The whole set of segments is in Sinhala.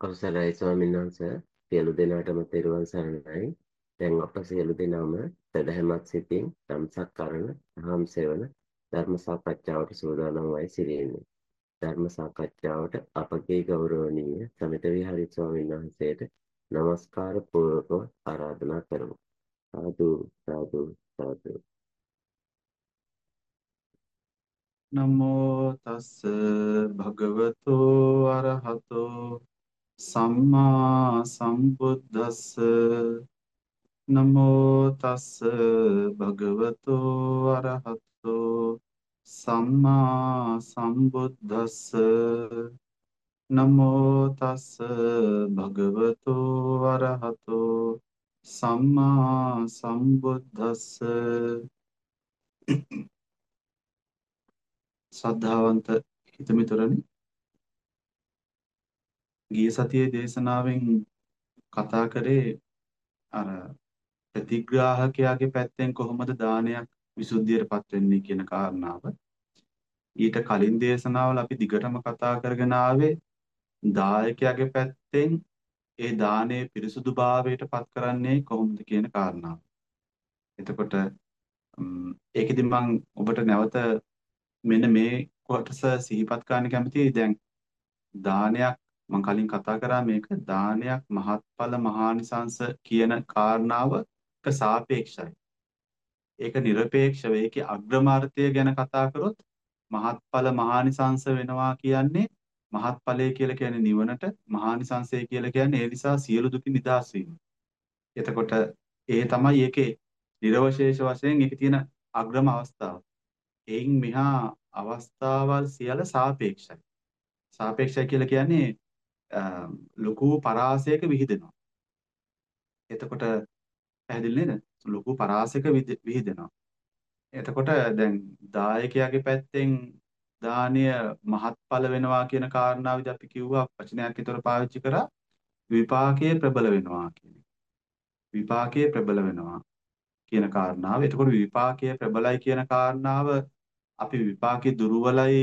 අවසරයි ස්වාමීන් වහන්සේ සියලු දෙනාටම තෙරුවන් සරණයි. දැන් අප සියලු දෙනාම සදහැමත් සිතින් ධම්සක් කරන දහම් සෙවන ධර්ම සාකච්ඡාවට සූදානම් වයි සිටින්නේ. ධර්ම සාකච්ඡාවට අපගේ ගෞරවනීය සමිත විහාරි ස්වාමීන් වහන්සේට নমස්කාර පූර්වකව ආරාධනා කරමු. සාදු සාදු සාදු නමෝ තස් භගවතෝ අරහතෝ සම්මා සම්බුද්දස්ස නමෝ තස් භගවතෝ අරහතෝ සම්මා සම්බුද්දස්ස නමෝ තස් භගවතෝ අරහතෝ සම්මා සම්බුද්දස්ස ශ්‍රද්ධාවන්ත හිතමිතුරනි ගිය සතියේ දේශනාවෙන් කතා කරේ අර ප්‍රතිග්‍රාහකයාගේ පැත්තෙන් කොහොමද දානයක් විසුද්ධියටපත් වෙන්නේ කියන කාරණාව. ඊට කලින් දේශනාවල අපි දිගටම කතා කරගෙන ආවේ දායකයාගේ පැත්තෙන් ඒ දානයේ පිරිසුදුභාවයටපත් කරන්නේ කොහොමද කියන කාරණාව. එතකොට ඒකෙදි මම ඔබට නැවත මෙන්න මේ කොටස සිහිපත් කරන්න කැමතියි දැන් දානයක් මම කලින් කතා කරා මේක දානයක් මහත්ඵල මහානිසංස කියන කාරණාවක සාපේක්ෂයි. ඒක নিরপেক্ষව ඒකේ අග්‍රමාර්ථය ගැන කතා කරොත් මහත්ඵල මහානිසංස වෙනවා කියන්නේ මහත්ඵලය කියලා කියන්නේ නිවනට මහානිසංසය කියලා කියන්නේ ඒ නිසා සියලු දුකින් නිදහස් වීම. එතකොට ඒ තමයි ඒකේ නිර්වශේෂ වශයෙන් ඒකේ තියෙන අග්‍රම අවස්ථාව. එයින් මෙහා අවස්ථාවල් සියල්ල සාපේක්ෂයි. සාපේක්ෂයි කියලා කියන්නේ ලොකු පරාසයක විහිදෙනවා. එතකොට පැහැදිලි නේද? ලොකු පරාසයක විහිදෙනවා. එතකොට දැන් දායකයාගේ පැත්තෙන් දානීය මහත්ඵල වෙනවා කියන කාරණාවදී අපි කිව්වා වචනයක් විතර පාවිච්චි කරා විපාකයේ ප්‍රබල වෙනවා කියන විපාකයේ ප්‍රබල වෙනවා කියන කාරණාව. එතකොට විපාකයේ ප්‍රබලයි කියන කාරණාව අපි විපාකේ දුර්වලයි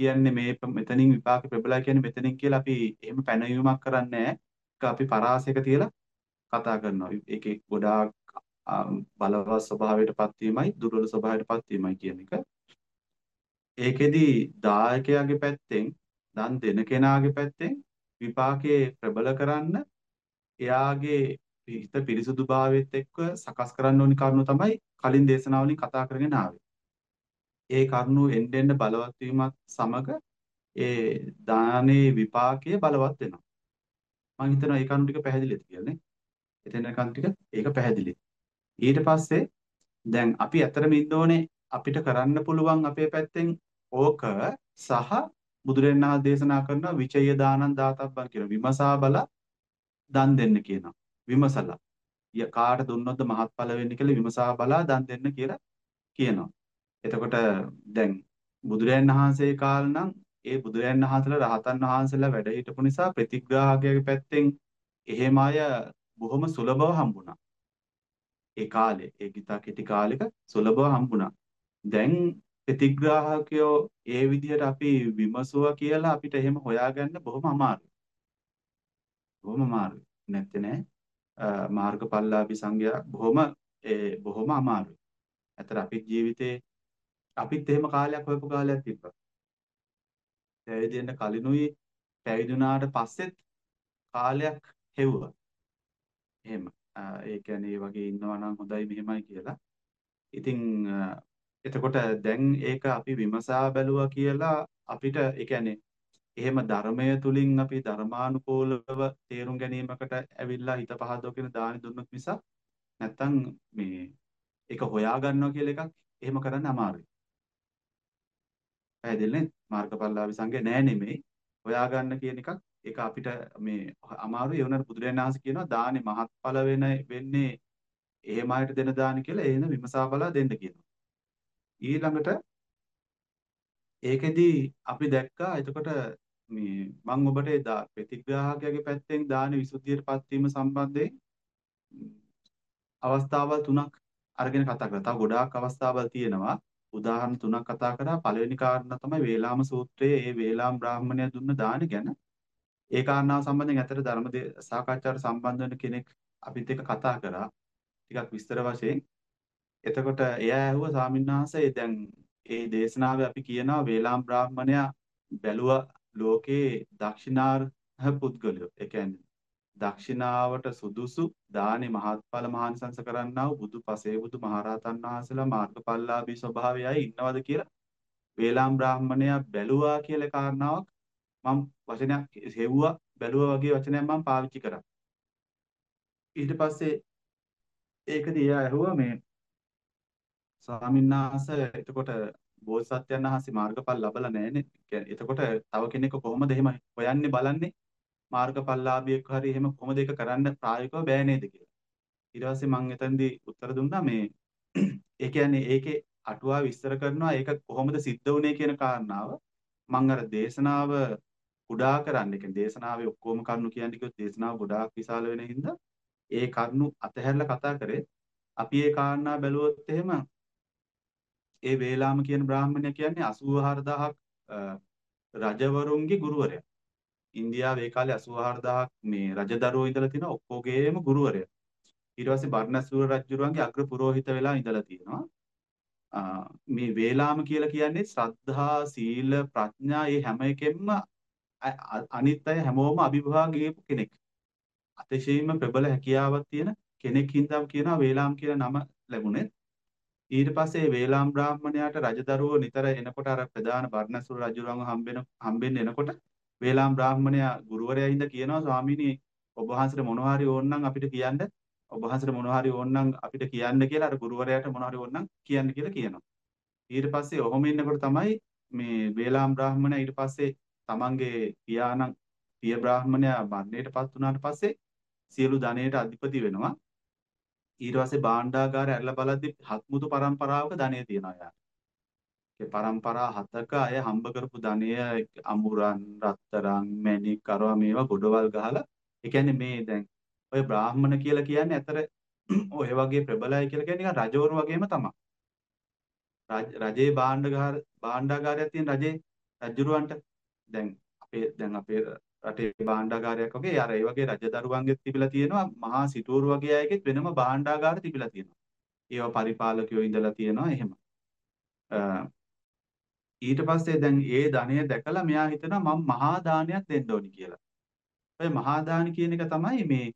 කියන්නේ මේ මෙතනින් විපාක ප්‍රබලයි කියන්නේ මෙතනින් කියලා අපි එහෙම පැනවීමක් කරන්නේ නැහැ. අපි පරාසයක තියලා කතා කරනවා. ඒකේ ගොඩාක් බලවත් ස්වභාවයටපත් වීමයි දුර්වල ස්වභාවයටපත් වීමයි කියන එක. ඒකෙදි දායකයාගේ පැත්තෙන් දන් දෙන කෙනාගේ පැත්තෙන් විපාකේ ප්‍රබල කරන්න එයාගේ හිත පිරිසුදුභාවයත් එක්ක සකස් කරන්න ඕනි කරුණු තමයි කලින් දේශනාවලින් කතා කරගෙන ආවේ. ඒ කරුණු එන්න එන්න බලවත් වීමත් සමග ඒ දානේ විපාකය බලවත් වෙනවා. මම හිතනවා ඒ කරුණු ටික පැහැදිලිද කියලා නේ. එතන කරුණු ටික ඒක පැහැදිලි. ඊට පස්සේ දැන් අපි ඇත්තටම ඉන්න ඕනේ අපිට කරන්න පුළුවන් අපේ පැත්තෙන් ඕක සහ බුදුරජාණන් වහන්සේ දේශනා කරන විචය දානං දාතබ්බන් කියන විමසා බල දන් දෙන්න කියනවා. විමසලා. කාට දුන්නොත්ද මහත්ඵල වෙන්නේ කියලා විමසා බලා දන් දෙන්න කියලා කියනවා. එතකොට දැන් බුදුරයන් වහන්සේ කාල නම් ඒ බුදුරයන් වහන්සේලා රහතන් වහන්සේලා වැඩ හිටපු නිසා ප්‍රතිග්‍රාහකයාගේ පැත්තෙන් එහෙම අය බොහොම සුලභව හම්බුණා. ඒ කාලේ ඒ ගිතා කෙටි කාලෙක සුලභව හම්බුණා. දැන් ප්‍රතිග්‍රාහකයෝ ඒ විදිහට අපි විමසුවා කියලා අපිට එහෙම හොයාගන්න බොහොම අමාරුයි. බොහොම අමාරුයි. නැත්තේ නෑ. මාර්ගඵලලාභී සංඝයා බොහොම ඒ බොහොම අමාරුයි. ඇතර අපේ ජීවිතේ අපිත් එහෙම කාලයක් හොයපු කාලයක් තිබ්බා. පැවිදි වෙන්න කලිනුයි පැවිදි වුණාට පස්සෙත් කාලයක් හෙව්වා. එහෙම. ඒ කියන්නේ ඒ වගේ ඉන්නවා නම් හොඳයි මෙහෙමයි කියලා. ඉතින් එතකොට දැන් ඒක අපි විමසා බැලුවා කියලා අපිට ඒ කියන්නේ එහෙම ධර්මය තුලින් අපි ධර්මානුකූලව තේරුම් ගැනීමකට ඇවිල්ලා හිත පහදවගෙන දානි දුන්නොත් මිසක් නැත්තම් මේ ඒක හොයා ගන්නවා කියලා එකක් එහෙම කරන්න අමාරුයි. පැහැදිලි නේද? මාර්ගඵලලාභී සංඝය නෑ නෙමෙයි. හොයාගන්න කියන එකක් ඒක අපිට මේ අමාරුයි. ඒ වුණාට බුදුරජාණන් වහන්සේ කියනවා දානේ මහත්ඵල වෙන වෙන්නේ එහෙම අයට දෙන දාන කියලා එහෙම විමසා බලා දෙන්න කියනවා. ඊළඟට ඒකෙදි අපි දැක්කා එතකොට මේ මම ඔබට ඒ ප්‍රතිග්‍රාහකයාගේ පැත්තෙන් දාන විසුද්ධියටපත් වීම සම්බන්ධයෙන් අවස්ථාවල් තුනක් අරගෙන කතා කරා. තව ගොඩාක් අවස්ථාවල් තියෙනවා. උදාහරණ තුනක් කතා කරා පළවෙනි කාරණා තමයි වේලාම සූත්‍රයේ ඒ වේලාම් බ්‍රාහ්මණය දුන්න දාන ගැන ඒ කාරණාව සම්බන්ධයෙන් ඇත්තට ධර්ම සාකච්ඡාවට සම්බන්ධ වෙන කෙනෙක් අපිත් එක්ක කතා කරා ටිකක් විස්තර වශයෙන්. එතකොට එයා ඇහුවා ස්වාමින්වහන්සේ දැන් ඒ දේශනාවේ අපි කියනවා වේලාම් බ්‍රාහ්මණයා බැලුවා ලෝකේ දක්ෂිනාර්හ පුද්ගලයෝ. ඒ කියන්නේ දක්ෂිනාවට සුදුසු දානේ මහත්ඵල මහානිසංස කරන්නා වූ බුදු පසේ බුදු මහරහතන් වහන්සේලා මාර්ගඵලලාභී ස්වභාවයයි ඉන්නවද කියලා වේලාම් බ්‍රාහ්මණයා බැලුවා කියලා කාරණාවක් මම වචනයක් හෙව්වා බැලුවා වගේ වචනයක් මම පාවිච්චි කරා. ඊට පස්සේ ඒකදී එයා ඇහුවා මේ ස්වාමීන් වහන්සේ එතකොට බෝසත්යන් වහන්සේ මාර්ගඵල ලබලා නැහැනේ. එතකොට තව කෙනෙක් කොහොමද එහෙම හොයන්නේ බලන්නේ මාර්ගඵලලාභියෙක් හරි එහෙම කොහොමද ඒක කරන්න ප්‍රායෝගිකව බෑ නේද කියලා. ඊට පස්සේ මම එතනදී උත්තර දුන්නා මේ ඒ කියන්නේ ඒකේ අටුවා විස්තර කරනවා ඒක කොහොමද සිද්ධ වුනේ කියන කාරණාව මම අර දේශනාව කුඩා කරන්න කියන්නේ දේශනාවේ ඔක්කොම කරුණු කියන්නේ කිව්වොත් දේශනාව ගොඩාක් විශාල වෙන හින්දා ඒ කරුණු අතහැරලා කතා කරේ අපි ඒ කාරණා බැලුවොත් එහෙම ඒ වේලාම කියන බ්‍රාහ්මණය කියන්නේ 84000ක් රජවරුන්ගේ ගුරුවරයා. ඉන්දියාවේ ඒ කාලේ 84000ක් මේ රජදරුවෝ ඉඳලා තියෙන ඔක්කොගේම ගුරුවරයා. ඊට පස්සේ බර්ණසූර රජුරුවන්ගේ අග්‍ර පුරෝහිත වෙලා ඉඳලා තියෙනවා. මේ වේලාම කියලා කියන්නේ ශ්‍රද්ධා, සීල, ප්‍රඥා මේ හැම එකෙන්ම අනිත් අය හැමෝම අභිභවා ගියපු කෙනෙක්. අතිශයින්ම ප්‍රබල හැකියාවක් තියෙන කෙනෙක් හින්දා කියනවා වේලාම් කියන නම ලැබුණේ. ඊට පස්සේ වේලාම් බ්‍රාහ්මණයාට රජදරුවෝ නිතර එනකොට අර ප්‍රධාන බර්ණසුර රජුරන්ව හම්බෙන හම්බෙන්න එනකොට වේලාම් බ්‍රාහ්මණයා ගුරුවරයා හින්දා කියනවා ස්වාමීනි ඔබ වහන්සේට මොනවා හරි ඕනනම් අපිට කියන්න ඔබ වහන්සේට මොනවා හරි ඕනනම් අපිට කියන්න කියලා අර ගුරුවරයාට මොනවා හරි ඕනනම් කියන්න කියලා කියනවා. ඊට පස්සේ ඔහොම ඉන්නකොට තමයි මේ වේලාම් බ්‍රාහ්මණයා ඊට පස්සේ තමන්ගේ පියාණන් පිය බ්‍රාහ්මණයා මරණයටපත් වුණාට පස්සේ සියලු ධනයට අධිපති වෙනවා. ඊට පස්සේ භාණ්ඩාගාරය ඇරලා බලද්දි හත්මුතු පරම්පරාවක ධනය තියෙනවා යාට. ඒ පරම්පරා හතක අය හම්බ කරපු ධනය අමුරන් රත්තරන් මැණික් කරවා මේවා ගොඩවල් ගහලා ඒ කියන්නේ මේ දැන් ඔය බ්‍රාහ්මණ කියලා කියන්නේ අතර ඔය වගේ ප්‍රබලයි කියලා කියන්නේ නිකන් රජවරු වගේම තමයි. රජේ භාණ්ඩාගාර භාණ්ඩාගාරයක් තියෙන රජේ රජුරවන්ට දැන් අපේ දැන් අපේ රටේ භාණ්ඩාගාරයක් වගේ අර ඒ වගේ රජදරුවන්ගෙත් තිබිලා තියෙනවා මහා සිටුවරු වගේ අයගෙත් වෙනම භාණ්ඩාගාර තිබිලා තියෙනවා. ඒවා පරිපාලකයෝ ඉඳලා තියෙනවා එහෙම. ඊට පස්සේ දැන් ඒ ධනය දැකලා මෙයා හිතනවා මම මහා දානයක් දෙන්න ඕනි කියලා. ඔය මහා දාන කියන එක තමයි මේ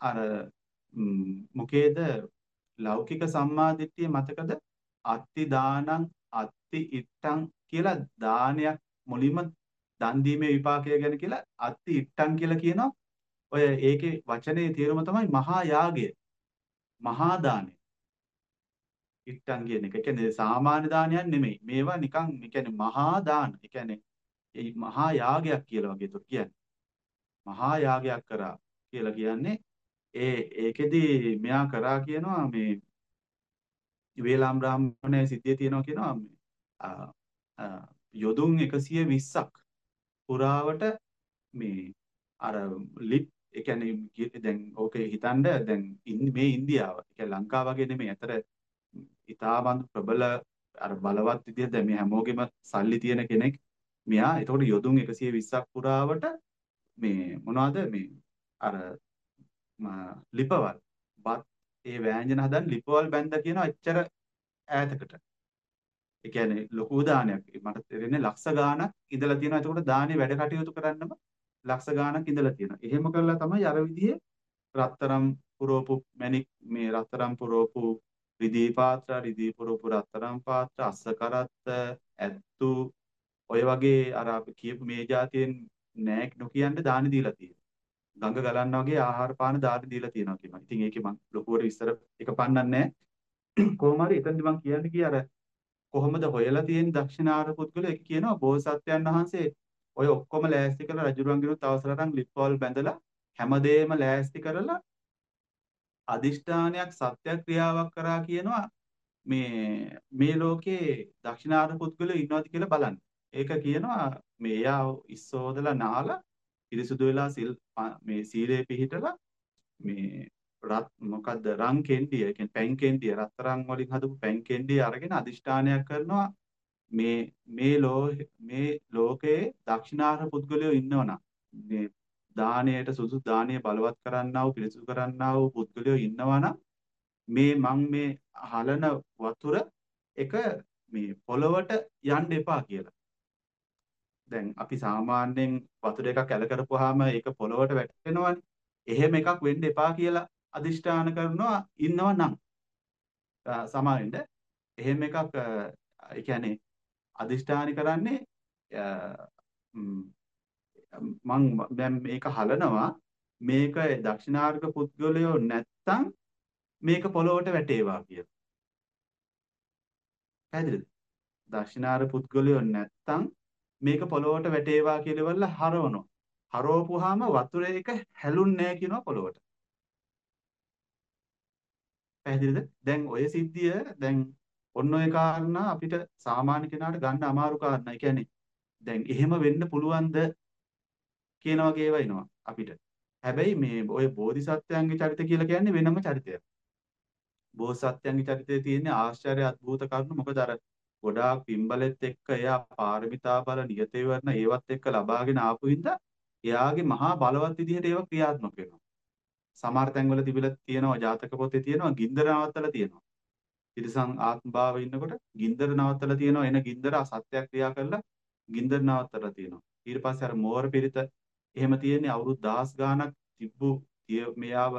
අර මොකේද ලෞකික සම්මාදිට්ඨිය මතකද අත්ති දානං අත්ති ඉත්තං කියලා දානයක් මුලින්ම දන් දීමේ විපාකය ගැන කියලා අත්ති ඉට්ටන් කියලා කියනවා. ඔය ඒකේ වචනේ තේරුම තමයි මහා යාගය. මහා දානය. ඉට්ටන් කියන එක. ඒ කියන්නේ සාමාන්‍ය දානයක් නෙමෙයි. මේවා නිකන් ඒ කියන්නේ මහා දාන. ඒ කියන්නේ ඒ මහා යාගයක් කියලා වගේ තුර කියන්නේ. මහා යාගයක් කරා කියලා කියන්නේ ඒ ඒකෙදි මෙයා කරා කියනවා මේ වේලාම් බ්‍රාහ්මණය සිද්ධිය තියෙනවා කියනවා යොදුන් 120ක් පුරාවට මේ අර ලිප් ඒ කියන්නේ දැන් ඕකේ හිතන්න දැන් මේ ඉන්දියාව ඒ කියන්නේ ලංකාව වගේ නෙමෙයි. අතර ඉතාමත් ප්‍රබල අර බලවත් විදිහට දැන් මේ හැමෝගෙම සල්ලි තියෙන කෙනෙක්. මෙයා එතකොට යොදුන් 120ක් පුරාවට මේ මොනවද මේ අර ලිපවල් බත් ඒ වෑංජන හදන්න ලිපවල් බැඳලා කියනවා එච්චර ඈතකට. ඒ කියන්නේ ලොකු දානයක්. මට තේරෙන්නේ ලක්ෂ ගාණක් ඉඳලා තියෙනවා. එතකොට දානේ වැඩ කටයුතු කරන්නම ලක්ෂ ගාණක් ඉඳලා තියෙනවා. එහෙම කරලා තමයි අර විදිහේ රත්තරම් පුරෝපු මැණික් මේ රත්තරම් පුරෝපු රිදී පාත්‍ර රිදී පුරෝපු රත්තරම් පාත්‍ර අස්ස කරත්ත ඇත්තු ඔය වගේ අර අපි කියපු මේ જાතියෙන් නෑ නොකියන්න දානි දීලා තියෙනවා. ගඟ ගලන්න වගේ ආහාර පාන දානි දීලා තියෙනවා කියනවා. ඉතින් ඒකේ මම ලොකුවට විස්තර එක පන්නන්නේ නෑ. කොහොම හරි එතනදි මම කියන්නේ කී අර කොහොමද හොයලා තියෙන දක්ෂිනාර පුද්ගලයා ඒක කියනවා බෝසත්යන් වහන්සේ ඔය ඔක්කොම ලෑස්ති කරලා රජුරුවන්ගෙනුත් අවසර අරන් ලිප්වල් බැඳලා හැමදේම ලෑස්ති කරලා අදිෂ්ඨානයක් සත්‍යක්‍රියාවක් කරා කියනවා මේ මේ ලෝකේ දක්ෂිනාර පුද්ගලයෝ ඉන්නවද කියලා බලන්න. ඒක කියනවා මේ එයා ඉස්සෝදලා නාලා පිරිසුදු වෙලා සිල් මේ සීලේ පිහිටලා මේ රත් මොකද්ද රන් කෙන්ඩිය ඒ කියන්නේ පැන් කෙන්ඩිය රත්තරන් වලින් හදපු පැන් කෙන්ඩිය අරගෙන අදිෂ්ඨානයක් කරනවා මේ මේ ලෝ මේ ලෝකයේ දක්ෂිනාර්හ පුද්ගලයෝ ඉන්නවනම් මේ දාණයට සුදුසු දාණය බලවත් කරන්නා වූ පිරිසුදු කරන්නා වූ පුද්ගලයෝ ඉන්නවා නම් මේ මං මේ හලන වතුර එක මේ පොළවට යන්න එපා කියලා. දැන් අපි සාමාන්‍යයෙන් වතුර එකක් ඇල කරපුවාම ඒක පොළවට වැටෙනවනේ. එහෙම එකක් වෙන්න එපා කියලා අදිෂ්ඨාන කරනවා ඉන්නව නම් සමාවෙන්න එහෙම එකක් ඒ කියන්නේ අදිෂ්ඨාන කරන්නේ මං දැන් මේක හලනවා මේක දක්ෂිනාර්ග පුද්ගලයෝ නැත්තම් මේක පොළොවට වැටේවා කියලා. පැහැදිලිද? දක්ෂිනාර පුද්ගලයෝ නැත්තම් මේක පොළොවට වැටේවා කියලා ඉවරලා හරවනවා. හරවපුවාම වතුර එක හැලුන්නේ නැහැ කියනවා පොළොවට. පැහැදිලිද? දැන් ඔය සිද්ධිය දැන් ඔන්න ඔය කාරණා අපිට සාමාන්‍ය කෙනාට ගන්න අමාරු කාරණා. ඒ කියන්නේ දැන් එහෙම වෙන්න පුළුවන්ද කියන වගේ ඒවා එනවා අපිට. හැබැයි මේ ඔය බෝධිසත්වයන්ගේ චරිත කියලා කියන්නේ වෙනම චරිතයක්. බෝසත්යන්ගේ චරිතයේ තියෙන ආශ්චර්ය අద్భుත කරුණු මොකද අර ගොඩාක් පින්බලෙත් එක්ක එයා පාරමිතා බල නියත විවරණ ඒවත් එක්ක ලබාගෙන ආපු හින්දා එයාගේ මහා බලවත් විදිහට ඒව ක්‍රියාත්මක වෙනවා. සමහර තැන්වල තිබිලා තියෙනවා ජාතක පොතේ තියෙනවා ගින්දර නවත්තලා තියෙනවා. තිරසං ආත්ම භාවයේ ඉන්නකොට ගින්දර නවත්තලා තියෙනවා එන ගින්දර අසත්‍ය ක්‍රියා කරලා ගින්දර නවත්තලා තියෙනවා. ඊට පස්සේ අර මෝර පිරිත එහෙම තියෙන්නේ අවුරුදු දහස් ගාණක් තිබ්බු මෙයාව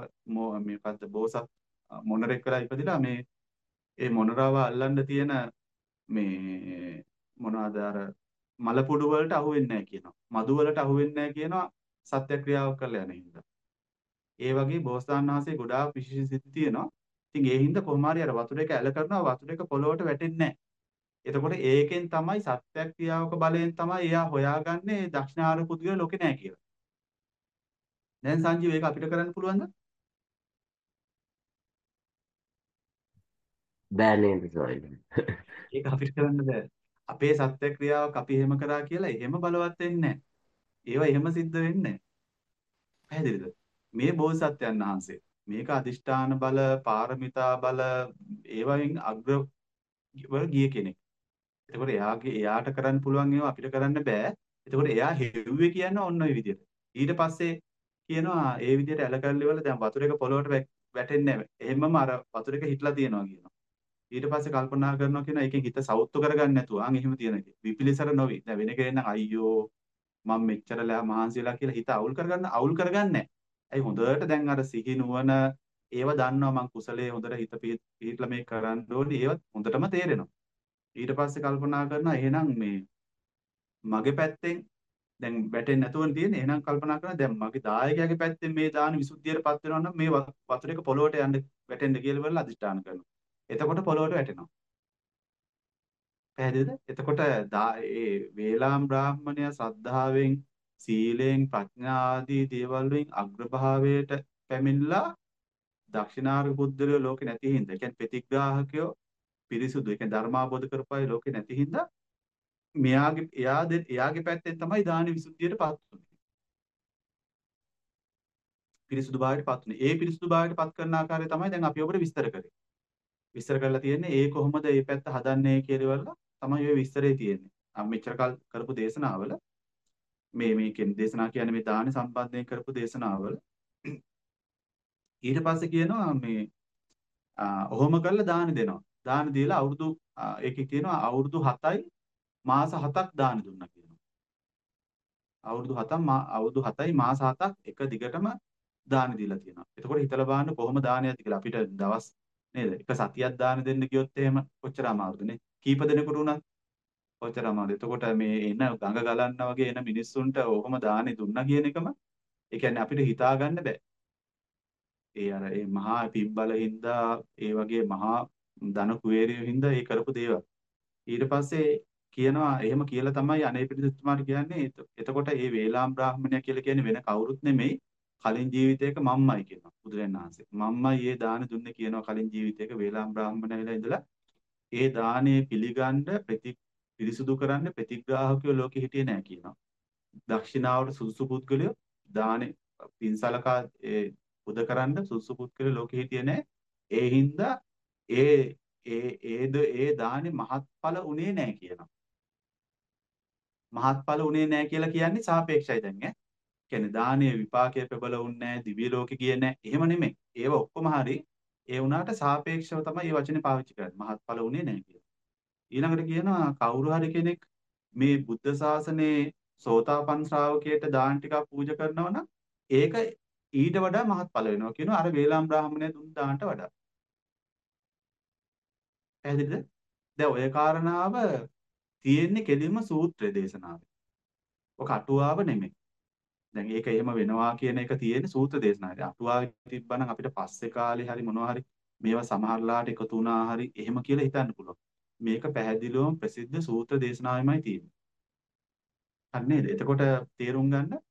මේකද්ද බෝසත් මොනරෙක් වෙලා ඉපදිලා මේ ඒ මොනරාව අල්ලන්න තියෙන මේ මොනවාද අර මලපොඩු වලට අහු වෙන්නේ නැහැ කියනවා. මදු වලට අහු වෙන්නේ නැහැ කියනවා සත්‍යක්‍රියාවක් කරලා යන හින්දා. ඒ වගේ බෝසතාණන් වහන්සේ ගොඩාක් විශේෂ සිද්ධි තියෙනවා. ඉතින් ඒ හින්දා කොහොම හරි අර වතුර එක ඇල කරනවා වතුර එක පොළොවට වැටෙන්නේ නැහැ. එතකොට ඒකෙන් තමයි සත්‍යක්‍රියාවක බලයෙන් තමයි එයා හොයාගන්නේ දක්ෂිනාර පුද්ගල ලෝකේ නැහැ කියලා. දැන් සංජීව ඒක අපිට කරන්න පුළුවන්ද? බෑ නේද. ඒක අපිට කරන්න බෑ. අපේ සත්‍යක්‍රියාවක් අපි එහෙම කරා කියලා එහෙම බලවත් වෙන්නේ නැහැ. ඒවා එහෙම සිද්ධ වෙන්නේ නැහැ. පැහැදිලිද? මේ බෝසත්යන් වහන්සේ මේක අදිෂ්ඨාන බල, පාරමිතා බල ඒවායින් අග්‍ර වල ගිය කෙනෙක්. එතකොට එයාගේ එයාට කරන්න පුළුවන් ඒවා අපිට කරන්න බෑ. එතකොට එයා හෙව්වේ කියන්නේ ඔන්න ඔය විදිහට. ඊට පස්සේ කියනවා ඒ විදිහට ඇල කරලි වල දැන් වතුර එක පොළොවට වැටෙන්නේ නැහැ. එහෙමම අර වතුර එක හිටලා තියෙනවා කියනවා. ඊට පස්සේ කල්පනා කරනවා කියන එකෙන් හිත සවුත්තු කරගන්න නැතුව අන් එහෙම තියෙන එක. විපිලිසර නොවි. දැන් වෙන කෙනෙක් නම් අයියෝ මම මෙච්චර ලෑ මහන්සිලා කියලා හිත අවුල් කරගන්න අවුල් කරගන්නේ ඇයි හොඳට දැන් අර සිහි නුවණ ඒව දන්නවා මං කුසලයේ හොඳට හිත පිහිట్లా මේ කරන්න ඕනේ ඒවත් හොඳටම තේරෙනවා. ඊට පස්සේ කල්පනා කරනවා එහෙනම් මේ මගේ පැත්තෙන් දැන් වැටෙන්නේ නැතුව තියෙන්නේ එහෙනම් කල්පනා කරනවා දැන් මගේ දායකයාගේ පැත්තෙන් මේ දාන විසුද්ධියටපත් වෙනවා නම් මේ වතුර එක පොළොවට යන්න වැටෙන්න කියලා බලලා අදිෂ්ඨාන කරනවා. එතකොට පොළොවට වැටෙනවා. පැහැදිලිද? එතකොට ඒ වේලාම් බ්‍රාහ්මණය ශ්‍රද්ධාවෙන් සීලෙන් ප්‍රඥා ආදී දේවල් වලින් අග්‍රභාවයට පැමිණලා දක්ෂිනාර්ග බුද්ධලෝ ලෝකේ නැති හින්දා. ඒ කියන්නේ ප්‍රතිග්‍රාහකයෝ පිරිසුදු. ඒ කියන්නේ ධර්මාබෝධ කරපයි ලෝකේ නැති හින්දා මෙයාගේ එයා එයාගේ පැත්තෙන් තමයි දාන විසුද්ධියටපත් උනේ. පිරිසුදු භාවයටපත් උනේ. ඒ පිරිසුදු භාවයටපත් කරන ආකාරය තමයි දැන් අපි ඔබට විස්තර කරේ. විස්තර කරලා තියෙන්නේ ඒ කොහොමද මේ පැත්ත හදන්නේ කියලා තමයි ඔය විස්තරේ තියෙන්නේ. අපි මෙච්චර කල් කරපු දේශනාවල මේ මේකෙන් දේශනා කියන්නේ මේ දාන සම්බන්ධයෙන් කරපු දේශනාවල ඊට පස්සේ කියනවා මේ ඔහොම කරලා දාන දෙනවා. දාන දීලා අවුරුදු ඒකේ කියනවා අවුරුදු 7යි මාස 7ක් දාන දුන්නා කියනවා. අවුරුදු 7ක් අවුරුදු 7යි මාස 7ක් එක දිගටම දාන දීලා තියෙනවා. එතකොට හිතලා බලන්න කොහොම දානයක්ද කියලා අපිට දවස් නේද? එක සතියක් දාන දෙන්න ගියොත් එහෙම කොච්චර අමාරුද නේ? කීප දෙනෙකුට උනත් කොච්චර අමාරුද? එතකොට මේ එන ගඟ ගලන්නා වගේ එන මිනිස්සුන්ට ඔහොම දානේ දුන්නා කියන එකම ඒ කියන්නේ අපිට හිතා ගන්න බෑ. ඒ අර ඒ මහා පිම්බල හින්දා ඒ වගේ මහා ධන කුවේරියෝ හින්දා ඒ කරපු දේවල්. ඊට පස්සේ කියනවා එහෙම කියලා තමයි අනේ පිටිතුමාට කියන්නේ එතකොට ඒ වේලාම් බ්‍රාහ්මණය කියලා කියන්නේ වෙන කවුරුත් නෙමෙයි කලින් ජීවිතයක මම්මයි කියනවා බුදුරජාණන් වහන්සේ. මම්මයි ඒ දාන දුන්නේ කියනවා කලින් ජීවිතයක වේලාම් බ්‍රාහ්මණය වෙලා ඉඳලා ඒ දානේ පිළිගන්න ප්‍රති පිරිසුදු කරන්න ප්‍රතිග්‍රාහකයෝ ලෝකෙ හිටියේ නැහැ කියනවා. දක්ෂිනාවට සුදුසු පුද්ගලයෝ දානේ පින්සලකා ඒ පුද කරන්න සුදුසු පුද්ගලයෝ ලෝකෙ හිටියේ නැහැ. ඒ හින්දා ඒ ඒ ඒද ඒ දානේ මහත්ඵල උනේ නැහැ කියනවා. මහත්ඵල උනේ නැහැ කියලා කියන්නේ සාපේක්ෂයි දැන් ඈ. කියන්නේ දානයේ විපාකයේ ප්‍රබල වුන්නේ නැහැ, දිව්‍ය ලෝකෙ ගියේ නැහැ. එහෙම නෙමෙයි. ඒව ඔක්කොම හරි ඒ වුණාට සාපේක්ෂව තමයි මේ වචනේ පාවිච්චි කරන්නේ. මහත්ඵල වුණේ නැහැ කියලා. ඊළඟට කියනවා කවුරු හරි කෙනෙක් මේ බුද්ධ ශාසනයේ සෝතාපන්න ශ්‍රාවකයට දාන ටිකක් පූජා කරනවා නම් ඒක ඊට වඩා මහත්ඵල වෙනවා කියනවා අර වේලාම් බ්‍රාහමණය දුන්න දානට වඩා. පැහැදිලිද? දැන් ඔය කාරණාව තියෙන්නේ කෙලින්ම සූත්‍ර දේශනාවේ. ඔක අටුවාව නෙමෙයි. දැන් ඒක එහෙම වෙනවා කියන එක තියෙන්නේ සූත්‍ර දේශනාවේ. අටුවාවේ තිබ්බනම් අපිට පස්සේ කාලේ හරි මොනවා හරි මේවා සමහරලාට එකතු වුණා හරි එහෙම කියලා හිතන්න පුළුවන්. මේක පැහැදිලිවම ප්‍රසිද්ධ සූත්‍ර දේශනාවෙමයි තියෙන්නේ. හරි නේද? එතකොට තේරුම් ගන්න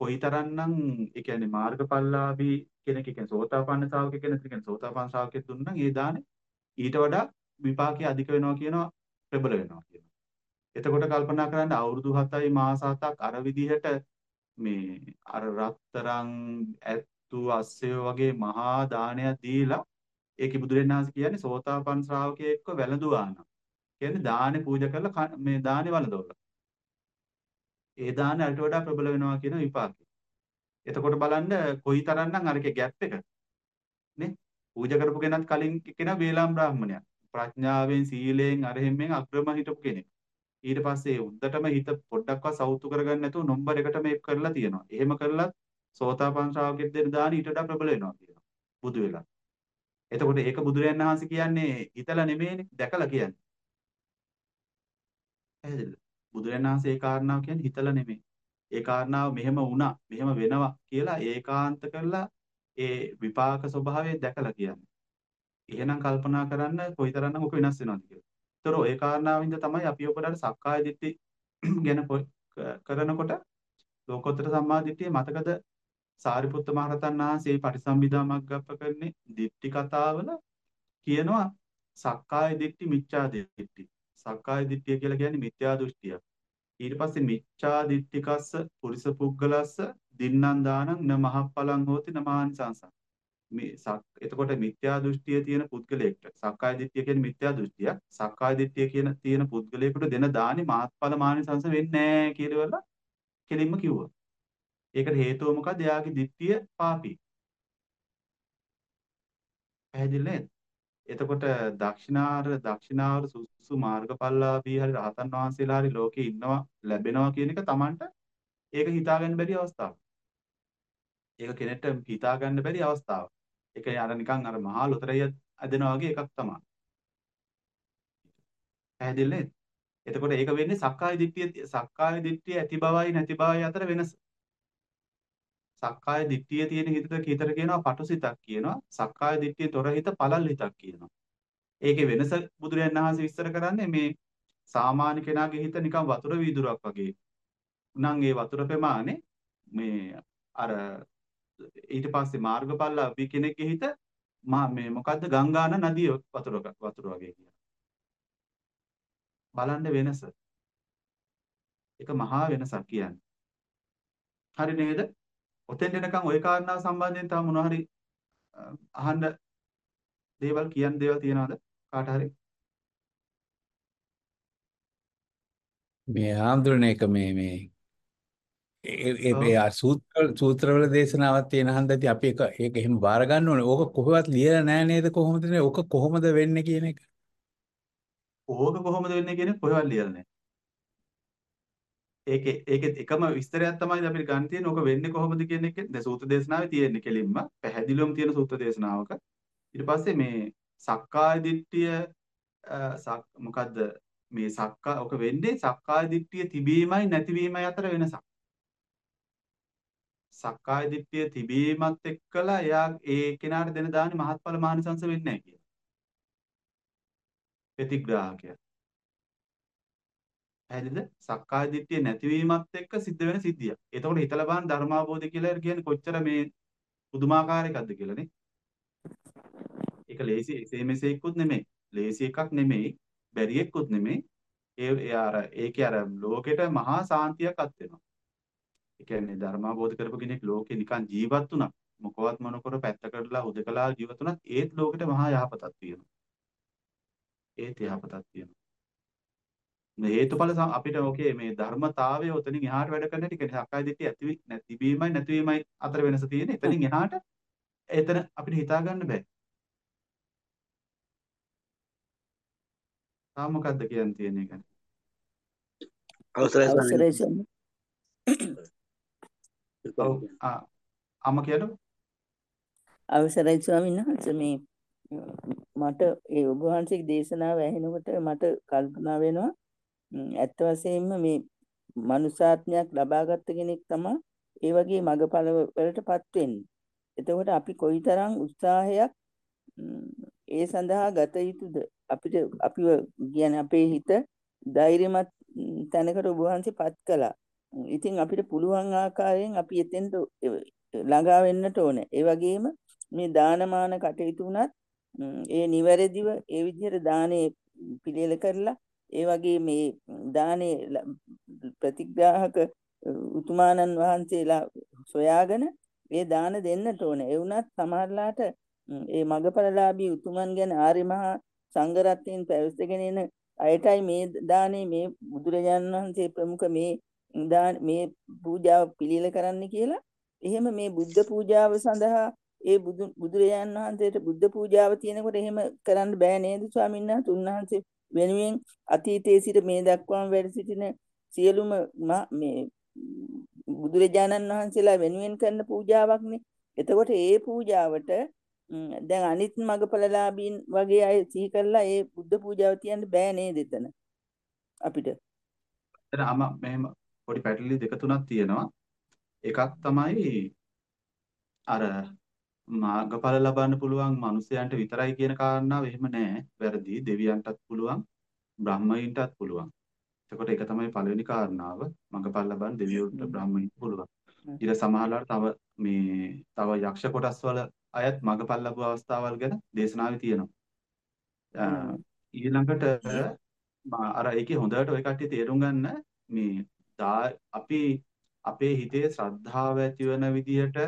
කොයිතරම්නම් ඒ කියන්නේ මාර්ගඵලලාභී කෙනෙක් ඒ කියන්නේ සෝතාපන්න ශ්‍රාවක කෙනෙක් ඒ කියන්නේ සෝතාපන්න ශ්‍රාවකෙක් දුන්නා නම් ඒ දානේ ඊට වඩා විපාකයේ අධික වෙනවා කියනවා ප්‍රබල වෙනවා කියනවා. එතකොට කල්පනා කරන්න අවුරුදු 7යි මාස 7ක් අර විදිහට මේ අර රත්තරන් ඇත්තු අස්සය වගේ මහා දානයක් දීලා ඒකේ බුදුරජාණන් වහන්සේ කියන්නේ සෝතාපන්න ශ්‍රාවකයෙක්ව වැළඳුවා නම් කියන්නේ දානේ පූජා කරලා මේ දානේ වළඳවලා. ඒ දානේ අට වඩා ප්‍රබල වෙනවා කියන විපාකය. එතකොට බලන්න කොයිතරම්නම් අරකේ ગેප් එක නේ පූජා කරපු කෙනත් කලින් කෙනා වේලාම් බ්‍රාහ්මණයා. ප්‍රඥාවෙන් සීලයෙන් අරහෙම්මෙන් අග්‍රම හිටපු කෙනෙක්. ඊට පස්සේ උද්දටම හිත පොඩ්ඩක්වත් සෞතු කරගන්න නැතුව නම්බර එකට මේක කරලා තියෙනවා. එහෙම කරලත් සෝතාපන්න ශ්‍රාවකෙක් දෙන දාන ඊට වඩා ප්‍රබල වෙනවා කියනවා. බුදු වෙලා. එතකොට ඒක බුදුරයන් වහන්සේ කියන්නේ හිතලා නෙමෙයිනේ දැකලා කියන්නේ. පැහැදිලිද? බුදුරයන් වහන්සේ ඒ කාරණාව කියන්නේ හිතලා නෙමෙයි. ඒ කාරණාව මෙහෙම වුණා, මෙහෙම වෙනවා කියලා ඒකාන්ත කරලා ඒ විපාක ස්වභාවය දැකලා කියන්නේ. එහෙනම් කල්පනා කරන්න කොයිතරම්නම් ඔක වෙනස් වෙනවද කියලා. ඒතර ඔය කාරණාවින්ද තමයි අපි ඔබට සක්කාය දිට්ඨි ගැන කරනකොට ලෝකෝත්තර සම්මා දිට්ඨිය මතකද සාරිපුත්ත මහරහතන් වහන්සේ පටිසම්භිදා මග්ගප්ප කරන්නේ දිට්ඨි කතාවල කියනවා සක්කාය දිට්ඨි මිච්ඡා දිට්ඨි. සක්කාය දිට්ඨිය කියලා කියන්නේ මිත්‍යා දෘෂ්ටිය. ඊට පස්සේ මිච්ඡා දිට්ඨිකස්ස පුරිස පුද්ගලස්ස දින්නම් දානං න මහප්පලං හෝති නමානිසංසං. මේ එතකොට මිත්‍යා දෘෂ්ටිය තියෙන පුද්ගලයෙක්ට සක්කාය දිට්ඨිය කියන්නේ මිත්‍යා දෘෂ්ටිය. සක්කාය දිට්ඨිය කියන තියෙන පුද්ගලයෙකුට දෙන දානි මාත්ඵල මානිසංස වෙන්නේ නැහැ කියලා කෙලින්ම කිව්වා. ඒකට හේතුව මොකද? එයාගේ දිට්ඨිය පාපී. පැහැදිලි නේද? එතකොට දක්ෂිනාර දක්ෂිනාවර සුසු මාර්ගඵලලාභී හරි රහතන් වහන්සේලා හරි ලෝකේ ඉන්නවා ලැබෙනවා කියන එක Tamanට ඒක හිතාගන්න බැරි අවස්ථාවක්. ඒක කෙනෙක්ට හිතාගන්න බැරි අවස්ථාවක්. ඒක අර නිකන් අර මහා ලොතරැය ඇදෙනවා වගේ එකක් තමයි. පැහැදිලි නේද? එතකොට ඒක වෙන්නේ සක්කාය දිට්ඨිය සක්කාය දිට්ඨිය ඇති බවයි නැති බවයි අතර වෙනස. සක්කාය දිට්ඨිය තියෙන හිතට හිතට කියනවා පටුසිතක් කියනවා. සක්කාය දිට්ඨිය තොර හිත පළල් හිතක් කියනවා. ඒකේ වෙනස බුදුරජාණන් වහන්සේ විස්තර කරන්නේ මේ සාමාන්‍ය කෙනාගේ හිත නිකන් වතුර වීදුරක් වගේ. නම් ඒ වතුර ප්‍රමාණය මේ අර ඊට පස්සේ මාර්ගඵල අපි කෙනෙක්ගේ හිත මා මේ මොකද්ද ගංගාන නදිය වතුර වතුර වගේ කියන. බලන්න වෙනස. ඒක මහා වෙනසක් කියන්නේ. හරි නේද? ඔතෙන් එනකන් ওই කාරණාව සම්බන්ධයෙන් තව මොනවා හරි අහන්න දේවල් කියන්න දේවල් තියනවද කාට හරි? මේ ආම්දුරණ එක මේ මේ ඒ සූත්‍ර සූත්‍රවල දේශනාවක් තියෙන හන්දදී අපි ඒක ඒක එහෙම බාර ගන්න ඕනේ. ඕක කොහෙවත් ලියලා නැහැ නේද කොහොමද නේ? ඕක කොහොමද වෙන්නේ කියන එක. ඕක කොහොමද වෙන්නේ කියන එක කොහෙවත් ලියලා නැහැ. ඒකේ ඒකේ එකම විස්තරයක් තමයි අපිට ගන්න තියෙන්නේ. ඕක වෙන්නේ කොහොමද කියන එක දැන් සූත්‍ර දේශනාවේ තියෙන්නේ කෙලින්ම පැහැදිලිවම තියෙන සූත්‍ර දේශනාවක. ඊට පස්සේ මේ සක්කාය දිට්ඨිය මොකද්ද මේ සක්කා ඔක වෙන්නේ සක්කාය දිට්ඨිය තිබීමයි නැතිවීමයි අතර වෙනසක්. සක්කාය දිට්ඨිය තිබීමත් එක්කලා එයා ඒ කෙනාට දෙන දානි මහත්ඵල මානසංශ වෙන්නේ නැහැ කියලා. ප්‍රතිග්‍රාහකය. පැහැදිලිද? සක්කාය දිට්ඨිය නැතිවීමත් එක්ක සිද්ධ වෙන සිද්ධියක්. එතකොට හිතලා බලන්න ධර්මාබෝධය කියලා කියන්නේ කොච්චර මේ පුදුමාකාර එකක්ද කියලා නේ. ඒක ලේසි එසේ මෙසේකුත් නෙමෙයි. ලේසි එකක් නෙමෙයි. බැරි එක්කුත් නෙමෙයි. ඒ අර ඒකේ අර ලෝකෙට මහා සාන්තියක් අත් වෙනවා. ඒ කියන්නේ ධර්මාබෝධ කරපු කෙනෙක් ලෝකේ නිකන් ජීවත් වුණා. මොකවත් මොනකර පැත්තකටලා හුදකලා ජීවත් වුණත් ඒත් ලෝකෙට මහා යහපතක් තියෙනවා. ඒත් යහපතක් තියෙනවා. මේ හේතුඵල අපිට ඕකේ මේ ධර්මතාවය උතනින් එහාට වැඩ කරන ටික සක්කාය දිට්ඨිය ඇති නැතිවීමයි නැතිවීමයි අතර වෙනස තියෙන්නේ. එතනින් එහාට එතන අපිට හිතා ගන්න බෑ. තා මොකද්ද කියන්න තියෙන්නේ ගැන? අවසරයි අවසරයි ස්වාමී. ඔව් ආ අම්ම කියන්නකො. අවසරයි ස්වාමීන් වහන්සේ මේ මට ඒ ඔබ වහන්සේගේ දේශනාව ඇහෙනකොට මට කල්පනා වෙනවා ඇත්ත වශයෙන්ම මේ මනුසාත්මයක් ලබාගත් කෙනෙක් තමයි ඒ වගේ මගපල වලටපත් වෙන්නේ. එතකොට අපි කොයිතරම් උත්සාහයක් ඒ සඳහා ගත යුතුද අපිට අපිව කියන්නේ අපේ හිත ධෛර්යමත් තැනකට ඔබ වහන්සේපත් කළා. ඉතින් අපිට පුළුවන් ආකාරයෙන් අපි එතෙන්ට ළඟා වෙන්නට ඕනේ. ඒ වගේම මේ දානමාන කටයුතු උනත් ම්, ඒ නිවැරදිව ඒ විදිහට දානේ පිළියෙල කරලා ඒ වගේ මේ දානේ ල- ප්‍රතිග්‍රාහක උතුමාණන් වහන්සේලා සොයාගෙන ඒ දාන දෙන්නට ඕනේ. ඒ වුණත් සමහරලාට ම්, ඒ මගපරලාභී උතුමන් ගැන ආර්ය මහා සංඝරත්නයන් පැවසගෙන එන අයටයි මේ දානේ මේ බුදුරජාණන් වහන්සේ ප්‍රමුඛ මේ දාන මේ පූජාව පිළියෙල කරන්න කියලා එහෙම මේ බුද්ධ පූජාව සඳහා ඒ බුදු බුදුරජාණන් වහන්සේට බුද්ධ පූජාව තියෙනකොට එහෙම කරන්න බෑ නේද ස්වාමීන් වහන්සේ උන්වහන්සේ වෙනුවෙන් අතීතයේ සිට මේ දක්වාම වැඩ සිටින සියලුම මා- මේ බුදුරජාණන් වහන්සේලා වෙනුවෙන් කරන පූජාවක්නේ. එතකොට ඒ පූජාවට ම්, දැන් අනිත් මගපලලාභීන් වගේ අය සිහි කරලා ඒ බුද්ධ පූජාව තියන්න බෑ නේද එතන අපිට. එතන අම මෙහෙම පොඩි පැටලි දෙක තුනක් තියෙනවා. එකක් තමයි අර මාර්ගඵල ලබන්න පුළුවන් මිනිසයන්ට විතරයි කියන කාරණාව එහෙම නෑ. වැරදි. දෙවියන්ටත් පුළුවන්, බ්‍රහ්මයින්ටත් පුළුවන්. එතකොට ඒක තමයි පළවෙනි කාරණාව. මඟපල් ලබන්න දෙවියන්ට බ්‍රහ්මයින්ට පුළුවන්. ඊට සමහරවල්ලාට තව මේ තව යක්ෂ කොටස් වල අයත් මඟපල් ලැබුව අවස්ථාවල් ගැන දේශනාවේ තියෙනවා. ඊළඟට අර ඒකේ හොඳට ඔය කට්ටිය තේරුම් ගන්න මේ අපි අපේ හිතේ ශ්‍රද්ධාව ඇති වෙන විදියට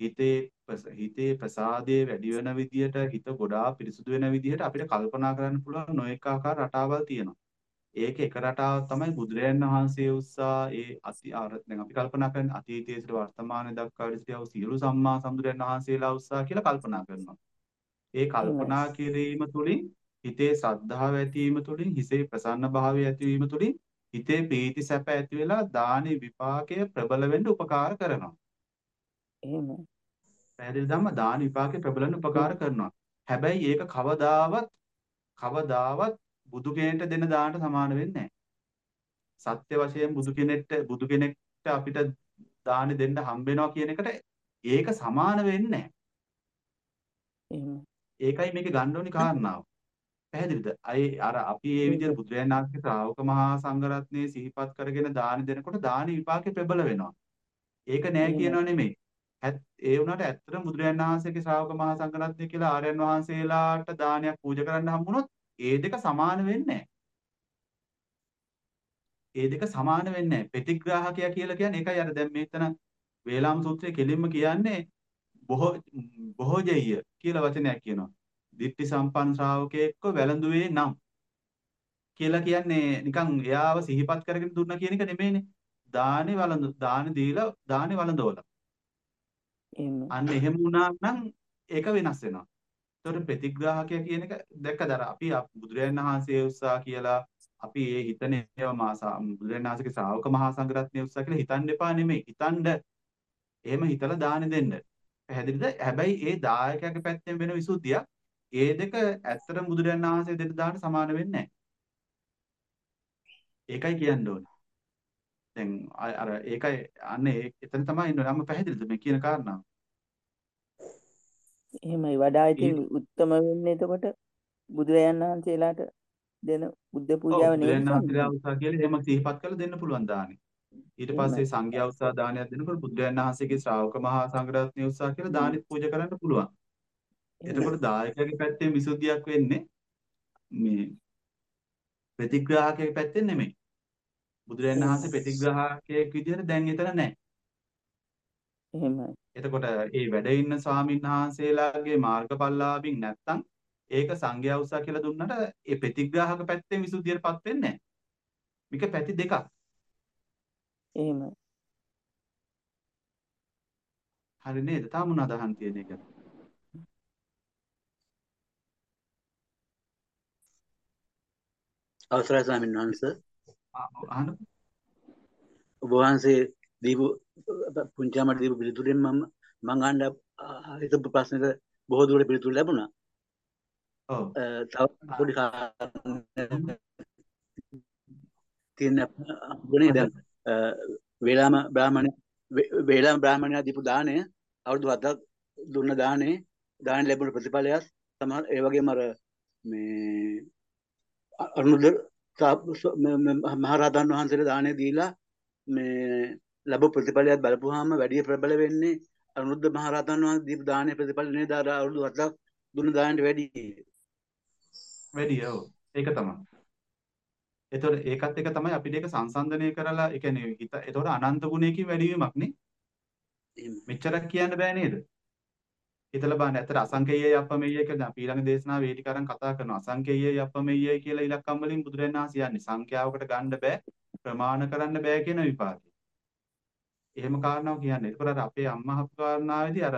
හිතේ හිතේ ප්‍රසාදයේ වැඩි වෙන විදියට හිත ගොඩාක් පිරිසුදු වෙන විදියට අපිට කල්පනා කරන්න පුළුවන් නොඑක ආකාර රටාවල් තියෙනවා. ඒකේ එක රටාවක් තමයි බුදුරයන් වහන්සේ උස්සා ඒ අර දැන් අපි කල්පනා කරන්නේ අතීතයේ සිට වර්තමානයේ දක්වා සිටියව සියලු සම්මා සම්බුදුරයන් වහන්සේලා උස්සා කියලා කල්පනා කරනවා. ඒ කල්පනා කිරීම තුළින් හිතේ ශ්‍රද්ධාව ඇතිවීම තුළින් හිසේ ප්‍රසන්න භාවය ඇතිවීම තුළින් හිතේ ප්‍රීති සැප ඇති වෙලා දානේ විපාකය ප්‍රබල වෙන්න උපකාර කරනවා. එහෙම. පැහැදිලි ධම්ම දාන විපාකේ ප්‍රබලන්න උපකාර කරනවා. හැබැයි ඒක කවදාවත් කවදාවත් බුදු කෙනෙක්ට දෙන දානට සමාන වෙන්නේ නැහැ. සත්‍ය වශයෙන් බුදු කෙනෙක්ට බුදු කෙනෙක්ට අපිට දානි දෙන්න හම්බ වෙනවා කියන එකට ඒක සමාන වෙන්නේ නැහැ. එහෙම. ඒකයි මේකේ ගන්න ඕනි කාරණාව. පැහැදිලිද? අය අර අපි මේ විදිහට බුදුරජාණන් වහන්සේගේ ශ්‍රාවක මහා සංඝරත්නයේ සිහිපත් කරගෙන දානි දෙනකොට දානි විපාකේ ප්‍රබල වෙනවා. ඒක නෑ. කියනව නෙමෙයි. ඒ වුණාට ඇත්තටම බුදුරජාණන් වහන්සේගේ ශ්‍රාවක මහා සංඝරත්නය කියලා ආර්යයන් වහන්සේලාට දානයක් පූජා කරන්න හම්බුනොත් ඒ දෙක සමාන වෙන්නේ ඒ දෙක සමාන වෙන්නේ. ප්‍රතිග්‍රාහකයා කියලා කියන්නේ ඒකයි අර දැන් මෙතන වේලාම සූත්‍රයේ කෙලින්ම කියන්නේ බොහෝ බොහෝජෙය්‍ය කියලා වචනයක් කියනවා. දිට්ඨි සම්පන්න ශ්‍රාවකයෙක්ව වැළඳුවේ නම් කියලා කියන්නේ නිකන් එයාව සිහිපත් කරගෙන දුන්නා කියන එක නෙමෙයිනේ. දානේ වළඳ දානේ දීලා දානේ වළඳවලා. එහෙම. අන්න එහෙම වුණා නම් ඒක වෙනස් වෙනවා. ඒතකොට ප්‍රතිග්‍රාහකය කියන එක දැක්කද අර අපි අප- බුදුරජාණන් වහන්සේ උස්සා කියලා අපි ඒ හිතන ඒවා මාසා බුදුරජාණන් වහන්සේගේ ශ්‍රාවක මහා සංඝරත්නය උස්සා කියලා හිතන්න එපා නෙමෙයි. හිතන්න එහෙම හිතලා දානෙ දෙන්න. පැහැදිලිද? හැබැයි ඒ දායකයාගේ පැත්තෙන් වෙන විසුද්ධියක් ඒ දෙක ඇත්තටම බුදුරජාණන් වහන්සේ දෙන්න දාන සමාන වෙන්නේ නැහැ. ඒකයි කියන්න ඕනේ. දැන් අර ඒකයි අන්න එතන තමයි ඉන්නේ. අම්ම පැහැදිලිද මේ කියන කාරණාව? එහෙමයි වඩා ඉතින් උත්තම වෙන්නේ එතකොට බුදුරජාණන් වහන්සේලාට දෙන බුද්ධ පූජාව නේද බුදුරජාණන්? වහන්සේලා උත්සාහ කියලා එහෙම සිහිපත් කරලා දෙන්න පුළුවන් දානෙ. ඊට. පස්සේ සංඝයා උත්සාහ දානයක් දෙනකොට බුදුරජාණන් වහන්සේගේ ශ්‍රාවක මහා සංඝරත්නය උත්සාහ කියලා දානෙත් පූජා කරන්න පුළුවන්. එතකොට දායකයාගේ පැත්තෙන් විසුද්ධියක් වෙන්නේ මේ ප්‍රතිග්‍රාහකයාගේ පැත්තෙන් නෙමෙයි. බුදුරජාණන් වහන්සේ ප්‍රතිග්‍රාහකයෙක් විදිහට දැන් එතන නැහැ. එහෙමයි. එතකොට ඒ වැඩ ඉන්න ස්වාමීන් වහන්සේලාගේ මාර්ගඵලලාභින් නැත්තම් ඒක සංඝයා උත්සාහ කියලා දුන්නට ඒ ප්‍රතිග්‍රාහක පැත්තෙන් විසුද්ධියටපත් වෙන්නේ නැහැ. මේක පැති දෙකක්. එහෙමයි. හරි නේද? තාම මොනවද අහන්න තියෙන එක? අවසරයි ස්වාමීන් වහන්ස අහන්න ඔබ වහන්සේ දීපු පුංචාමට දීපු පිළිතුරෙන් මම මං අහන්න හිතපු ප්‍රශ්නෙට බොහෝ දුරට පිළිතුරු ලැබුණා. ඔව්. තව පොඩි තියෙන ගුණේ දැන් වේලාම බ්‍රාහමණ වේලාම බ්‍රාහමණයා දීපු දාණය අවුරුදු 7ක් දුන්න දාණය දාන ලැබුණ ප්‍රතිඵලයක් සමහර ඒ වගේම අර මේ අනුද මහරහතන් වහන්සේට දාණය දීලා මේ ලැබු ප්‍රතිඵලයක් බලපුවාම වැඩි ප්‍රබල වෙන්නේ අනුරුද්ධ මහරහතන් වහන්සේ දීපු දානයේ ප්‍රතිඵල නේද අර අවුරුදු 7ක් දුන්න දානට වැඩි වැඩි ඔව් ඒක තමයි. එතකොට ඒකත් එක තමයි අපිට ඒක සංසන්දනය කරලා ඒ කියන්නේ එතකොට අනන්ත ගුණයකින් වැඩි වීමක් නේ. මෙච්චරක් කියන්න බෑ නේද? හිතලා බලන්න ඇත්තට අසංකේයය අපමෙය්‍ය කියලා අපි ඊළඟ දේශනාවේ ඒ ටික අරන් කතා කරනවා. අසංකේයය අපමෙය්‍ය කියලා ඉලක්කම් වලින් බුදුරජාණන් වහන්සේ යන්නේ සංඛ්‍යාවකට ගන්න බෑ ප්‍රමාණ කරන්න බෑ කියන විපාකය. එහෙම කාරණාව කියන්නේ. ඒකෝර අර අපේ අම්මා හපු කාරණාවේදී අර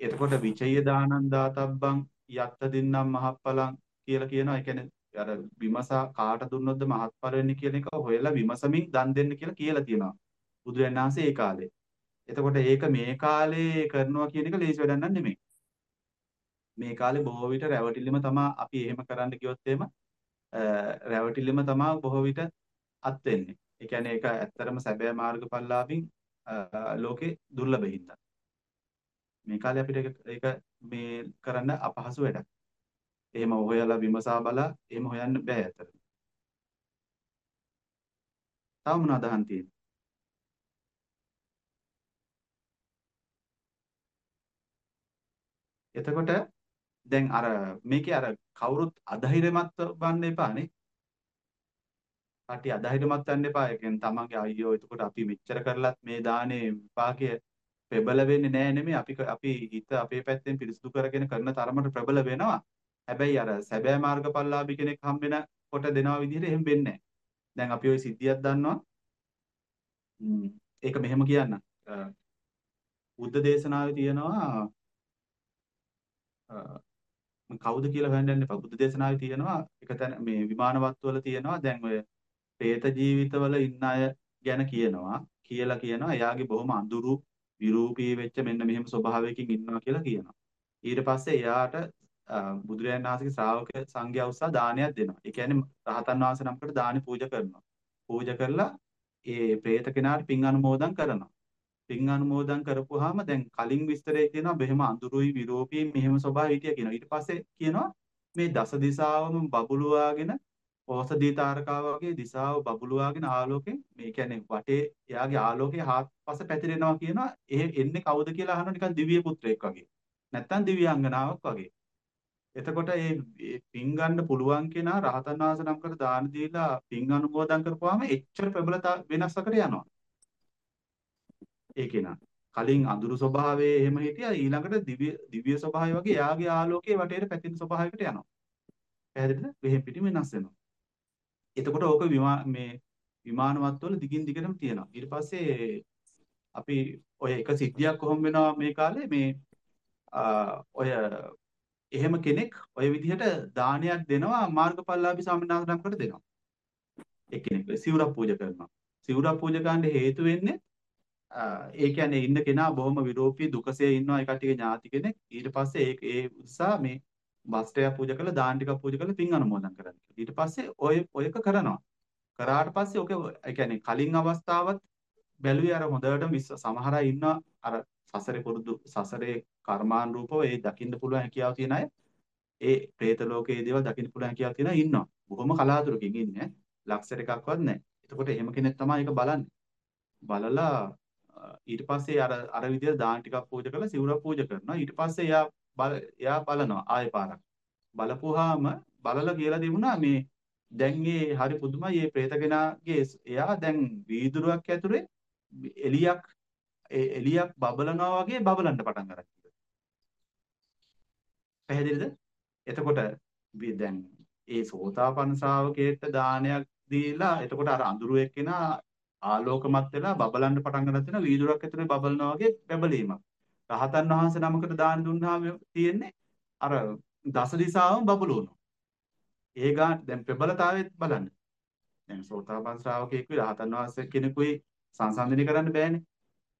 එතකොට විචය දානං දාතබ්බං යත්ත දින්නම් මහප්පලං කියලා කියනවා. ඒ කියන්නේ අර විමසා කාට දුන්නොත්ද මහත්ඵල වෙන්නේ කියන එක හොයලා විමසමින් දන් දෙන්න කියලා කියලා තියෙනවා. බුදුරජාණන් වහන්සේ ඒ කාලේ. එතකොට ඒක මේ කාලේ කරනවා කියන එක ලේසි වැඩක් නන් නෙමෙයි. මේ කාලේ බොහෝ විට රැවටිලිම තමයි අපි එහෙම කරන්න ගියොත් එහෙම රැවටිලිම තමයි බොහෝ විට අත් වෙන්නේ. ඒ කියන්නේ ඒක ඇත්තරම සැබෑ මාර්ගඵලලාභින් ලෝකේ දුර්ලභ හින්දා. මේ කාලේ අපිට ඒක මේ කරන්න අපහසු වැඩක්. එහෙම හොයලා විමසා බලා එහෙම හොයන්න බෑ ඇත්තට. තව මොනවද අහන්න තියෙන්නේ? එතකොට දැන් අර මේකේ අර කවුරුත් අධෛර්යමත් වන්න එපානේ. කටි අධෛර්යමත් වෙන්න එපා. ඒ කියන්නේ තමන්ගේ අයියෝ එතකොට අපි මෙච්චර කරලත් මේ දානේ විපාකය ප්‍රබල වෙන්නේ නැහැ නෙමෙයි. අපි අපි හිත අපේ පැත්තෙන් පිරිසුදු කරගෙන කරන තරමට ප්‍රබල වෙනවා. හැබැයි අර සැබෑ මාර්ගඵලලාභී කෙනෙක් හම්බෙන කොට දෙනවා විදිහට එහෙම වෙන්නේ නැහැ. දැන් අපි ওই සිද්ධියක් දන්නවා. ඒක මෙහෙම කියන්න. බුද්ධ දේශනාවේ තියෙනවා කවුද කියලා හොයන්න යන්න එපා. බුද්ධ දේශනාවේ තියෙනවා එක තැන මේ විමානවත්වල තියෙනවා දැන් ඔය പ്രേත ජීවිතවල ඉන්න අය ගැන කියනවා. කියලා කියනවා එයාගේ බොහොම අඳුරු විරූපී වෙච්ච මෙන්න මෙහෙම ස්වභාවයකින් ඉන්නවා කියලා කියනවා. ඊට පස්සේ එයාට බුදුරජාණන් වහන්සේගේ ශ්‍රාවක සංඝයා උස්සා දානයක් දෙනවා. ඒ කියන්නේ රහතන් වහන්සේ නමකට දානි පූජා කරනවා. පූජා කරලා ඒ പ്രേත කෙනාට පින් අනුමෝදන් කරනවා. පින් අනුමෝදන් කරපුවාම දැන් කලින් විස්තරේ කියනවා බෙහෙම අඳුරුයි විරෝපී මෙහෙම ස්වභාවය හිටියා කියනවා. ඊට පස්සේ කියනවා මේ දස දිසාවම බබළුවාගෙන ඕසදී තාරකාව වගේ දිසාව බබළුවාගෙන ආලෝකයෙන් මේ කියන්නේ වටේ එයාගේ ආලෝකයේ හාත්පස පැතිරෙනවා කියනවා. ඒ එන්නේ කවුද කියලා අහනවා නිකන් දිව්‍ය පුත්‍රයෙක් වගේ. නැත්තම් දිව්‍යාංගනාවක් වගේ. එතකොට මේ පින් ගන්න පුළුවන් කෙනා රහතන් වහන්සේ නමකට දාන දීලා පින් අනුමෝදන් කරපුවාම එච්චර ප්‍රබලතා වෙනසකට යනවා. ඒ කෙනා. කලින් අඳුරු ස්වභාවයේ එහෙම හිටියා ඊළඟට දිව්‍ය දිව්‍ය ස්වභාවය වගේ එයාගේ ආලෝකයේ වටේට පැතිරෙන ස්වභාවයකට යනවා. පැහැදිලිද? වෙහෙන් පිටින් වෙනස් වෙනවා. එතකොට ඕක මේ විමානවත් වල දිගින් දිගටම තියෙනවා. ඊට පස්සේ අපි ඔය එක සිද්ධියක් කොහොම වෙනවා මේ කාලේ මේ ඔය එහෙම කෙනෙක් ඔය විදිහට දානයක් දෙනවා මාර්ගඵලලාභී ස්වාමීනාథනකට දෙනවා. එක්කෙනෙක් සිවුරක් පූජා කරනවා. සිවුරක් පූජා කරන්න හේතු වෙන්නේ ඒ කියන්නේ ඉන්න කෙනා බොහොම විරෝපී දුකසේ ඉන්නවා ඒ කට්ටියගේ ඥාති කෙනෙක්. ඊට පස්සේ ඒ ඒ උත්සාහ මේ වස්ත්‍රය පූජා කරලා දාන ටිකක් පූජා කරලා පින් අනුමෝදන් කරන්න. ඊට පස්සේ ඔය ඔයක කරනවා. කරාට පස්සේ ඔක ඒ කියන්නේ කලින් අවස්ථාවත් බැලුවේ අර හොඳටම සමහර අය ඉන්නවා අර සසරේ පුරුදු සසරේ කර්මානුරූපව ඒ දකින්න පුළුවන් හැකියාව තියෙන අය ඒ പ്രേත ලෝකයේ දේවල් දකින්න පුළුවන් හැකියාව තියෙන අය ඉන්නවා. බොහොම කලාතුරකින් ඉන්නේ. ලක්ෂර එකක්වත් නැහැ. එතකොට එහෙම කෙනෙක් තමයි ඒක බලන්නේ. බලලා ඊට පස්සේ අර අර විදිහට දාන ටිකක් පූජා කරලා සිවුරක් පූජා කරනවා. ඊට පස්සේ එයා එයා බලනවා ආයෙ පාරක්. බලපුවාම බලලා කියලා දෙමුණා මේ දැන් මේ හරි පුදුමයි මේ പ്രേතකෙනාගේ එයා දැන් වීදුරුවක් ඇතුලේ එලියක් එලියක් බබලනවා වගේ බබලන්න පටන් ගත්තා. පැහැදිලිද? එතකොට දැන් ඒ සෝතාපන්න ශ්‍රාවකයෙක්ට දානයක් දීලා එතකොට අර අඳුරු එක්කෙනා ආලෝකමත් වෙලා බබලන්න පටන් ගන්න තියෙන වීදුරක් ඇතුලේ බබලනවා වගේ බබලීමක්. රහතන් වහන්සේ නමකට දාන දුන්නාම තියෙන්නේ අර දස දිසාවම බබලවනවා. ඒ ගාන දැන් ප්‍රබලතාවෙත් බලන්න. දැන් සෝතාපන්න ශ්‍රාවකයෙක් වි රහතන් වහන්සේ කෙනෙකුයි සංසන්දනය කරන්න බෑනේ.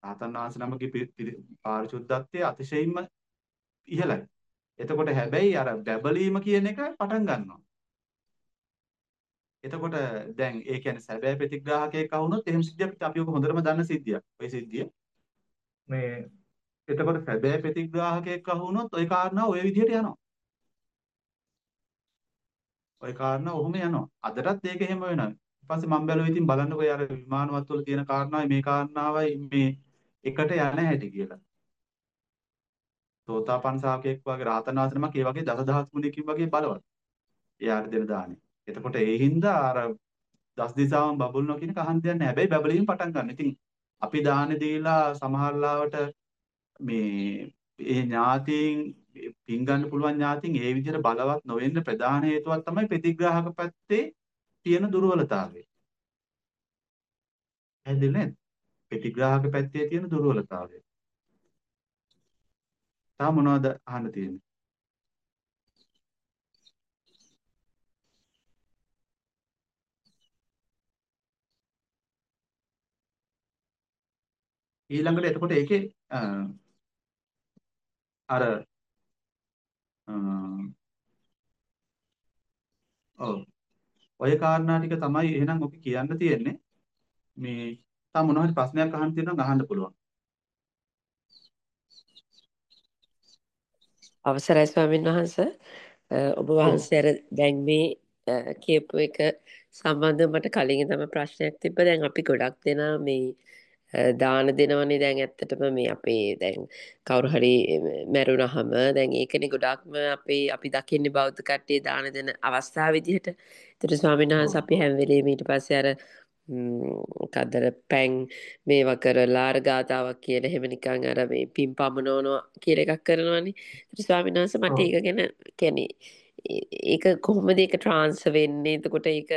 රහතන් වහන්සේ නමගේ පාරිශුද්ධත්වය අතිශයින්ම ඉහළයි. එතකොට හැබැයි අර බැබලීම කියන එක පටන් ගන්නවා. එතකොට දැන් ඒ කියන්නේ සැබෑ ප්‍රතිග්‍රාහකයෙක් අහුනොත් එහෙම සිද්ධියක් අපි ඔක හොඳටම දන්න සිද්ධියක්. ওই සිද්ධිය. මේ එතකොට සැබෑ ප්‍රතිග්‍රාහකයෙක් අහුනොත් ওই කාරණා ওই විදිහට යනවා. ওই කාරණා ඔහොම යනවා. අදටත් ඒක එහෙම වෙනවා. ඊපස්සේ මම බැලුවා ඉතින් බලන්නකෝ අර විමානවත් වල තියෙන කාරණාවයි මේ කාරණාවයි මේ එකට යන හැටි කියලා. සෝතාපන්න ශාවකයෙක් වගේ රහතන් වහන්සේ නමක් ඒ වගේ දසදහස් ගුණයකින් වගේ බලවත්. එයාට දෙන දානේ. එතකොට ඒ හින්දා අර දස් දිසාවන් බබුල්නවා කියන කහන් දෙයක් නැහැ. හැබැයි බබලීම පටන් ගන්න. ඉතින් අපි දානේ දීලා සමහරලාවට මේ ඒ ඥාතීන් පින් ගන්න පුළුවන් ඥාතීන් ඒ විදිහට බලවත් නොවෙන්න ප්‍රධාන හේතුවක් තමයි ප්‍රතිග්‍රාහක පැත්තේ තියෙන දුර්වලතාවය. පැහැදිලි නේද? ප්‍රතිග්‍රාහක පැත්තේ තියෙන දුර්වලතාවය. තා මොනවද අහන්න තියෙන්නේ? ඊළඟට එතකොට ඒකේ අර ඔව්. ඔය කාරණා ටික තමයි එහෙනම් ඔක කියන්න තියෙන්නේ. මේ තා මොනවා හරි ප්‍රශ්නයක් අහන්න තියෙනවා අහන්න පුළුවන්. අවසරයි ස්වාමීන් වහන්ස. ඔබ වහන්සේ අර දැන් මේ කියපු එක සම්බන්ධව මට කලින් තම ප්‍රශ්නයක් තිබ්බ. දැන් අපි ගොඩක් දෙනා මේ දාන දෙනවනේ දැන් ඇත්තටම මේ අපේ දැන් කවුරු හරි මැරුණහම දැන් ඒකනේ ගොඩාක්ම අපේ අපි දකින්නේ බෞද්ධ කට්ටිය දාන දෙන අවස්ථාව විදිහට. ඒතර ස්වාමීන් වහන්සේ අපි හැම වෙලේම ඊට පස්සේ අර මොකද්දර පැන් මේවා කරලා අර ගාතාවක් කියලා එහෙම නිකන් අර මේ පින් පමනවනවා කියලා එකක් කරනවානේ. ඒතර ස්වාමීන් වහන්සේ මට ඒක ගැන කියන්නේ ඒක කොහොමද ඒක ට්‍රාන්ස්ෆර් වෙන්නේ? එතකොට ඒක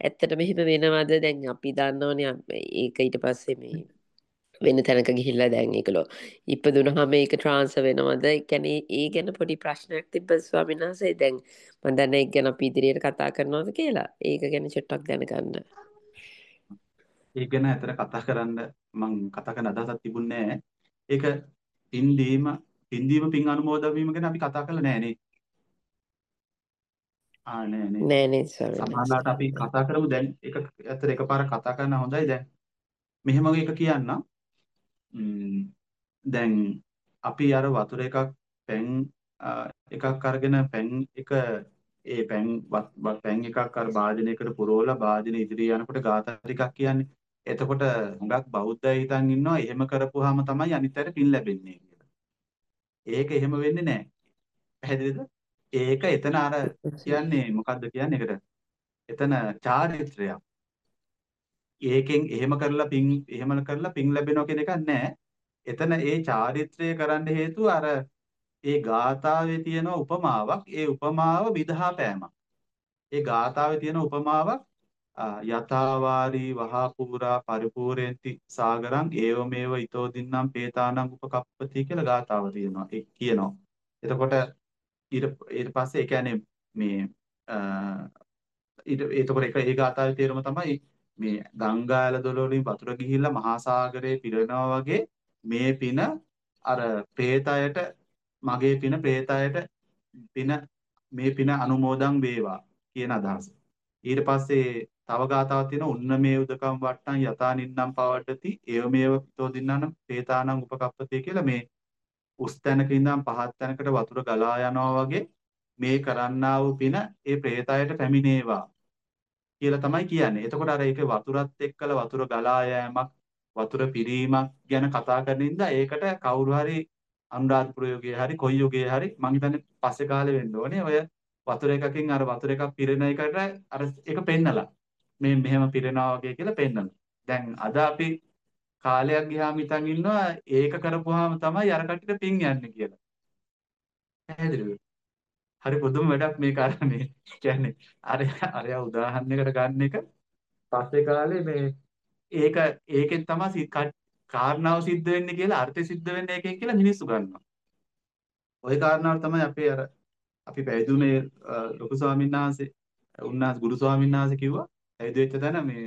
ඇත්තටම එහෙම වෙනවද? දැන් අපි දන්නවනේ ඒක ඊට පස්සේ මේ වෙන තැනක ගිහිල්ලා දැන් ඒකලෝ ඉපදුනහම ඒක ට්‍රාන්ස්ෆර් වෙනවද? ඒ කියන්නේ ඒ ගැන පොඩි ප්‍රශ්නයක් තිබ්බ ස්වාමීන් වහන්සේ දැන් මම දන්නේ ඒක ගැන අපි ඉදිරියට කතා කරනවද කියලා. ඒක ගැන චුට්ටක් දැනගන්න. ඒක ගැන ඇතර කතා කරන්න මම කතා කරන්න අදහසක් තිබුණේ. ඒක පින් දීම පින් දීම පින් අනුමෝදන් වීම ගැන අපි කතා කරලා නැහැ නේ. ආ නෑ නේ. නෑ නේ ස්වාමීන් වහන්සේ. සමහරවිට අපි කතා කරමු දැන් ඒක ඇත්තට එකපාරක් කතා කරන්න හොඳයි දැන්. මෙහෙම එක කියන්නම්. දැන් අපි අර වතුර එකක් පැන් එකක් අරගෙන පැන් එක ඒ පැන් පැන් එකක් අර භාජනයකට පුරවලා භාජන ඉදිරිය යනකොට ගාථා ටිකක් කියන්නේ. එතකොට හුඟක් බෞද්ධය හිතන් ඉන්නවා එහෙම කරපුවාම තමයි අනිත් අයට පින් ලැබෙන්නේ කියලා. ඒක එහෙම වෙන්නේ නැහැ. පැහැදිලිද? ඒක එතන අර කියන්නේ මොකද්ද කියන්නේ ඒකට? එතන චාරිත්‍රයක්. ඒකෙන් එහෙම කරලා පින් එහෙම කරලා පින් ලැබෙනවා කියන එකක් නැහැ. එතන ඒ චාරිත්‍රය කරන්න හේතුව අර ඒ ගාථාවේ තියෙන උපමාවක්. ඒ උපමාව විදහා පෑමක්. ඒ ගාථාවේ තියෙන උපමාවක් යතාවාරී වහාපූරා පරිපූර්ණති සාගරං ඒවමේව ඊතෝ දින්නම් පේතානං උපකප්පති කියලා ගාථාව තියෙනවා. ඒ කියනවා. එතකොට ඊට ඊට පස්සේ ඒ කියන්නේ මේ ඊට එතකොට ඒක ඒ ගාථාවේ තේරුම තමයි මේ ගංගාල දොළවලින් වතුර ගිහිල්ලා මහා සාගරේ පිරෙනවා වගේ මේ පින අර പ്രേතයට මගේ පින പ്രേතයට පින මේ පින අනුමෝදන් වේවා කියන අදහස. ඊට පස්සේ තව ගාතාවක් තියෙනවා උන්න මේ උදකම් වට්ටන් යතා නින්නම් පවඩති ඒව මේව තෝ දින්නානම් പ്രേතානම් උපකප්පති කියලා මේ උස් තැනක ඉඳන් පහත් තැනකට වතුර ගලා යනවා වගේ මේ කරන්නා වූ පින ඒ പ്രേතයට පැමිණේවා කියලා තමයි කියන්නේ. එතකොට අර ඒක වතුරත් එක්කලා වතුර ගලා යෑමක්, වතුර පිරීමක් ගැන කතා කරන ඉඳලා ඒකට කවුරු හරි අනුරාධපුර යුගයේ හරි කොයි යුගයේ හරි මං හිතන්නේ පස්සේ කාලේ වෙන්න ඕනේ. ඔය වතුර එකකින් අර වතුර එකක් පිරෙන එකට අර ඒක පෙන්නලා. මේ මෙහෙම පිරෙනවා වගේ කියලා පෙන්නනවා. දැන් අද අපි කාලයක් ගියාම හිතන් ඉන්නවා ඒක කරපුවාම තමයි අර කට්ටියට පින් යන්නේ කියලා. පැහැදිලිද? හරි පුදුම වැඩක් මේ කාරණේ. කියන්නේ අර අරයා උදාහරණයකට ගන්න එක පස්සේ කාලේ මේ ඒක ඒකෙන් තමයි කාරණාව සිද්ධ වෙන්නේ කියලා අර්ථය සිද්ධ වෙන්නේ ඒකෙන් කියලා මිනිස්සු ගන්නවා. ওই කාරණාව තමයි අපේ අර අපි පැවිදුනේ ලොකු ස්වාමීන් වහන්සේ උන්වහන්සේ ගුරු ස්වාමීන් වහන්සේ කිව්වා පැවිදි වෙච්ච තැන මේ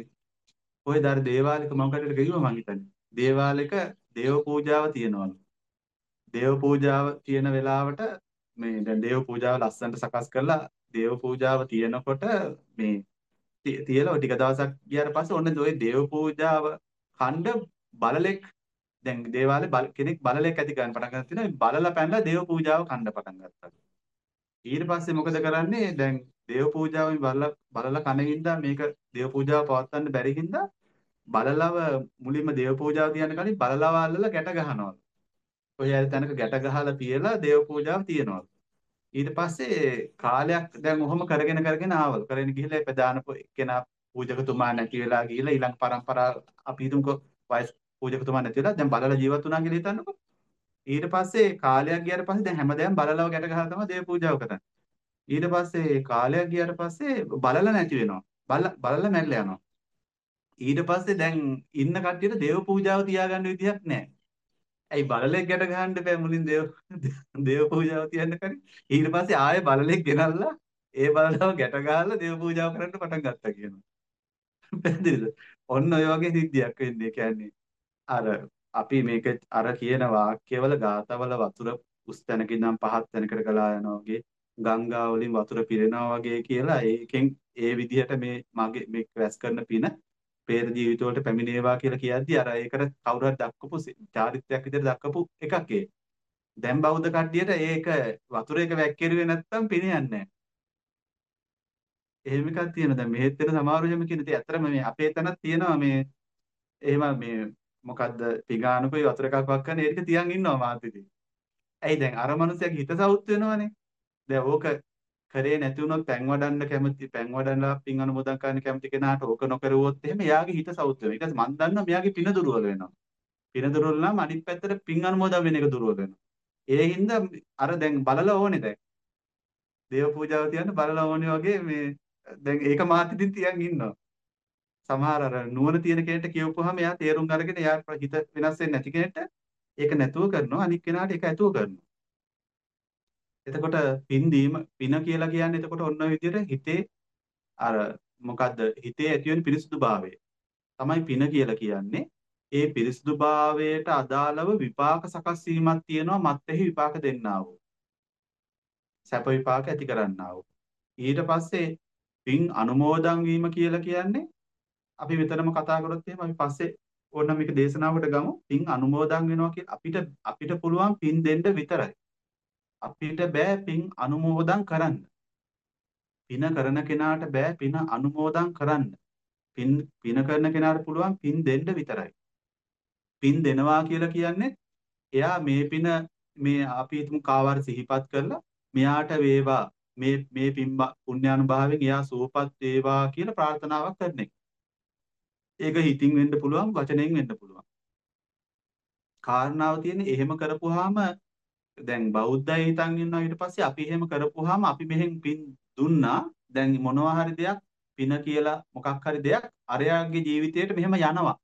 ඔය දර දේවාලයක මම කටට කිව්වා මං හිතන්නේ. දේවාලයක දේව පූජාව තියෙනවලු. දේව පූජාව තියෙන වෙලාවට මේ දැන් දේව පූජාව ලස්සනට සකස් කරලා දේව පූජාව තියෙනකොට මේ තියලා ටික දවසක් ගියාට පස්සේ ඔන්න ඔය දේව පූජාව ඛණ්ඩ බලලෙක් දැන් දේවාලේ කෙනෙක් බලලෙක් ඇති ගන්න පටන් ගන්න තියෙනවා බලලා පැනලා දේව පූජාව ඛණ්ඩ පටන් ගත්තා. ඊට පස්සේ මොකද කරන්නේ දැන් දේව පූජාවෙන් බලලා බලලා කණින්දා මේක දේව පූජාව පවත්වන්න බැරි හින්දා බලලව මුලින්ම දේව පූජාව තියන්න කලින් බලලව අල්ලලා ගැට ගහනවා. කොහේ හරි තැනක ගැට ගහලා තියලා දේව පූජාව තියනවා. ඊට පස්සේ කාලයක් දැන් ඔහොම කරගෙන කරගෙන ආවලු. කරගෙන ගිහිල්ලා ප්‍රධාන කෙනා පූජකතුමා නැති වෙලා ගිහිල්ලා ඊළඟ පරම්පරාව අපි හිතමුකෝ වයස් පූජකතුමා නැති වෙලා දැන් බලලා ජීවත් වුණා කියලා හිතන්නකෝ. ඊට පස්සේ කාලයක් ගියාට පස්සේ දැන් හැමදාම බලලව ගැට ගහලා තමයි දේව පූජාව කරන්නේ. ඊට පස්සේ කාලයක් ගියාට පස්සේ බලලා නැති වෙනවා. බලලා මැරිලා යනවා. ඊට පස්සේ දැන් ඉන්න කට්ටියට දේව පූජාව තියාගන්න විදියක් නැහැ. ඇයි බලලෙක් ගැට ගහන්න බෑ මුලින් දේව දේව පූජාව තියන්න කරේ. ඊට පස්සේ ආයෙ බලලෙක් ගෙනල්ලා ඒ බලලව ගැට ගහලා දේව පූජාව කරන්න පටන් ගත්තා කියනවා. පැහැදිලිද? ඔන්න ඔය වගේ සිද්ධියක් වෙන්නේ. කියන්නේ අර අපි මේක අර කියන වාක්‍යවල ගාතවල වතුර උස් තැනකින් නම් පහත් තැනකට ගලා යනවා වගේ ගංගා වලින් වතුර පිරෙනවා වගේ කියලා ඒකෙන් ඒ විදිහට මේ මගේ මේ රැස් කරන පින පෙර ජීවිතවලට පැමිණේවා කියලා කියද්දි අර ඒකට කවුරු හරි දක්වපු චාරිත්‍රාක් විදිහට දක්වපු එකක් ඒ. දැන් බෞද්ධ කට්ටියට ඒක වතුරේක වැක්කිරුවේ නැත්තම් පිනියන්නේ නැහැ. එහෙම එකක් තියෙනවා. දැන් මෙහෙත් වෙන සමහරව එහෙම කියන ඉතින් ඇත්තටම මේ අපේ තැනක් තියෙනවා මේ එහෙම මේ මොකද්ද පිගානුකෝයි වතුර එකක් වක් කරන ඒක තියන් ඉන්නවා මාත් ඉතින්. ඇයි දැන් අර මනුස්සයාගේ හිත සවුත් වෙනවනේ. දැන් ඕක කරේ නැති වුණොත් පැන් වඩන්න කැමති පැන් වඩන්නලා පින් අනුමෝදන් කරන්න කැමති කෙනාට ඕක නොකරුවොත් එහෙම එයාගේ හිත සවුත් වෙනවා. ඊට මම දන්නවා මෙයාගේ පින දුර්වල වෙනවා. පින දුර්වල නම් අනිත් පැත්තට පින් අනුමෝදන් වෙන එක දුර්වල වෙනවා. ඒ හින්දා අර දැන් බලලා ඕනේ දැන්. දේව පූජාව තියන්න බලලා ඕනේ වගේ මේ දැන් ඒක මාත් ඉතින් තියන් ඉන්නවා. සමහර අර නුවණ තියෙන කෙනෙක්ට කියවපුවාම එයා තේරුම් අරගෙන එයා හිත වෙනස් වෙන්නේ නැති කෙනෙක්ට ඒක නැතුව කරනවා අනිත් කෙනාට ඒක ඇතුව කරනවා. එතකොට පින් දීම පින කියලා කියන්නේ එතකොට ඔන්න ඔය විදිහට හිතේ අර මොකද්ද හිතේ ඇති වෙන පිරිසුදුභාවය තමයි පින කියලා කියන්නේ. ඒ පිරිසුදුභාවයට අදාළව විපාක සකස් වීමක් තියෙනවා මත්ෙහි විපාක දෙන්නා වූ. සැප විපාක ඇති කරන්නා වූ. ඊට පස්සේ පින් අනුමෝදන් වීම කියලා කියන්නේ අපි මෙතනම කතා කරොත් එහෙම අපි පස්සේ ඕනනම් මේක දේශනාවකට ගමු. පින් අනුමෝදන් වෙනවා කියලා අපිට අපිට පුළුවන් පින් දෙන්න විතරයි. අපිට බෑ පින් අනුමෝදන් කරන්න. පින කරන කෙනාට බෑ පින අනුමෝදන් කරන්න. පින් පින කරන කෙනාට පුළුවන් පින් දෙන්න විතරයි. පින් දෙනවා කියලා කියන්නේ එයා මේ පින මේ අපි හිතමු කාවර සිහිපත් කරලා මෙයාට වේවා මේ මේ පින් පුණ්‍යානුභාවයෙන් එයා සුවපත් වේවා කියලා ප්‍රාර්ථනාවක් කරන එක. ඒක හිතින් වෙන්න පුළුවන් වචනයෙන් වෙන්න පුළුවන්. කාරණාව තියෙන්නේ එහෙම කරපුවාම දැන් බෞද්ධය හිතන් ඉන්නවා ඊට පස්සේ අපි එහෙම කරපුවාම අපි මෙහෙන් පින් දුන්නා දැන් මොනවා හරි දෙයක් පින කියලා මොකක් හරි දෙයක් අරයාගේ ජීවිතේට මෙහෙම යනවා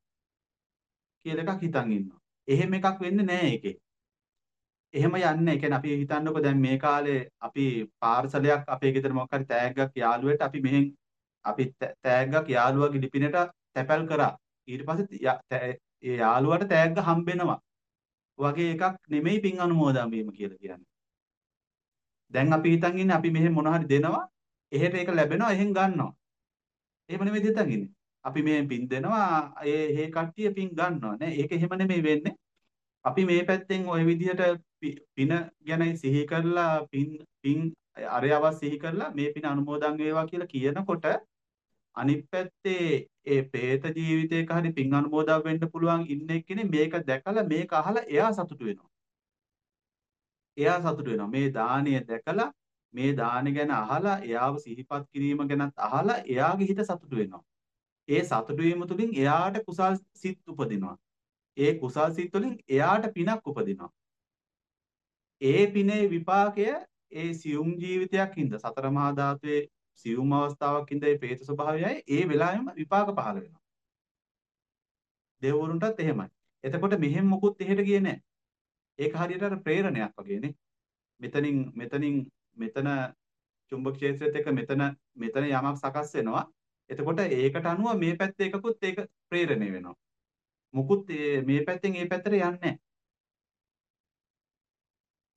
කියලා එකක් හිතන් ඉන්නවා. එහෙම එකක් වෙන්නේ නැහැ ඒකේ. එහෙම යන්නේ. ඒ කියන්නේ අපි හිතන්නකො දැන් මේ කාලේ අපි පාර්සලයක් අපේ ගෙදර මොකක් හරි තෑග්ගක් යාළුවෙට අපි මෙහෙන් අපි තෑග්ගක් යාළුවාගේ ලිපිනයට තැපැල් කරා. ඊට පස්සේ ඒ යාළුවාට තෑග්ග හම්බෙනවා. වගේ එකක් නෙමෙයි පින් අනුමෝදන් වීම කියලා කියන්නේ. දැන් අපි හිතන් ඉන්නේ අපි මෙහෙම මොන හරි දෙනවා එහෙට ඒක ලැබෙනවා එහෙන් ගන්නවා. එහෙම නෙමෙයි හිතන් ඉන්නේ. අපි මෙහෙන් පින් දෙනවා ඒ ඒ කට්ටිය පින් ගන්නවා නේ. ඒක එහෙම නෙමෙයි වෙන්නේ. අපි මේ පැත්තෙන් ওই විදිහට පින ගැන සිහි කරලා පින් පින් අරයව සිහි කරලා මේ පින අනුමෝදන් වේවා කියලා කියනකොට අනිත් පැත්තේ ඒ പ്രേත ජීවිතයක හරි පින් අනුමෝදන් වෙන්න පුළුවන් ඉන්න එක්කෙනේ මේක දැකලා මේක අහලා එයා සතුටු වෙනවා. එයා සතුටු වෙනවා. මේ දානය දැකලා මේ දාන ගැන අහලා එයාව සිහිපත් කිරීම ගැනත් අහලා එයාගේ හිත සතුටු වෙනවා. ඒ සතුටු වීම තුළින් එයාට කුසල් සිත් උපදිනවා. ඒ කුසල් සිත් වලින් එයාට පිනක් උපදිනවා. ඒ පිනේ විපාකය ඒ සියුම් ජීවිතයක් හින්දා සතර මහා ධාතුවේ සියුම් අවස්ථාවක් ඉඳලා ඒ പ്രേත ස්වභාවයයි ඒ වෙලාවෙම විපාක පහළ වෙනවා. දෙවරුන්ටත් එහෙමයි. එතකොට මෙහෙම මොකුත් එහෙට ගියේ නැහැ. ඒක හරියට අර ප්‍රේරණයක් වගේනේ. මෙතනින් මෙතනින් මෙතන චුම්බක ක්ෂේත්‍රයත් එක්ක මෙතන මෙතන යමක් සකස් වෙනවා. එතකොට ඒකට අනුව මේ පැත්තේ එකකුත් ඒක ප්‍රේරණය වෙනවා. මුකුත් මේ පැත්තෙන් ඒ පැත්තට යන්නේ නැහැ.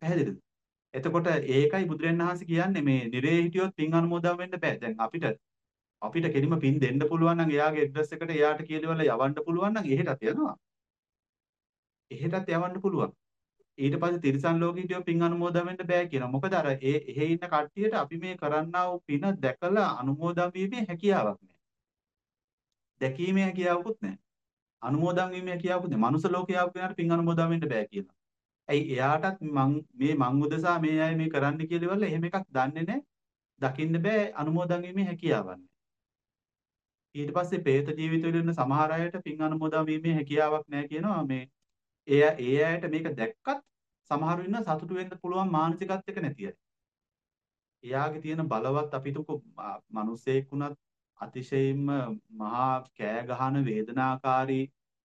පැහැදිලිද? එතකොට ඒකයි බුදුරජාණන් වහන්සේ කියන්නේ මේ නිරේ හිටියොත් පින් අනුමෝදන් වෙන්න බෑ. දැන් අපිට අපිට කෙලිම පින් දෙන්න පුළුවන් නම් එයාගේ ඇඩ්‍රස් එකට එයාට කියලාවල යවන්න පුළුවන් නම් එහෙටත් යනවා. එහෙටත් යවන්න පුළුවන්. ඊට පස්සේ තිරිසන් ලෝකෙ හිටියොත් පින් අනුමෝදන් වෙන්න බෑ කියනවා. මොකද අර ඒ එහෙ ඉන්න කට්ටියට අපි මේ කරන්නා වූ පින දැකලා අනුමෝදන් වීමේ හැකියාවක් නැහැ. දැකීමේ හැකියාවකුත් නැහැ. අනුමෝදන් වීමේ හැකියාවකුත් නැහැ. මනුස්ස ලෝකේ ආපු කෙනාට පින් අනුමෝදන් වෙන්න බෑ කියනවා. ඇයි එයාටත් මං මේ මං උදෙසා මේ අය මේ කරන්න කියලා ඉවරලා එහෙම එකක් දන්නේ නැහැ. දකින්න බෑ අනුමෝදන් වීමේ හැකියාවක් ඊට පස්සේ പ്രേත ජීවිතවල ඉන්න සමහර අයට පින් අනුමෝදන් වීමේ හැකියාවක් නැහැ කියනවා මේ ඒ ඒ අයට මේක දැක්කත් සමහරු ඉන්න සතුටු වෙන්න පුළුවන් මානසිකත්වයක නැති අය. එයාගේ තියෙන බලවත් අපිටක මිනිසෙක් වුණත් අතිශයින්ම මහා කෑ ගහන වේදනාකාරී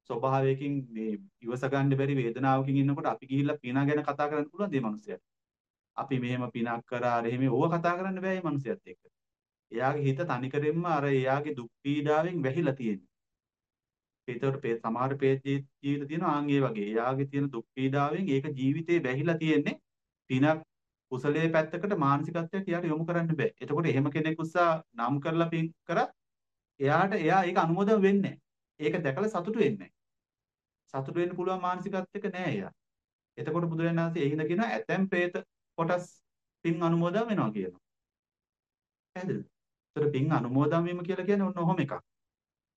ස්වභාවයකින් මේ ඉවස ගන්න බැරි වේදනාවකින් ඉන්නකොට අපි ගිහිල්ලා පින ගැන කතා කරන්න පුළුවන් මේ මිනිස්සයාට. අපි මෙහෙම පිනක් කරා අර එහෙම ඕව කතා කරන්න බෑ මේ මිනිස්සයාත් එක්ක. එයාගේ හිත තනිකරෙන්ම අර එයාගේ දුක් පීඩාවෙන් වැහිලා තියෙන්නේ. ඒතකොට පේ සමහර පේ ජීවිත තියෙනවා ආන් ඒ වගේ. එයාගේ තියෙන දුක් පීඩාවෙන් ඒක ජීවිතේ වැහිලා තියෙන්නේ පිනක් කුසලයේ පැත්තකට මානසිකත්වයක් එයාට යොමු කරන්න බෑ. එතකොට එහෙම කෙනෙක් උස්සා නම් කරලා පින් කරත් එයාට එයා ඒක අනුමෝදන් වෙන්නේ ඒක දැකලා සතුටු වෙන්නේ සතුටු වෙන්න පුළුවන් මානසිකත්වයක නෑ එයා. එතකොට බුදුරජාණන් වහන්සේ ඒ හිඳ කියනවා ඇතැම් പ്രേත කොටස් පින් අනුමෝදන් වෙනවා කියනවා. පැහැදිලිද? ඒතර පින් අනුමෝදන් වීම කියලා කියන්නේ ඔන්න ඔහොම එකක්.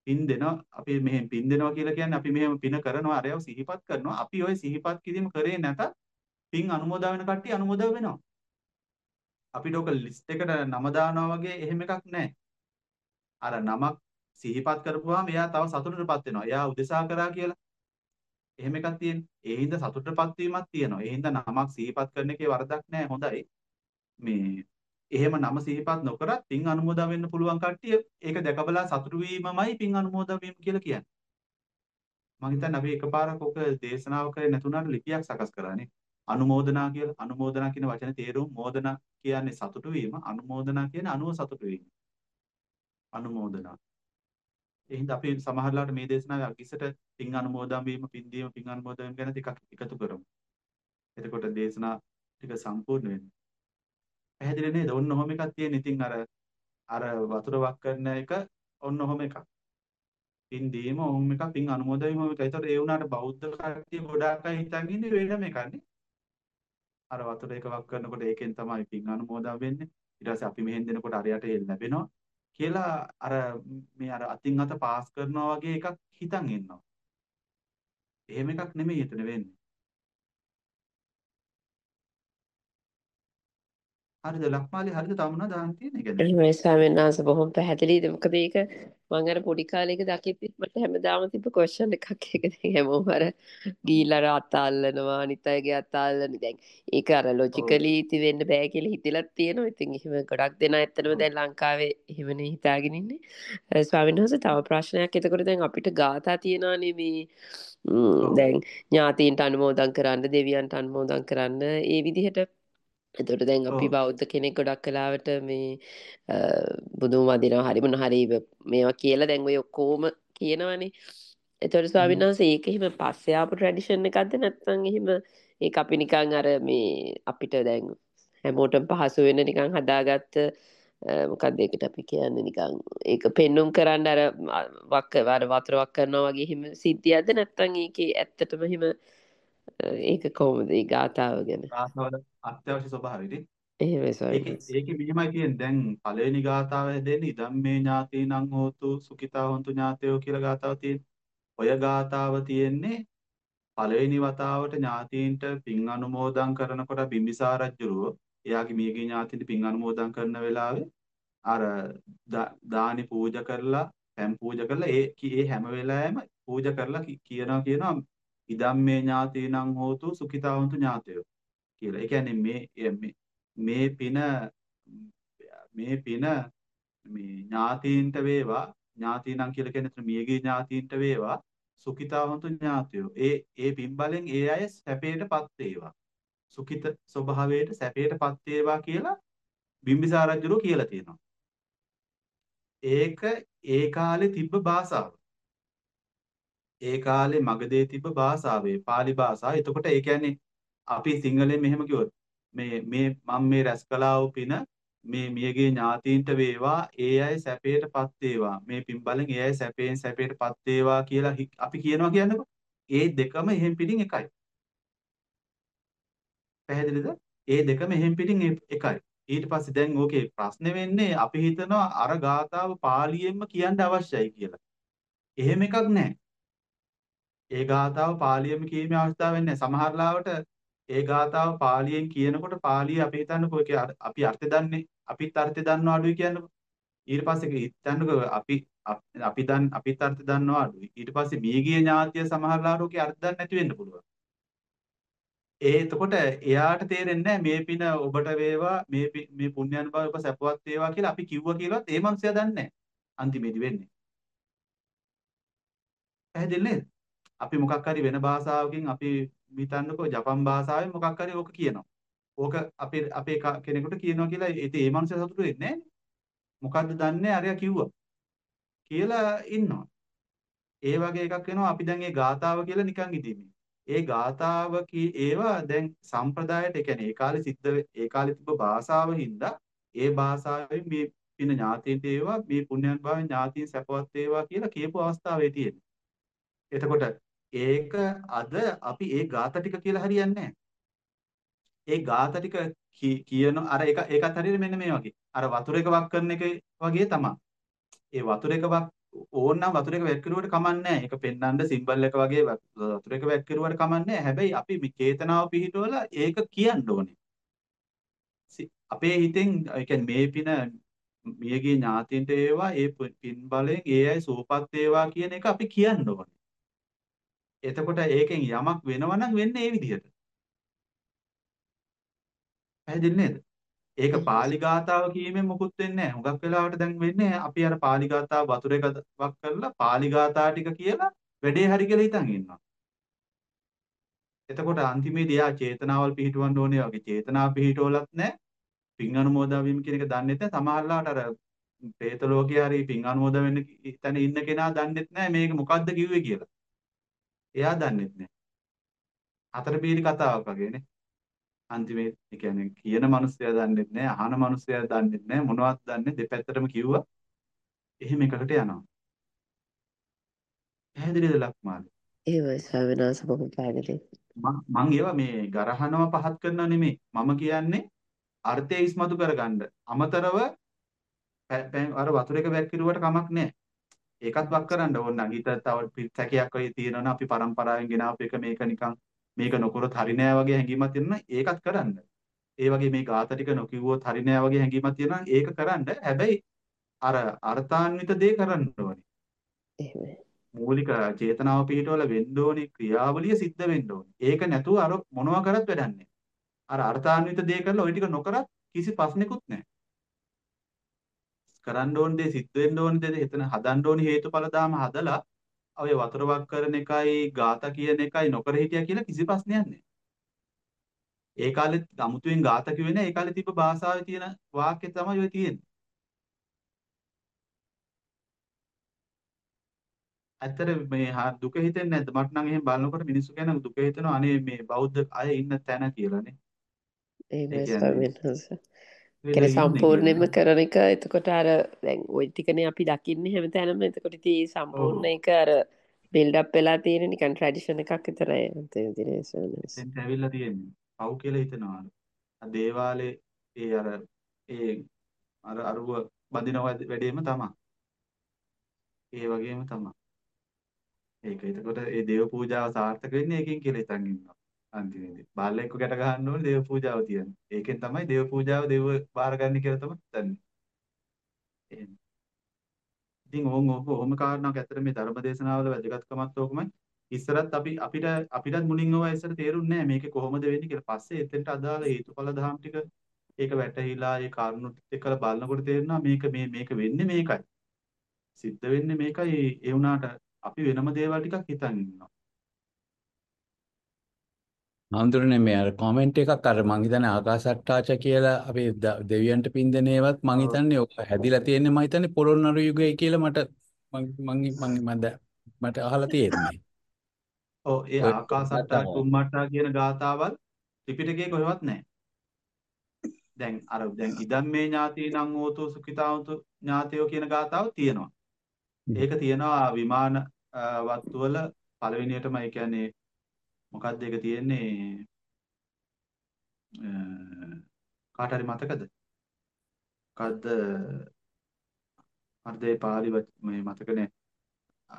පින් දෙනවා අපි මෙහෙම පින් දෙනවා කියලා කියන්නේ අපි මෙහෙම පින කරනවා අරයව සිහිපත් කරනවා. අපි ওই සිහිපත් කිරීම කරේ නැතත් පින් අනුමෝදන් වෙන කට්ටිය අනුමෝදන් වෙනවා. අපිට ඔක ලිස්ට් එකට නම දානවා වගේ එහෙම එකක් නැහැ. අර නමක් සිහිපත් කරපුවාම එයා තව සතුටටපත් වෙනවා. එයා උදෙසා කරා කියලා. එහෙම එකක් තියෙන්නේ. ඒ හින්දා සතුටටපත් වීමක් තියෙනවා. ඒ හින්දා නමක් සිහිපත් කරන එකේ වරදක් නැහැ. හොඳයි. මේ එහෙම නම සිහිපත් නොකරත් පින් අනුමෝදන් වෙන්න පුළුවන් කට්ටිය ඒක දැකබලා සතුටු වීමමයි පින් අනුමෝදන් වීම කියලා කියන්නේ. මම හිතන්නේ අපි එකපාරක් ඔක දේශනාව කරේ නැතුණාට ලිපියක් සකස් කරානේ. අනුමෝදනා කියලා අනුමෝදනා කියන වචනේ තේරුම මෝදනා කියන්නේ සතුටු වීම අනුමෝදනා කියන්නේ අනුව සතුටු වීම. අනුමෝදනා ඒ හින්දා අපි සමහරලාට මේ දේශනාවේ අගිසට පින් අනුමෝදන් වීම, පින් දීම, පින් අනුමෝදන් වීම ගැන ටිකක් එකතු කරමු. එතකොට දේශනා ටික සම්පූර්ණ වෙනවා. පැහැදිලි නේද? ඔන්න ඔහොම එකක් තියෙන. ඉතින් අර අර වතුර වක් කරන එක ඔන්න ඔහොම එකක්. පින් දීම ඔහොම එකක්, පින් අනුමෝදන් වීම ඔහොම එකක්. ඒතකොට ඒ වුණාට බෞද්ධ කට්ටිය ගොඩාක් අය හිතන් ඉන්නේ වෙනම එකක්නේ. අර වතුර එක වක් කරනකොට ඒකෙන් තමයි පින් අනුමෝදන් වෙන්නේ. ඊට පස්සේ අපි මෙහෙන් දෙනකොට අරයට ලැබෙනවා. කියලා අර මේ අර අතින් අත පාස් කරනවා වගේ එකක් හිතන් ඉන්නවා. එහෙම එකක් නෙමෙයි එතන වෙන්නේ. හරිද? ලක්මාලි හරිද? තව මොනවද දාන්න තියෙන්නේ ගැන? එහෙමයි ස්වාමීන් වහන්සේ බොහොම පැහැදිලිද? මොකද ඒක මම අර පොඩි කාලේ එක දකිද්දි මට හැමදාම තිබ්බ ක්වෙස්චන් එකක්. ඒක දැන් හැමෝම අර ගීලා අත අල්ලනවා අනිත් අයගේ අත අල්ලන. දැන් ඒක අර ලොජිකලි ඉති වෙන්න බෑ කියලා හිතලත් තියෙනවා. ඉතින් එහෙම ගොඩක් දෙනා ඇත්තටම දැන් ලංකාවේ එහෙමනේ හිතාගෙන ඉන්නේ. ස්වාමීන් වහන්සේ තව ප්‍රශ්නයක්. එතකොට දැන් අපිට ගාථා තියනවානේ මේ දැන් ඥාතීන්ට අනුමෝදන් කරන්න දෙවියන්ට අනුමෝදන් කරන්න ඒ විදිහට එතකොට දැන් අපි බෞද්ධ කෙනෙක් ගොඩක් කලාවට මේ බුදුන් වදිනවා හරි මොන හරි මේවා කියලා දැන් ඔය ඔක්කොම කියනවනේ. එතකොට ස්වාමීන් වහන්සේ ඒක එහෙම පස්සේ ආපු ට්‍රැඩිෂන් එකක්ද නැත්නම් එහෙම ඒක අපි නිකන් අර මේ අපිට දැන් හැමෝටම පහසු වෙන නිකන් හදාගත්ත මොකක්ද ඒකට අපි කියන්නේ නිකන් ඒක පෙන්눔 කරන්න අර වක්ක අර වතුර වක් කරනවා වගේ එහෙම සිද්ධියක්ද නැත්නම් ඒකේ ඇත්තටම එහෙම ඒක කොහොමද ඒ ගාථාව ගැන? අත්‍යවශ්‍ය ස්වභාවයනේ. එහෙමයි ඒකේ ඒකේ මෙහෙමයි කියන්නේ දැන් පළවෙනි ගාථාව හැදෙන්නේ ඉදම්මේ ඥාතීනං හෝතු සුඛිතා හොන්තු ඥාතයෝ කියලා ගාථාව තියෙන්නේ. ඔය ගාථාව තියෙන්නේ පළවෙනි වතාවට ඥාතීන්ට පින් අනුමෝදන් කරනකොට බිම්බිසාර රජුරෝ එයාගේ මියගිය ඥාතීන්ට පින් අනුමෝදන් කරන වෙලාවේ අර දානි පූජා කරලා පැන් පූජා කරලා ඒ ඒ හැම වෙලාවෙම පූජා කරලා කියනවා කියනවා ඉදම්මේ ඥාතීනං හෝතු සුඛිතා හොන්තු ඥාතයෝ කියලා. ඒ කියන්නේ මේ මේ පින මේ පින මේ ඥාතීන්ට වේවා ඥාතීනම් කියලා කියන්නේ මියගිය ඥාතීන්ට වේවා සුඛිතාවන්තු ඥාතයෝ ඒ ඒ පින්බලෙන් ඒ අය සැපයටපත් වේවා සුඛිත ස්වභාවයට සැපයටපත් වේවා කියලා බිම්බිසාර රජුරෝ කියලා තියෙනවා ඒක ඒ කාලේ තිබ්බ භාෂාව ඒ කාලේ මගදී තිබ්බ භාෂාවේ pāli භාෂාව. එතකොට ඒ කියන්නේ අපි සිංහලෙන් මෙහෙම කිව්වොත් මේ මේ මම මේ රැස් කළා වූ පින මේ මියගේ ඥාතීන්ට වේවා ඒ අය සැපයටපත් වේවා. මේ පින් බලෙන් ඒ අය සැපයෙන් සැපයටපත් වේවා කියලා අපි කියනවා කියන්නකො. ඒ දෙකම එහෙම් පිටින් එකයි. පැහැදිලිද? ඒ දෙකම එහෙම් පිටින් එකයි. ඊට පස්සේ දැන් ඕකේ ප්‍රශ්නේ වෙන්නේ අපි හිතනවා අර ගාතාව පාලියෙන්ම කියන්න අවශ්‍යයි කියලා. එහෙම එකක් නැහැ. ඒ ගාතාව පාලියෙම කීමේ අවස්ථාවක් නැහැ. සමහර ලාවට ඒ ගාතාව පාලියෙන් කියනකොට පාලිය අපි හිතන්නකෝ ඒක අපි අර්ථය දන්නේ අපිත් අර්ථය දන්නව අඩුයි කියන්නකෝ. ඊට පස්සේ හිතන්නකෝ අපි අපි දන් අපිත් අර්ථය දන්නව අඩුයි. ඊට පස්සේ මියගිය ඥාතිය සමහරලාට ඔකේ අර්ථ දන්නේ නැති වෙන්න පුළුවන්. ඒ එතකොට එයාට තේරෙන්නේ මේ පින ඔබට වේවා මේ මේ පුණ්‍යානුභව ඔබ සැපවත් වේවා කියලා අපි කිව්වා කියලාත් ඒ මනුස්සයා දන්නේ නැහැ. අන්තිමේදී වෙන්නේ. පැහැදිලි නේද අපි මොකක් හරි වෙන භාෂාවකින් අපි හිතන්නකෝ ජපන් භාෂාවෙන් මොකක් හරි ඕක කියනවා. ඕක අපේ අපේ කෙනෙකුට කියනවා කියලා ඉතින් ඒ මනුස්සයා සතුටු වෙන්නේ නැහැ. මොකද්ද දන්නේ අරයා කිව්වා. කියලා ඉන්නවා. ඒ වගේ එකක් වෙනවා අපි දැන් ඒ ගාතාව කියලා නිකන් ඉදීමේ. ඒ ගාතාව ඒවා දැන් සම්ප්‍රදායට ඒ කියන්නේ ඒ කාලේ සිද්ධ ඒ කාලේ තිබ්බ භාෂාව හින්දා ඒ භාෂාවෙන් මේ පින ඥාතීන්ට ඒවා මේ පුණ්‍යයන් භාවයෙන් ඥාතීන් සැපවත් වේවා කියලා කියපු අවස්ථාවේ තියෙන්නේ. එතකොට ඒක අද අපි ඒ ગાත ටික කියලා හරියන්නේ ඒ ગાත ටික කියන අර එක ඒකත් හරියට මෙන්න මේ වගේ. අර වතුර එක වක් කරන එක වගේ තමයි. ඒ වතුර එක වක් ඕනනම් වතුර එක වැක් කරුවට කමන්නේ ඒක පෙන්වන්න සිම්බල් එක වගේ වතුර එක වැක් කරුවට කමන්නේ හැබැයි අපි මේ චේතනාව පිහිටවලා ඒක කියන්න ඕනේ. අපේ හිතෙන් ඒ කියන්නේ මේ පින මියගේ ඥාතින්ට ඒවා ඒ පින් බලයෙන් ඒ අය සූපත් වේවා කියන එක අපි කියන්න ඕනේ. එතකොට ඒකෙන් යමක් වෙනවා නම් වෙන්නේ ඒ විදිහට. පැහැදිලි නේද? ඒක පාලි ගාතාව කීමෙන් මොකුත් වෙන්නේ නැහැ. හුඟක් වෙලාවට දැන් වෙන්නේ අපි අර පාලි ගාතාව වතුර එක වක් කරලා පාලි ගාථා ටික කියලා වැඩේ හරි කියලා හිතන් ඉන්නවා. එතකොට අන්තිමේදී යා චේතනාවල් පිහිටවන්න ඕනේ වගේ චේතනාව පිහිටවලත් නැහැ. පින් අනුමෝදා වීම කියන එක දන්නේ නැහැ. සමහරලාට අර പ്രേත ලෝකයේ හරි පින් අනුමෝදා වෙන්න තැන ඉන්න කෙනා දන්නෙත් නැහැ මේක මොකද්ද කිව්වේ කියලා. එයා දන්නෙත් නෑ. හතර පීරි කතාවක් වගේනේ. අන්තිමේ ඒ කියන්නේ කියන මිනිස්සයා දන්නෙත් නෑ, අහන මිනිස්සයා දන්නෙත් නෑ, මොනවද දන්නේ දෙපැත්තටම කිව්වා. එහෙම එකකට යනවා. පැහැදිලිද ලක්මාලි? එහෙමයි ස්වාමිනාස බොහොම පැහැදිලි. මම ඒවා මේ ගරහනව පහත් කරනව නෙමෙයි. මම කියන්නේ අර්ථය ඉස්මතු කරගන්න. අමතරව අර වතුර එක වැක්කිරුවට කමක් නැහැ. ඒකත් වක් කරන්න ඕන නම් හිත තව පිටසැකයක් වගේ තියෙනවනම් අපි પરම්පරාවෙන් ගෙනාවු එක මේක නිකන් මේක නොකරොත් හරි නෑ වගේ හැඟීමක් තියෙනවා ඒකත් කරන්න. ඒ වගේ මේ ગાත ටික නොකිව්වොත් හරි නෑ වගේ හැඟීමක් තියෙනවා ඒක කරන්න. හැබැයි අර අර්ථාන්විත දේ කරන්න ඕනේ. එහෙමයි. මූලික චේතනාව පිහිටවල වෙන්න ඕනේ ක්‍රියාවලිය සිද්ධ වෙන්න ඕනේ. ඒක නැතුව අර මොනවා කරත් වැඩක් නෑ. අර අර්ථාන්විත දේ කරලා ওই ටික නොකරත් කිසි ප්‍රශ්නකුත් නෑ. කරන්න ඕන දේ සිද්ධ වෙන්න ඕන දේ එතන හදන්න ඕනි හේතුඵල දාම හදලා ඔය වතුර වක් කරන එකයි ગાතා කියන එකයි නොකර හිටියා කියලා කිසි ප්‍රශ්නයක් නැහැ. ඒ කාලෙත් අමුතුවෙන් ગાතා කිව්වේ නැහැ. ඒ කාලේ තිබ්බ භාෂාවේ තියෙන වාක්‍ය තමයි ඔය තියෙන්නේ. ඇත්තට මේ දුක හිතෙන්නේ නැද්ද? මට නම් එහෙම බලනකොට මිනිස්සු කියන දුක හිතෙනවා අනේ මේ බෞද්ධ අය ඉන්න තැන කියලානේ. ඒ කියන්නේ කියන්නේ සම්පූර්ණයෙන්ම කරන එක එතකොට අර දැන් ওই ටිකනේ අපි දකින්නේ හැමතැනම එතකොට ඉතින් සම්පූර්ණ එක අර බිල්ඩ් අප් වෙලා තියෙන නිකන් ට්‍රැඩිෂන් එකක් විතරයි අන්තිම දිනේ සර්නස්. දැන් ඇවිල්ලා තියෙන්නේ. පව් කියලා හිතනවා. දේවාලේ ඒ අර ඒ අර අරුව බඳින වැඩේම තමයි. ඒ වගේම තමයි. ඒක එතකොට ඒ දේව පූජාව සාර්ථක වෙන්නේ ඒකෙන් කියලා හිතන් ඉන්නවා. අන්තිමේදී බාල්ලෙක්ව ගැට ගහන්න ඕනේ දේව පූජාව තියන්න. ඒකෙන් තමයි දේව පූජාව දේව බාරගන්නේ කියලා තමයි හිතන්නේ. එහෙම. ඉතින් ඕන් ඕක ඕම කාරණාවක් ඇත්තට මේ ධර්ම දේශනාවල වැදගත්කමත් ඕකමයි. ඉස්සරත් අපි අපිට අපිටත් මුලින් ඕවා ඉස්සර තේරුන්නේ නැහැ මේක කොහොමද වෙන්නේ කියලා. පස්සේ එතෙන්ට අදාළ හේතුඵල ධම් ටික ඒක වැටහිලා ඒ කාරණුත් එක්කලා බලනකොට තේරෙනවා මේක මේ මේක වෙන්නේ මේකයි. සිද්ධ වෙන්නේ මේකයි ඒ වුණාට අපි වෙනම දේවල් ටිකක් හිතන් ඉන්නවා. හඳුරන්නේ මේ අර කමෙන්ට් එකක් අර මං හිතන්නේ ආකාසට්ටාච කියලා අපි දෙවියන්ට පින්දනේවත් මං ඔව්. හිතන්නේ ඔක හැදිලා තියෙන්නේ මං හිතන්නේ පොළොන්නරු යුගයේ කියලා මට මං මං මං මට අහලා තියෙන්නේ. ඔව් ඒ කතාව. චුම්මට්ටා කියන ගාතාවල් ත්‍රිපිටකයේ කොහෙවත් නැහැ. දැන් අර දැන් ඉදම්මේ ඥාතීනං හෝතු සුඛිතාවතු ඥාතයෝ කියන ගාතාව තියෙනවා. ඒක තියෙනවා විමාන වත්තු වල පළවෙනියටම ඒ කියන්නේ මොකක්ද ඒක තියෙන්නේ අ, කාට හරි මතකද? මොකද්ද අර්ධේ පාලි වච- මේ මතකනේ අ,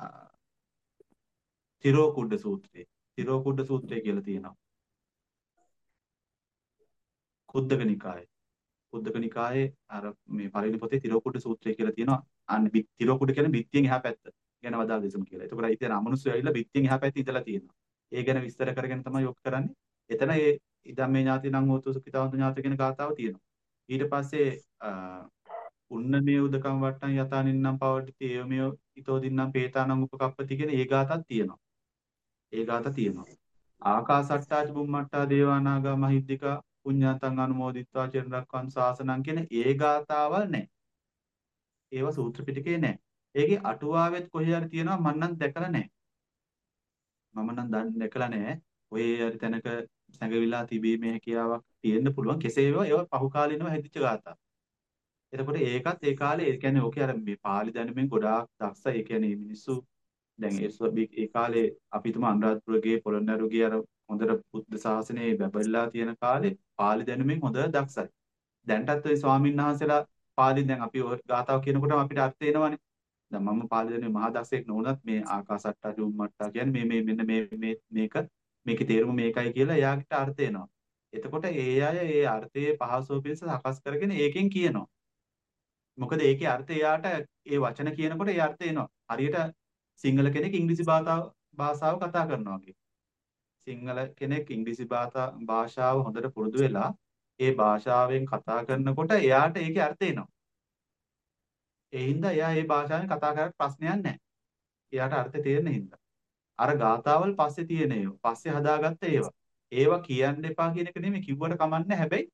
තිරෝකුඩ සූත්‍රය. තිරෝකුඩ සූත්‍රය කියලා තියෙනවා. කුද්දක නිකායේ. කුද්දක නිකායේ අර මේ පළවෙනි පොතේ තිරෝකුඩ සූත්‍රය කියලා තියෙනවා. අන්න බි- තිරෝකුඩ කියන්නේ බිත්තියෙන් එහා පැත්ත ගැන වදාළ දෙසම කියලා. එතකොට ඉතින් අමනුෂ්‍යය ඇවිල්ලා බිත්තියෙන් එහා පැත්තේ ඉඳලා තියෙනවා. ඒ ගැන විස්තර කරගෙන තමයි යොක් කරන්නේ. එතන ඒ ඉදම්මේ ඥාතිනං හෝතු සුඛිතාවන්ත ඥාති කියන ගාතාව තියෙනවා. ඊට පස්සේ අ, උන්නමේ උදකම් වට්ටම් යතා නින්නම් පවඩිති ඒවමිය ඊතෝ දින්නම් පේතානම් උපකප්පති කියන ඒ ගාතක් තියෙනවා. ඒ ගාත තියෙනවා. ආකාසට්ටාච බුම්මට්ටා දේවානාගා මහිද්దికා පුඤ්ඤාතං අනුමෝදිත්වා චිරන් රක්ඛන් ශාසනං කියන ඒ ගාතාවල් නැහැ. ඒවා සූත්‍ර පිටකේ නැහැ. ඒකේ අටුවාවෙත් කොහේ හරි තියෙනවා මම නම් දැකලා නැහැ. මම නම් දන් දැකලා නැහැ. ඔය හරි තැනක සැඟවිලා තිබීමේ හැකියාවක් තියෙන්න පුළුවන්. කෙසේ වේවා ඒවා පහු කාලිනව හැදිච්ච ගාථා. එතකොට ඒකත් ඒ කාලේ ඒ කියන්නේ ඕකේ අර මේ පාලි දැනුමෙන් ගොඩාක් දක්ෂ ඒ කියන්නේ මිනිස්සු දැන් ඒ ස්ව- ඒ කාලේ අපි හිතමු අනුරාධපුරගේ පොළොන්නරුවේ අර හොඳට බුද්ධ ශාසනය බැබලලා තියෙන කාලේ පාලි දැනුමෙන් හොඳ දක්ෂයි. දැන්ටත් ওই ස්වාමීන් වහන්සේලා පාලි දැන් අපි ඔය ගාතාව කියනකොටම අපිට අර්ථ එනවනේ. දැන් මම පාලි දැනුමේ මහා දක්ෂයෙක් නොවුනත් මේ ආකාසට්ටා චුම්මට්ටා කියන්නේ මේ මේ මෙන්න මේ මේ මේක මේකේ තේරුම මේකයි කියලා එයාට අර්ථ එනවා. එතකොට ඒ අය ඒ අර්ථයේ පහසුව පිණිස සකස් කරගෙන ඒකෙන් කියනවා. මොකද ඒකේ අර්ථය එයාට ඒ වචන කියනකොට ඒ අර්ථය එනවා. හරියට සිංහල කෙනෙක් ඉංග්‍රීසි භාෂාව භාෂාව කතා කරනවා වගේ. සිංහල කෙනෙක් ඉංග්‍රීසි භාෂා භාෂාව හොඳට පුරුදු වෙලා ඒ භාෂාවෙන් කතා කරනකොට එයාට ඒකේ අර්ථය එනවා. ඒ හින්දා එයා ඒ භාෂාවෙන් කතා කරලා ප්‍රශ්නයක් නැහැ. එයාට අර්ථය තේරෙන හින්දා. අර ගාතාවල් පස්සේ තියෙන ඒවා. පස්සේ හදාගත්ත ඒවා. ඒවා කියන්න එපා කියන එක නෙමෙයි කිව්වට කමන්නේ හැබැයි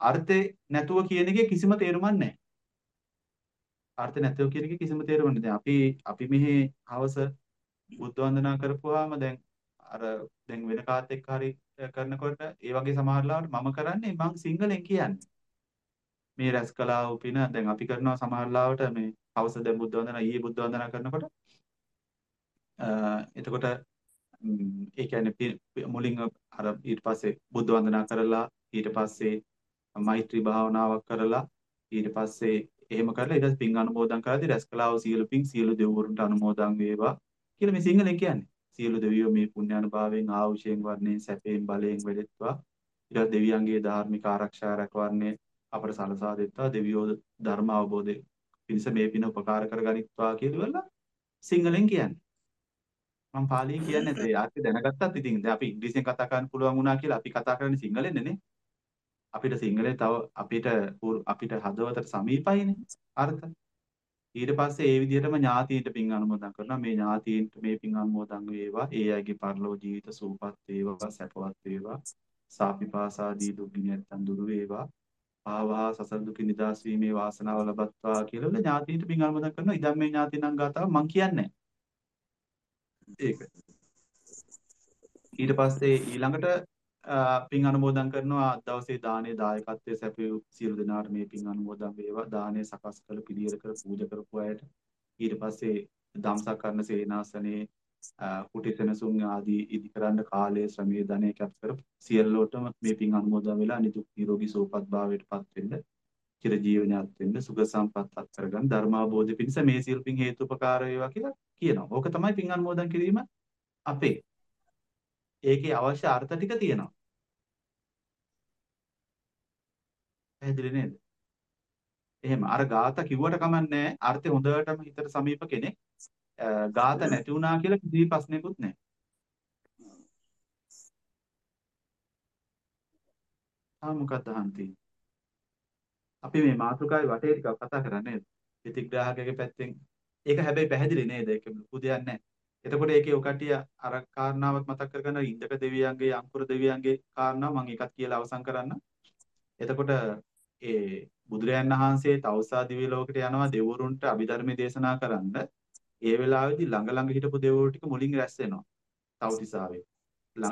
අර්ථේ නැතුව කියන එකේ කිසිම තේරුමක් නැහැ. අර්ථ නැතුව කියන එකේ කිසිම තේරුමක් නැහැ. දැන් අපි අපි මෙහි හවස බුද්ධ වන්දනා කරපුවාම දැන් අර දැන් වෙන කාත් එක්ක හරි කරනකොට ඒ වගේ සමහරලාවට මම කරන්නේ මං සිංහලෙන් කියන්නේ. මේ රැස් කළා වූ පින දැන් අපි කරනවා සමහරලාවට මේ හවස දැන් බුද්ධ වන්දනා ඊයේ බුද්ධ වන්දනා කරනකොට අ, එතකොට ම්, ඒ කියන්නේ පි- පි- මුලින් අර ඊට පස්සේ බුද්ධ වන්දනා කරලා ඊට පස්සේ මෛත්‍රී භාවනාවක් කරලා ඊට පස්සේ එහෙම කරලා ඊට පස්සේ පින් අනුමෝදන් කරද්දී රැස් කළා වූ සියලු පින් සියලු දෙවිවරුන්ට අනුමෝදන් වේවා කියලා මේ සිංහලෙන් කියන්නේ. සියලු දෙවියෝ මේ පුණ්‍යානුභාවයෙන් ආයුෂයෙන් වර්ණයෙන් සැපයෙන් බලයෙන් වෙදෙත්වා ඊට පස්සේ දෙවියන්ගේ ධාර්මික ආරක්ෂා රැකවරණය අපට සලසා දෙත්වා දෙවියෝ ධර්ම අවබෝධය පිණිස මේ පින උපකාර කරගනිත්වා කියලා සිංහලෙන් කියන්නේ. මම පාලියෙන් කියන්නේ නැද්ද? ඒ අර්ථය දැනගත්තත් ඉතින් දැන් අපි ඉංග්‍රීසියෙන් කතා කරන්න පුළුවන් වුණා කියලා අපි කතා කරන්නේ සිංහලෙන්නේ නේ. අපිට සිංහලේ තව අපිට පුර- අපිට හදවතට සමීපයිනේ අර්ථ. ඊට පස්සේ ඒ විදිහටම ඥාතීන්ට පින් අනුමෝදන් කරනවා. මේ ඥාතීන්ට මේ පින් අනුමෝදන් වේවා. ඒ අයගේ පරලෝ ජීවිත සූපත් වේවා, සැපවත් වේවා. සාපිපාසාදී දුක් ගිනියත්තන් දුරු වේවා. ආවා සසර දුකින් නිදහස් වීමේ වාසනාව ලබත්වා කියලා වල ඥාතීන්ට පින් අනුමෝදන් කරනවා. ඉදම් මේ ඥාතිනම් ගාතාව මං කියන්නේ ඒක. ඊට පස්සේ ඊළඟට අ, පින් අනුමෝදන් කරනවා අද දවසේ දානේ දායකත්වයේ සැපයූ සියලු දෙනාට මේ පින් අනුමෝදන් වේවා දානේ සකස් කළ පිළියෙල කර පූජා කරපු අයට ඊට පස්සේ ධම්සක් කරන සේනාසනේ අ, කුටි සෙනසුන් ආදී ඉදි කරන්න කාලයේ ශ්‍රමයේ ධනෙ කැප කර සියල්ලෝටම මේ පින් අනුමෝදන් වෙලා නිදුක් නිරෝගී සුවපත් භාවයට පත් වෙන්න චිර ජීවනයත් වෙන්න සුඛ සම්පත් අත් කරගන්න ධර්මාබෝධ පිණිස මේ සියලු පින් හේතුපකාර වේවා කියලා කියනවා. ඕක තමයි පින් අනුමෝදන් කිරීම අපේ. ඒකේ අවශ්‍ය අර්ථ ටික තියෙනවා. පැහැදිලි නේද? එහෙම අර ગાත කිව්වට කමන්නේ අර්ථය හොඳටම හිතට සමීප කෙනෙක් අ, ગાත නැති වුණා කියලා කිසි ප්‍රශ්නයක්වත් නැහැ. ආ මොකක්ද අහන්න තියෙන්නේ? අපි මේ මාතෘකාවේ වටේ ටිකක් කතා කරන්නේ නේද? ප්‍රතිග්‍රාහකගේ පැත්තෙන් ඒක හැබැයි පැහැදිලි නේද? ඒක ලොකු දෙයක් නැහැ. එතකොට ඒකේ ඔය කට්ටිය අර කාරණාවක් මතක් කරගන්න ඉන්දක දෙවියන්ගේ අංකුර දෙවියන්ගේ කාරණා මම ඒකත් කියලා අවසන් කරන්න. එතකොට ඒ බුදුරයන් වහන්සේ තවුසා දිව්‍ය ලෝකෙට යනවා දෙවරුන්ට අභිධර්ම දේශනා කරන්න. ඒ වෙලාවේදී ළඟ ළඟ හිටපු දෙවරු ටික මුලින් රැස් වෙනවා. තවුතිසාවේ.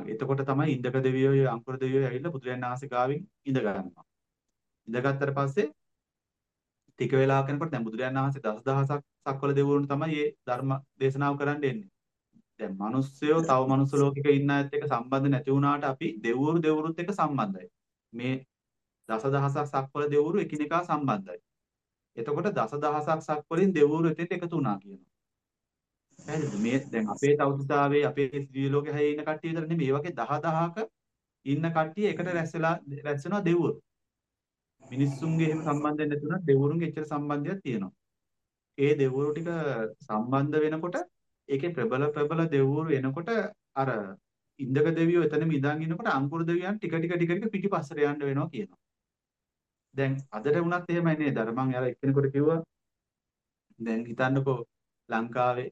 එතකොට තමයි ඉන්දක දෙවියෝ අංකුර දෙවියෝ ඇවිල්ලා බුදුරයන් වහන්සේ ගාවින් ඉඳ ගන්නවා. ඉඳගත්තට පස්සේ ටික වෙලාවක් යනකොට දැන් බුදුරජාණන් වහන්සේ දසදහසක් සක්වල දෙවිවරුන් තමයි මේ ධර්ම දේශනාව කරන්න එන්නේ. දැන් මිනිස්සයෝ තව මනුස්ස ලෝකෙක ඉන්න අයත් එක්ක සම්බන්ධ නැති වුණාට අපි දෙවිවරු දෙවිවරුත් එක්ක සම්බන්ධයි. මේ දසදහසක් සක්වල දෙවිවරු එකිනෙකා සම්බන්ධයි. එතකොට දසදහසක් සක්වලින් දෙවිවරු එතෙන්ට එකතු වුණා කියනවා. පැහැදිලිද? මේ දැන් අපේ තවුතිසාවේ අපේ දිව්‍ය ලෝකේ හැයේ ඉන්න කට්ටිය විතර නෙමෙයි. මේ වගේ 10000ක ඉන්න කට්ටිය එකට රැස් වෙලා රැස් වෙනවා දෙවිවරු. මිනිස්සුන්ගේ එහෙම සම්බන්ධයක් නැතුණත් දෙවිවරුන්ගේ එච්චර සම්බන්ධයක් තියෙනවා. ඒ දෙවිවරු ටික සම්බන්ධ වෙනකොට ඒකේ ප්‍රබල ප්‍රබල දෙවිවරු එනකොට අර ඉන්දක දෙවියෝ එතනම ඉඳන් ඉනකොට අංකුර දෙවියන් ටික ටික ටික ටික පිටිපස්සට යන්න වෙනවා කියනවා. දැන් අදට වුණත් එහෙමයි නේද? අර මං යාර එක්කෙනෙකුට කිව්වා දැන් හිතන්නකෝ ලංකාවේ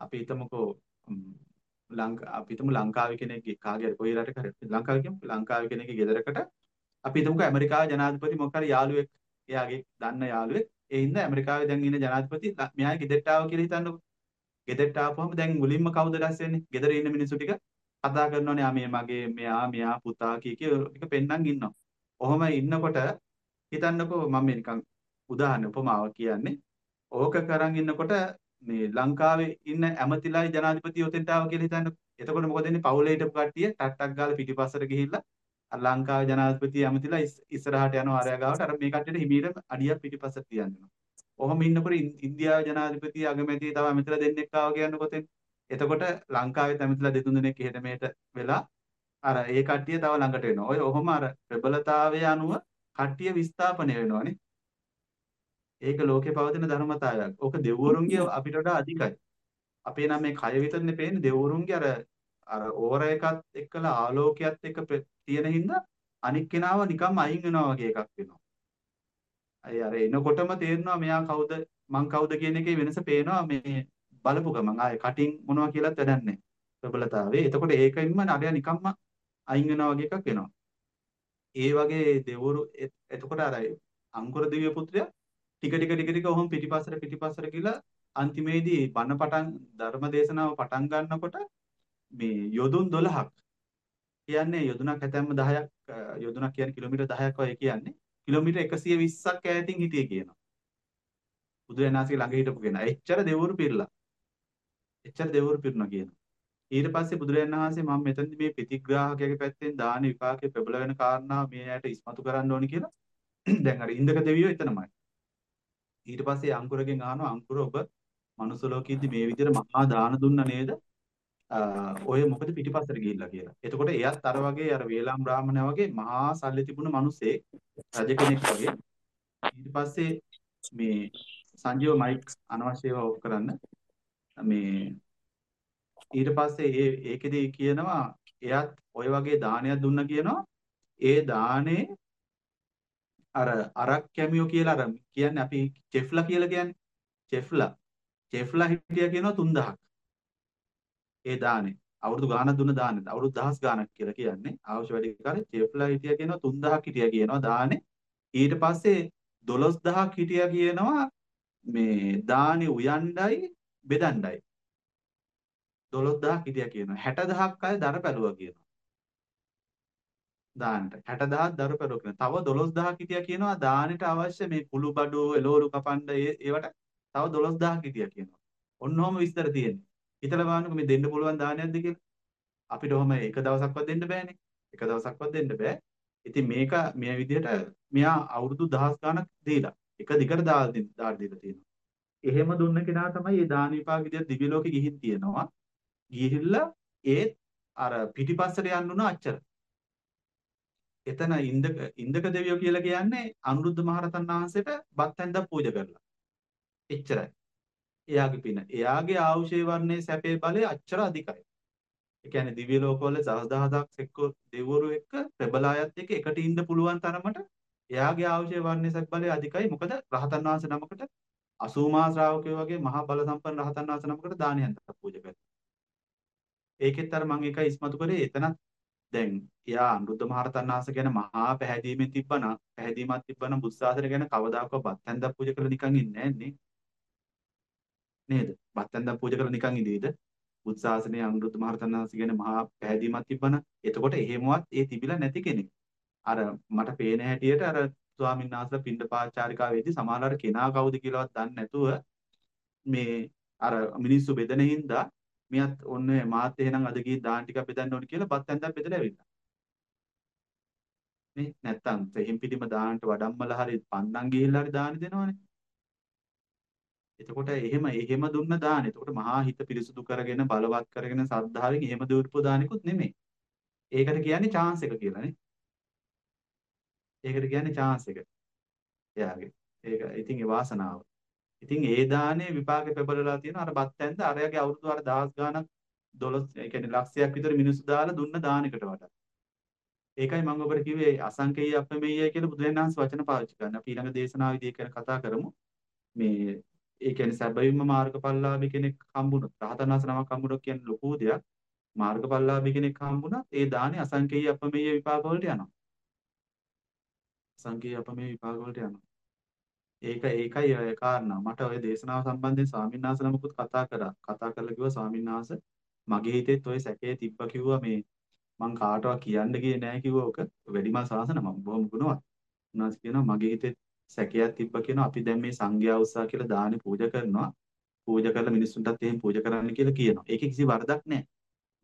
අපි හිතමුකෝ ලංකා අපි හිතමු ලංකාවේ කෙනෙක්ගේ කාගේ හරි කොයි රටක හරි ලංකාවේ කියමු ලංකාවේ කෙනෙක්ගේ ගෙදරකට අපි හිතමුකෝ ඇමරිකාවේ ජනාධිපති මොකක් හරි යාළුවෙක් එයාගේ දන්න යාළුවෙක් ඒ හින්දා ඇමරිකාවේ දැන් ඉන්න ජනාධිපති මෙයා ගෙදරට ආවා කියලා හිතන්නකෝ. ගෙදරට ආපුවම දැන් මුලින්ම කවුද රැස් වෙන්නේ? ගෙදර ඉන්න මිනිස්සු ටික කතා කරනවානේ ආ මේ මගේ මෙයා මෙයා පුතා කී කී ටික පෙන්නන් ඉන්නවා. ඔහොම ඉන්නකොට හිතන්නකෝ මම නිකන් උදාහරණ උපමාවක් කියන්නේ. ඕක කරන් ඉන්නකොට මේ ලංකාවේ ඉන්න ඇමතිලායි ජනාධිපති ඔතෙන්ට ආවා කියලා හිතන්නකෝ. එතකොට මොකද වෙන්නේ? පවුලේ හිටපු කට්ටිය ටක් ගාලා පිටිපස්සට ගිහිල්ලා අර ලංකාවේ ජනාධිපති ඇමතිලා ඉස්සරහට යනවා ආරයා ගාවට අර මේ කට්ටියට හිමීට අඩියක් පිටිපස්සට තියන්නවා. ඔහොම ඉන්නකොට ඉන්දියාවේ ජනාධිපති අගමැති තව ඇමතිලා දෙන්නෙක් ආවා කියන්නේ කොතෙන්? එතකොට ලංකාවේ ඇමතිලා දෙතුන් දෙනෙක් එහෙට මෙහෙට වෙලා අර ඒ කට්ටිය තව ළඟට එනවා. ඔය ඔහොම අර ප්‍රබලතාවය අනුව කට්ටිය විස්ථාපනය වෙනවානේ. ඒක ලෝකේ පවතින ධර්මතාවයක්. ඕක දෙව්වරුන්ගේ අපිට වඩා අධිකයි. අපේ නම් මේ කය විතරනේ පේන්නේ දෙව්වරුන්ගේ අර අර ඕර එකත් එක්කලා ආලෝකයත් එක්ක තියෙන හින්දා අනික් කෙනාව නිකම්ම අයින් වෙනවා වගේ එකක් වෙනවා. අය අර එනකොටම තේරෙනවා මෙයා කවුද මං කවුද කියන එකේ වෙනස පේනවා මේ බලපු ගමන් ආයේ කටින් මොනවා කියලාත් වැඩක් නැහැ. ප්‍රබලතාවේ. එතකොට ඒකින්ම නරයා නිකම්ම අයින් වෙනවා වගේ එකක් වෙනවා. ඒ වගේ දෙවරු එතකොට අර අංකුර දිව්‍ය පුත්‍රයා ටික ටික ටික ටික ඔහොම පිටිපස්සට පිටිපස්සට ගිහලා අන්තිමේදී බණ පටන් ධර්ම දේශනාව පටන් ගන්නකොට මේ යොදුන් 12ක් කියන්නේ යොදුනක් හැතැම්ම 10ක් යොදුනක් කියන්නේ කිලෝමීටර් 10ක් වගේ කියන්නේ කිලෝමීටර් 120ක් ඈතින් හිටියේ කියනවා. බුදුරජාණන්සේ ළඟ හිටපු කෙනා. එච්චර දෙවරු පිරලා. එච්චර දෙවරු පිරුණා කියනවා. ඊට පස්සේ බුදුරජාණන් වහන්සේ මම මෙතනදි මේ ප්‍රතිග්‍රාහකයාගේ පැත්තෙන් දාන විපාකයේ ප්‍රබල වෙන කාරණා මේ ඇයට ඉස්මතු කරන්න ඕනි කියලා දැන් අර ඉන්දක දෙවියෝ එතනමයි. ඊට පස්සේ අංකුරගෙන් අහනවා අංකුර ඔබ මනුස්ස ලෝකෙද්දි මේ විදිහට මහා දාන දුන්නා නේද? ඔය මොකද පිටිපස්සට ගිහිල්ලා කියලා. එතකොට එයත් අර වගේ අර වේලාම් බ්‍රාහමණයා වගේ මහා සල්ලි තිබුණ මිනිසෙක් රජ කෙනෙක් වගේ. ඊට පස්සේ මේ සංජීව මයික් අනවශ්‍යව ඔෆ් කරන්න. මේ ඊට පස්සේ ඒ ඒකෙදි කියනවා එයත් ඔය වගේ දානයක් දුන්නා කියනවා. ඒ දානේ අර අරක් කැමියෝ කියලා අර කියන්නේ අපි චෙෆ්ලා කියලා කියන්නේ. චෙෆ්ලා. චෙෆ්ලා හිටියා කියනවා 3000ක්. ඒ දානේ. අවුරුදු ගාණක් දුන්න දානේ. අවුරුදු දහස් ගාණක් කියලා කියන්නේ. අවශ්‍ය වැඩි කාලේ චේෆ්ලා හිටියා කියනවා 3000ක් හිටියා කියනවා දානේ. ඊට පස්සේ 12000ක් හිටියා කියනවා මේ දානේ උයණ්ඩයි බෙදණ්ඩයි. 12000ක් හිටියා කියනවා. 60000ක් අය දර පැලුවා කියනවා. දාන්නට 60000ක් දර පැලුවා කියනවා තව 12000ක් හිටියා කියනවා දානෙට අවශ්‍ය මේ කුළු බඩු එළවලු කපන්න ඒවට තව 12000ක් හිටියා කියනවා ඔන්නෝම විස්තර තියෙන්නේ හිතලා බලන්නකෝ මේ දෙන්න පුළුවන් දානයක්ද කියලා. අපිට ඔහම එක දවසක්වත් දෙන්න බෑනේ. එක දවසක්වත් දෙන්න බෑ. ඉතින් මේක මේ විදිහට මෙයා අවුරුදු දහස් ගණක් දීලා එක දිගට දාලා දීලා තියෙනවා. එහෙම දුන්න කෙනා තමයි මේ දාන විපාක විදිහට දිව්‍ය ලෝකෙ ගිහින් තියෙනවා. ගිහිල්ලා ඒ අර පිටිපස්සට යන්න උන අච්චර. එතන ඉන්දක ඉන්දක දෙවියෝ කියලා කියන්නේ අනුරුද්ධ මහරතන් වහන්සේට බත් හැන්දක් පූජා කරලා. එච්චරයි. එයාගේ පින. එයාගේ ආයුෂේ වර්ණයේ සැපේ බලය අච්චර අධිකයි. ඒ කියන්නේ දිව්‍ය ලෝකවල දහස් දහසක් එක්ක දෙවිවරු එක්ක ප්‍රබල අයත් එක්ක එකට ඉන්න පුළුවන් තරමට එයාගේ ආයුෂයේ වර්ණයේ බලය අධිකයි. මොකද රහතන් වහන්සේ නමකට 80 මහා ශ්‍රාවකයෝ වගේ මහා බල සම්පන්න රහතන් වහන්සේ නමකට දානයක් පූජා කරනවා. ඒකෙත් අර මම එකයි ඉස්මතු කරේ එතනත් දැන් එයා අනුරුද්ධ මහරතන් වහන්සේ ගැන මහා පැහැදීමෙන් තිබ්බනම් පැහැදීමක් තිබ්බනම් බුද්ධ ශාසනය ගැන කවදාකවත් බත් හැන්දක් පූජා කරලා නිකන් ඉන්නේ නැහැ නේද? බත් හැන්දක් පූජා කරලා නිකන් ඉඳීද? බුද්ධ ශාසනයේ අනුරුද්ධ මහරතන් වහන්සේ ගැන මහා පැහැදීමක් තිබ්බනම් එතකොට එහෙමවත් ඒ තිබිලා නැති කෙනෙක්. අර මට පේන හැටියට අර ස්වාමීන් වහන්සේලා පින්ඩ පාචාරිකාවේදී සමහරවල් කෙනා කවුද කියලාවත් දන්නේ නැතුව මේ අර මිනිස්සු බෙදෙන හින්දා මියත් ඔන්න මාත් එහෙනම් අද ගිහින් දාන ටිකක් බෙදන්න ඕනේ කියලා බත් ඇන්දක් බෙදලා ඇවිල්ලා. නේ නැත්තම් තෙහින් පිටිම දාන්නට වඩම්මලා හරි පන්නම් ගිහිල්ලා හරි දානි දෙනවනේ. එතකොට එහෙම එහෙම දුන්න දාන. එතකොට මහා හිත පිරිසුදු කරගෙන බලවත් කරගෙන සද්ධාවෙන් එහෙම දීපු දානිකුත් නෙමෙයි. ඒකට කියන්නේ chance එක කියලා නේ. ඒකට කියන්නේ chance එක. එයාගේ. ඒක ඉතින් ඒ වාසනාව. ඉතින් ඒ දානේ විපාකෙ පෙබලලා තියෙන අර බත් ඇන්ද අරයාගේ අවුරුදු අර දහස් ගාණක් 12 ඒ කියන්නේ ලක්ෂයක් විතර මිනිස්සු දාලා දුන්න දානකට වඩා. ඒකයි මම ඔබට කිව්වේ අසංකේය අපමෙයයි කියලා බුදුරජාණන් වහන්සේ වචන පාවිච්චි කරන. අපි ඊළඟ දේශනාවේදී ඒක ගැන කතා කරමු. මේ ඒ කියන්නේ සැබවින්ම මාර්ගඵලලාභී කෙනෙක් හම්බුනොත් රහතන් වහන්සේ නමක් හම්බුනොත් කියන්නේ ලොකු දෙයක්. මාර්ගඵලලාභී කෙනෙක් හම්බුනත් ඒ දානේ අසංකේය අපමෙය විපාක වලට යනවා. අසංකේය අපමෙය විපාක වලට යනවා. ඒක ඒකයි ඔය කාරණා. මට ඔය දේශනාව සම්බන්ධයෙන් ස්වාමීන් වහන්සේ නමකුත් කතා කරා. කතා කරලා කිව්වා ස්වාමීන් වහන්සේ මගේ හිතෙත් ඔය සැකේ තිබ්බ කිව්වා මේ මං කාටවත් කියන්න ගියේ නෑ කිව්වා ඔක. වැඩිමල් සාසන මම බොහොම ගුණවත්. උන්වහන්සේ කියනවා මගේ හිතෙත් සැකයක් තිබ්බ කියනවා අපි දැන් මේ සංඝයා උත්සාහ කියලා දානි පූජා කරනවා. පූජා කරලා මිනිස්සුන්ටත් එහෙම පූජා කරන්න කියලා කියනවා. ඒකේ කිසි වරදක් නෑ.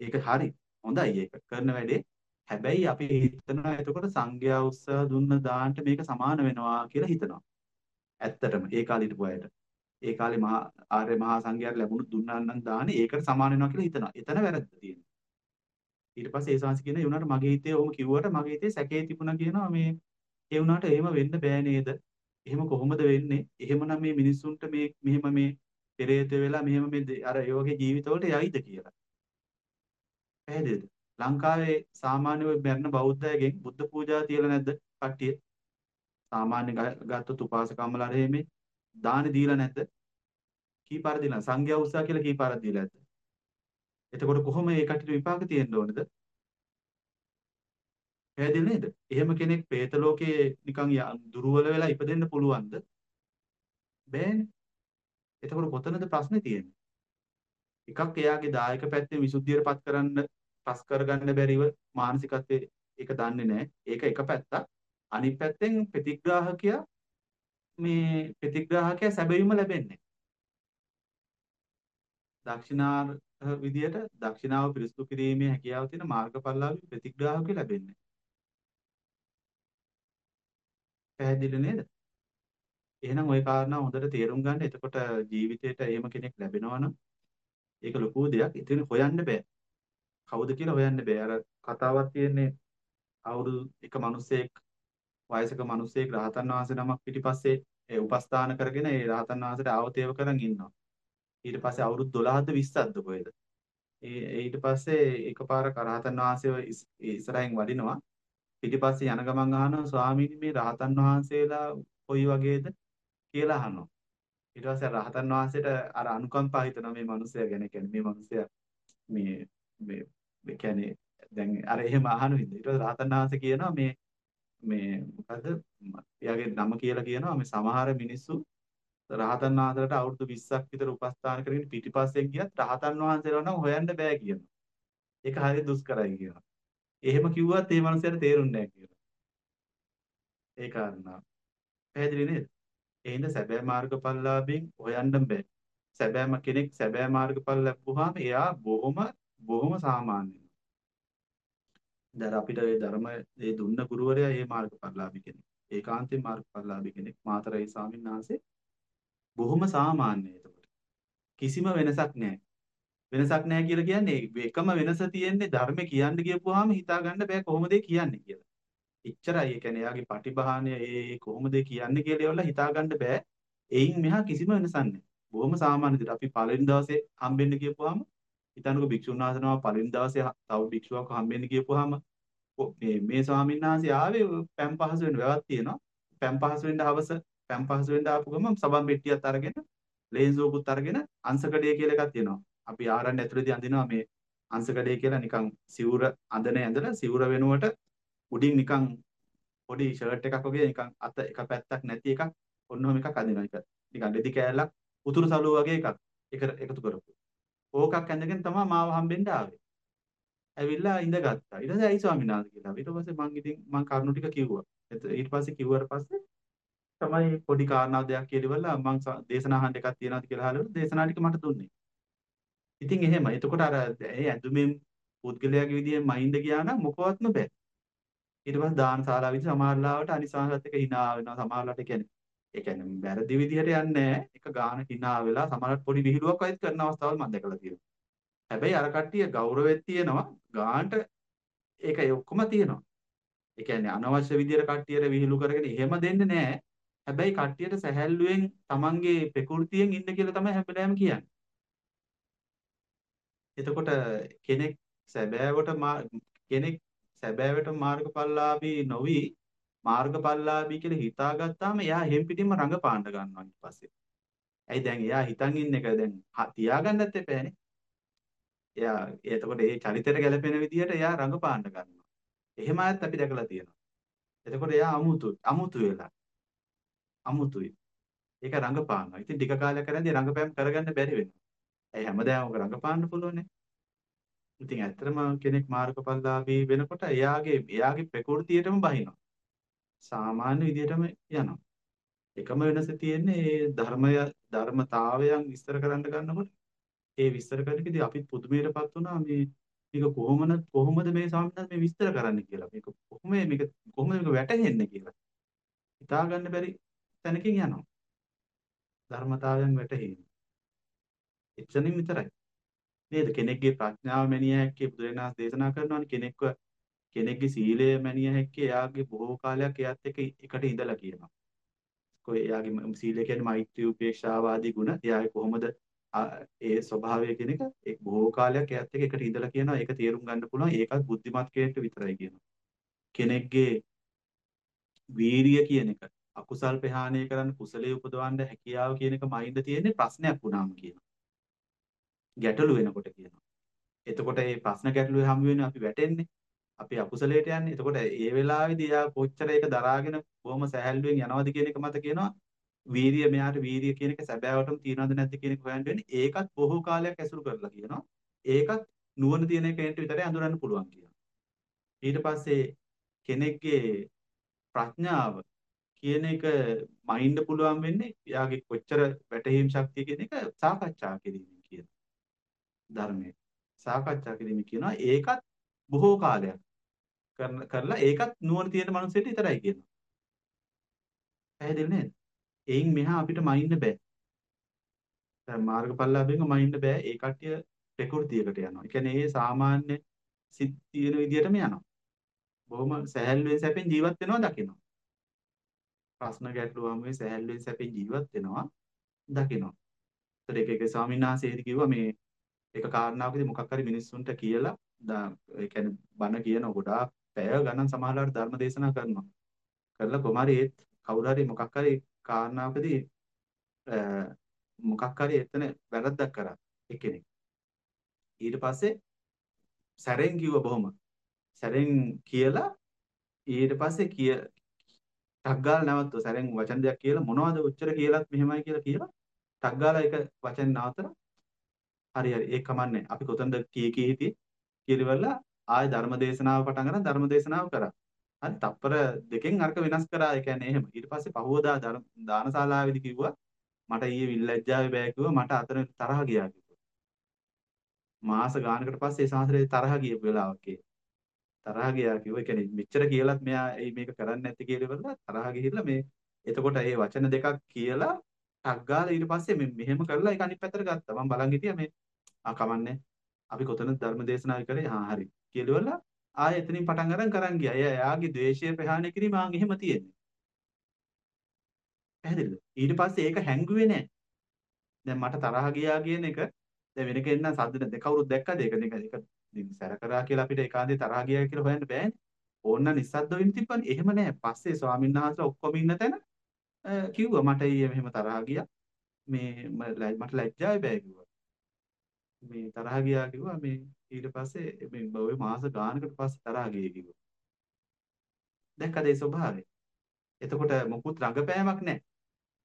ඒක හරි. හොඳයි ඒක. කරන වැඩේ හැබැයි අපි හිතනවා එතකොට සංඝයා උත්සාහ දුන්න දාන්නට මේක සමාන වෙනවා කියලා හිතනවා. ඇත්තටම ඒ කාලේ හිටපු අයට. ඒ කාලේ මහා ආර්ය මහා සංඝයාට ලැබුණු දුන්නා නම් දානේ ඒකට සමාන වෙනවා කියලා හිතනවා. එතන වැරද්ද තියෙනවා. ඊට පස්සේ ඒ ශාන්සි කියන ඒ වුණාට මගේ හිතේ ඔහොම කිව්වට මගේ හිතේ සැකේ තිබුණා කියනවා මේ ඒ වුණාට එහෙම වෙන්න බෑ නේද? එහෙම කොහොමද වෙන්නේ? එහෙමනම් මේ මිනිස්සුන්ට මේ මෙහෙම මේ පෙරේත වෙලා මෙහෙම මේ අර ඒ වගේ ජීවිතවලට යයිද කියලා. පැහැදිලිද? ලංකාවේ සාමාන්‍ය මරණ බෞද්ධයගෙන් බුද්ධ පූජා තියලා නැද්ද කට්ටිය? සාමාන්‍ය ගත්තොත් උපාසකම්මලා රෙමේ දානි දීලා නැද්ද? කී පාර දීලා සංඝයා උත්සාහ කියලා කී පාරක් දීලා නැද්ද? එතකොට කොහොම ඒ කටිට විපාක තියෙන්න ඕනද? පැහැදිලි නේද? එහෙම කෙනෙක් പ്രേත ලෝකේ නිකන් දුර්වල වෙලා ඉපදෙන්න පුළුවන්ද? බෑනේ. එතකොට කොතනද ප්‍රශ්නේ තියෙන්නේ? එකක් එයාගේ දායක පැත්තේ විසුද්ධියටපත් කරන්න පස් කරගන්න බැරිව මානසිකත්වයේ ඒක දන්නේ නැහැ. ඒක එක පැත්තක්. අනිත් පැත්තෙන් ප්‍රතිග්‍රාහකයා මේ ප්‍රතිග්‍රාහකයා සැබවින්ම ලැබෙන්නේ. දක්ෂිනාර විදියට දක්ෂිනාව පිරිසුදු කිරීමේ හැකියාව තියෙන මාර්ගඵලලාභී ප්‍රතිග්‍රාහකයෙ ලැබෙන්නේ. පැහැදිලි නේද? එහෙනම් ওই කාරණා හොඳට තේරුම් ගන්න. එතකොට ජීවිතේට එහෙම කෙනෙක් ලැබෙනවා නම් ඒක ලොකු දෙයක්. ඉතින් හොයන්න බෑ. කවුද කියලා හොයන්න බෑ. අර කතාවක් තියෙන්නේ අවුරුදු එක මිනිසෙක් වයසක මිනිස්සෙක් රහතන් වහන්සේ නමක් පිටිපස්සේ ඒ උපස්ථාන කරගෙන ඒ රහතන් වහන්සේට ආවතේව කරන් ඉන්නවා. ඊට පස්සේ අවුරුදු 12ද 20ක්ද කොහෙද? ඒ ඊට පස්සේ එකපාරක රහතන් වහන්සේව ඉස්සරහින් වඩිනවා. පිටිපස්සේ යන ගමන් අහනවා ස්වාමීනි මේ රහතන් වහන්සේලා කොයි වගේද කියලා අහනවා. ඊට පස්සේ රහතන් වහන්සේට අර අනුකම්පා හිතනවා මේ මිනිස්සයා ගැන කියන්නේ මේ මිනිස්සයා මේ මේ මේ කියන්නේ දැන් අර එහෙම අහන විදිහ. ඊට පස්සේ රහතන් වහන්සේ කියනවා මේ මේ මොකද එයාගේ නම කියලා කියනවා මේ සමහර මිනිස්සු රහතන් වහන්සේලාට අවුරුදු 20ක් විතර උපස්ථාන කරගෙන පිටිපස්සෙන් ගියත් රහතන් වහන්සේලා නම් හොයන්න බෑ කියනවා. ඒක හරිය දුෂ්කරයි කියනවා. එහෙම කිව්වත් ඒ මනුස්සයාට තේරුන්නේ නැහැ කියනවා. ඒ කාරණා. පැහැදිලි නේද? එහෙනම් සැබෑ මාර්ගඵලලාභීන් හොයන්න බෑ. සැබෑම කෙනෙක් සැබෑ මාර්ගඵල ලැබුවාම එයා බොහොම බොහොම සාමාන්‍යයි. දැන් අපිට ඒ ධර්ම ඒ දුන්න ගුරුවරයා ඒ මාර්ගඵලලාභී කෙනෙක්. ඒකාන්තයෙන් මාර්ගඵලලාභී කෙනෙක්. මාතරේ ස්වාමීන් වහන්සේ බොහොම සාමාන්‍යයි එතකොට. කිසිම වෙනසක් නැහැ. වෙනසක් නැහැ කියලා කියන්නේ එකම වෙනස තියෙන්නේ ධර්ම කියන්න කියපුවාම හිතා ගන්න බෑ කොහොමද කියන්නේ කියලා. එච්චරයි ඒ කියන්නේ එයාගේ පටිභාණය ඒ කොහොමද කියන්නේ කියලා ඒවල හිතා ගන්න බෑ. එයින් මෙහා කිසිම වෙනසක් නැහැ. බොහොම සාමාන්‍ය විදිහට අපි පළවෙනි දවසේ හම්බෙන්න කියපුවාම හිතන්නකො භික්ෂුන් වහන්සේනවා පළවෙනි දවසේ තව භික්ෂුවක් හම්බෙන්න ගියපුවාම මේ මේ ස්වාමීන් වහන්සේ ආවේ පැම් පහසු වෙන වැවක් තියෙනවා. පැම් පහසු වෙන්න හවස පැම් පහසු වෙන්න ආපු ගමන් සබන් පෙට්ටියත් අරගෙන ලේන්සුවකුත් අරගෙන අංශකඩේ කියලා එකක් තියෙනවා. අපි ආරන්න ඇතුළේදී අඳිනවා මේ අංශකඩේ කියලා නිකන් සිවුර අඳන ඇඳලා සිවුර වෙනුවට උඩින් නිකන් පොඩි ෂර්ට් එකක් වගේ නිකන් අත එක පැත්තක් නැති එකක් ඔන්නෝම එකක් අඳිනවා. ඒක නිකන් රෙදි කෑල්ලක් උතුරු සළුව වගේ එකක් එක එකතු කරපු. ඕකක් ඇඳගෙන තමයි මාව හම්බෙන්න ආවේ. ඇවිල්ලා ඉඳගත්තා. ඊට පස්සේ ඇයි ස්වාමීන් වහන්සේ කියලා. ඊට පස්සේ මං ඉතින් මං කරුණු ටික කිව්වා. ඊට පස්සේ කිව්වට පස්සේ තමයි පොඩි කාරණා දෙයක් කියලිවලා මං දේශනා අහන්න එකක් තියනවාද කියලා අහලා දේශනා ටික මට දුන්නේ. ඉතින් එහෙම. එතකොට අර ඒ ඇඳුමෙන් පුද්ගලයාගේ විදිහේ මයින්ඩ් ගියා නම් මොකවත්ම බෑ. ඊට පස්සේ දාන ශාලාව විදිහ සමහරලාවට අනිසංසත් එක hina වෙනවා. සමහරලාට කියන්නේ ඒ කියන්නේ වැරදි විදිහට යන්නේ නැහැ. එක ගාන hina වෙලා සමහරට පොඩි විහිළුවක් වයිත් කරන අවස්ථාවල් මම දැකලා තියෙනවා. හැබැයි අර කට්ටිය ගෞරවෙත් තියෙනවා. ගානට ඒක ඔක්කොම තියෙනවා. ඒ කියන්නේ අනවශ්‍ය විදියට කට්ටියට විහිළු කරගෙන එහෙම දෙන්නේ නැහැ. හැබැයි කට්ටියට සැහැල්ලුවෙන් තමන්ගේ ප්‍රകൃතියෙන් ඉන්න කියලා තමයි හැම වෙලාවෙම කියන්නේ. එතකොට කෙනෙක් සැබෑවට කෙනෙක් සැබෑවට මාර්ගඵලලාභී නොවි මාර්ගඵලලාභී කියලා හිතාගත්තාම එයා එහෙම් පිටින්ම රඟපාන්න ගන්නවා ඊට පස්සේ. ඇයි දැන් එයා හිතන් ඉන්න එක දැන් තියාගන්නත් එපානේ. එයා එතකොට ඒ චරිතයට ගැලපෙන විදිහට එයා රඟපාන්න ගන්නවා. එහෙම අයත් අපි දැකලා තියෙනවා. එතකොට එයා අමුතු අමුතු වෙලා. අමුතුයි. ඒක රඟපානවා. ඉතින් ටික කාලයක් කරද්දී රඟපෑම් කරගන්න බැරි වෙනවා. ඇයි හැමදාම ඔක රඟපාන්න පුළුවන්නේ? ඉතින් ඇත්තටම කෙනෙක් මාර්ගඵලලාභී වෙනකොට එයාගේ එයාගේ ප්‍රകൃතියටම බහිනවා. සාමාන්‍ය විදිහටම යනවා. එකම වෙනස තියෙන්නේ මේ ධර්මය ධර්මතාවයන් විස්තර කරන්න ගන්නකොට ඒ විස්තර කරනකදී අපිත් පුදුමයටපත් වුණා මේ මේක කොහොමද කොහොමද මේ සාමිනාත් මේ විස්තර කරන්න කියලා. මේක කොහොම මේක කොහොමද මේක වැටහෙන්නේ කියලා. හිතා ගන්න බැරි තැනකින් යනවා. ධර්මතාවයන් වැටහෙන්නේ. එච්චනින් විතරයි. නේද? කෙනෙක්ගේ ප්‍රඥාව මැනිය හැක්කේ බුදුරණාහි දේශනා කරනවානේ කෙනෙක්ව කෙනෙක්ගේ සීලය මැනිය හැක්කේ එයාගේ බොහෝ කාලයක් එයාත් එක්ක එකට ඉඳලා කියනවා. කොයි එයාගේ සීලය කියන්නේ මෛත්‍රී උපේක්ෂාව ආදී ගුණ. එයාගේ කොහොමද ඒ ස්වභාවය කියන එක ඒ බොහෝ කාලයක් එයාත් එක්ක එකට ඉඳලා කියනවා. ඒක තේරුම් ගන්න පුළුවන්. ඒකත් බුද්ධිමත් කෙනෙක්ට විතරයි කියනවා. කෙනෙක්ගේ වීරිය කියන එක අකුසල් ප්‍රහාණය කරන්න කුසලයේ උපදවන්න හැකියාව කියන එක මයින්ඩ් තියෙන්නේ ප්‍රශ්නයක් වුණාම කියනවා. ගැටලු වෙනකොට කියනවා. එතකොට මේ ප්‍රශ්න ගැටලුවේ හම් වෙන්නේ අපි වැටෙන්නේ. අපි අකුසලයට යන්නේ. එතකොට ඒ වෙලාවේදී යා කොච්චර ඒක දරාගෙන බොහොම සැහැල්ලුවෙන් යනවද කියන එක මත කියනවා වීරිය මෙයාට වීරිය කියන එක සැබෑවටම තියනවද නැද්ද කියන එක හොයන්න වෙන්නේ. ඒකත් බොහෝ කාලයක් ඇසුරු කරලා කියනවා. ඒකත් නුවණ තියෙන කෙනෙක්ට විතරයි අඳුරන්න පුළුවන් කියනවා. ඊට පස්සේ කෙනෙක්ගේ ප්‍රඥාව කියන එක මයින්ඩ් පුළුවන් වෙන්නේ එයාගේ කොච්චර වැටහීම් ශක්තිය කියන එක සාකච්ඡා කිරීමෙන් කියන ධර්මයේ සාකච්ඡා කිරීමෙන් කියනවා ඒකත් බොහෝ කාලයක් කරලා ඒකත් නුවණ තියෙන මනුස්සයෙක් විතරයි කියනවා. පැහැදිලි නේද? එයින් මෙහා අපිට මයින්ඩ් බෑ. දැන් මාර්ගඵලලාභයෙන් මයින්ඩ් බෑ. ඒ කට්ටිය ප්‍රകൃතියකට යනවා. ඒ කියන්නේ ඒ සාමාන්‍ය සිත් තියෙන විදිහටම යනවා. බොහොම සැහැල්ලුවෙන් සැපෙන් ජීවත් වෙනවා දකිනවා. ප්‍රශ්න ගැටලු වගේ සැහැල්ලුවෙන් සැපෙන් ජීවත් වෙනවා දකිනවා. ඒතර එක එක ස්වාමීන් වහන්සේදී කිව්වා මේ එක කාරණාවකදී මොකක් හරි මිනිස්සුන්ට කියලා ඒ කියන්නේ බණ කියන ගොඩාක් පැය ගණන් සමහරවිට ධර්ම දේශනා කරනවා. කරලා කොමාරි ඒත් කවුරු හරි මොකක් හරි කාරණාවකදී මොකක් හරි එතන වැරද්දක් කරා එක්කෙනෙක්. ඊට පස්සේ සැරෙන් කිව්ව බොහොම සැරෙන් කියලා ඊට පස්සේ කිය ටක් ගාලා නැවතුව සැරෙන් වචන දෙයක් කියලා මොනවද උච්චර කියලාත් මෙහෙමයි කියලා කියලා ටක් ගාලා ඒක වචන නවතන හරි හරි ඒක කමන්නේ අපි කොතනද කී කී හිටියේ කියලා ආය ධර්ම දේශනාව පටන් ගන්න ධර්ම දේශනාව කරා හරි තප්පර දෙකෙන් අරක වෙනස් කරා ඒ කියන්නේ එහෙම ඊට පස්සේ පහවදා දානශාලාවේදී කිව්වා මට ඊයේ විල්ලැජ්ජාවේ බෑ කිව්වා මට අතන තරහ ගියා කිව්වා මාස ගානකට පස්සේ ඒ සාසරේ තරහ ගිය වෙලාවක් ඒ තරහ ගියා කිව්වා. ඒ කියන්නේ මෙච්චර කියලාත් මෙයා මේක කරන්නේ නැති කියලා ඉවරලා තරහ ගිහිල්ලා මේ එතකොට මේ වචන දෙකක් කියලා ටක් ගාලා ඊට පස්සේ මෙහෙම කරලා ඒක අනිත් පැත්තට ගත්තා. මම බලන් හිටියා මේ ආ කමන්නේ. අපි කොතනද ධර්ම දේශනාව කරේ? හා හරි. කියලා ඉවරලා ආයෙ එතනින් පටන් අරන් කරන් ගියා. එයාගේ ද්වේෂය ප්‍රහාණය කිරීම ආන් එහෙම තියෙන්නේ. පැහැදිලිද? ඊට පස්සේ ඒක හැංගුවේ නැහැ. දැන් මට තරහ ගියා කියන එක දැන් වෙන කෙනෙක් නම් සද්ද නැද කවුරුත් දැක්කද ඒක නෙක ඒක සැර කරා කියලා අපිට ඒකාන්තේ තරහ ගියා කියලා හොයන්න බෑනේ. ඕන්න නිස්සද්ද වෙන්න තිබ්බනේ. එහෙම නෑ. පස්සේ ස්වාමීන් වහන්සේලා ඔක්කොම ඉන්න තැන කිව්වා මට ඊයේ මෙහෙම තරහ ගියා. මේ මට ලැජ්ජායි බෑ කිව්වා. මේ තරහ ගියා කිව්වා මේ ඊට පස්සේ මේ ඔය මාස ගානකට පස්සේ තරහ ගියේ කිව්වා. දැක්කද ඒ ස්වභාවය? එතකොට මොකුත් රඟපෑමක් නැහැ.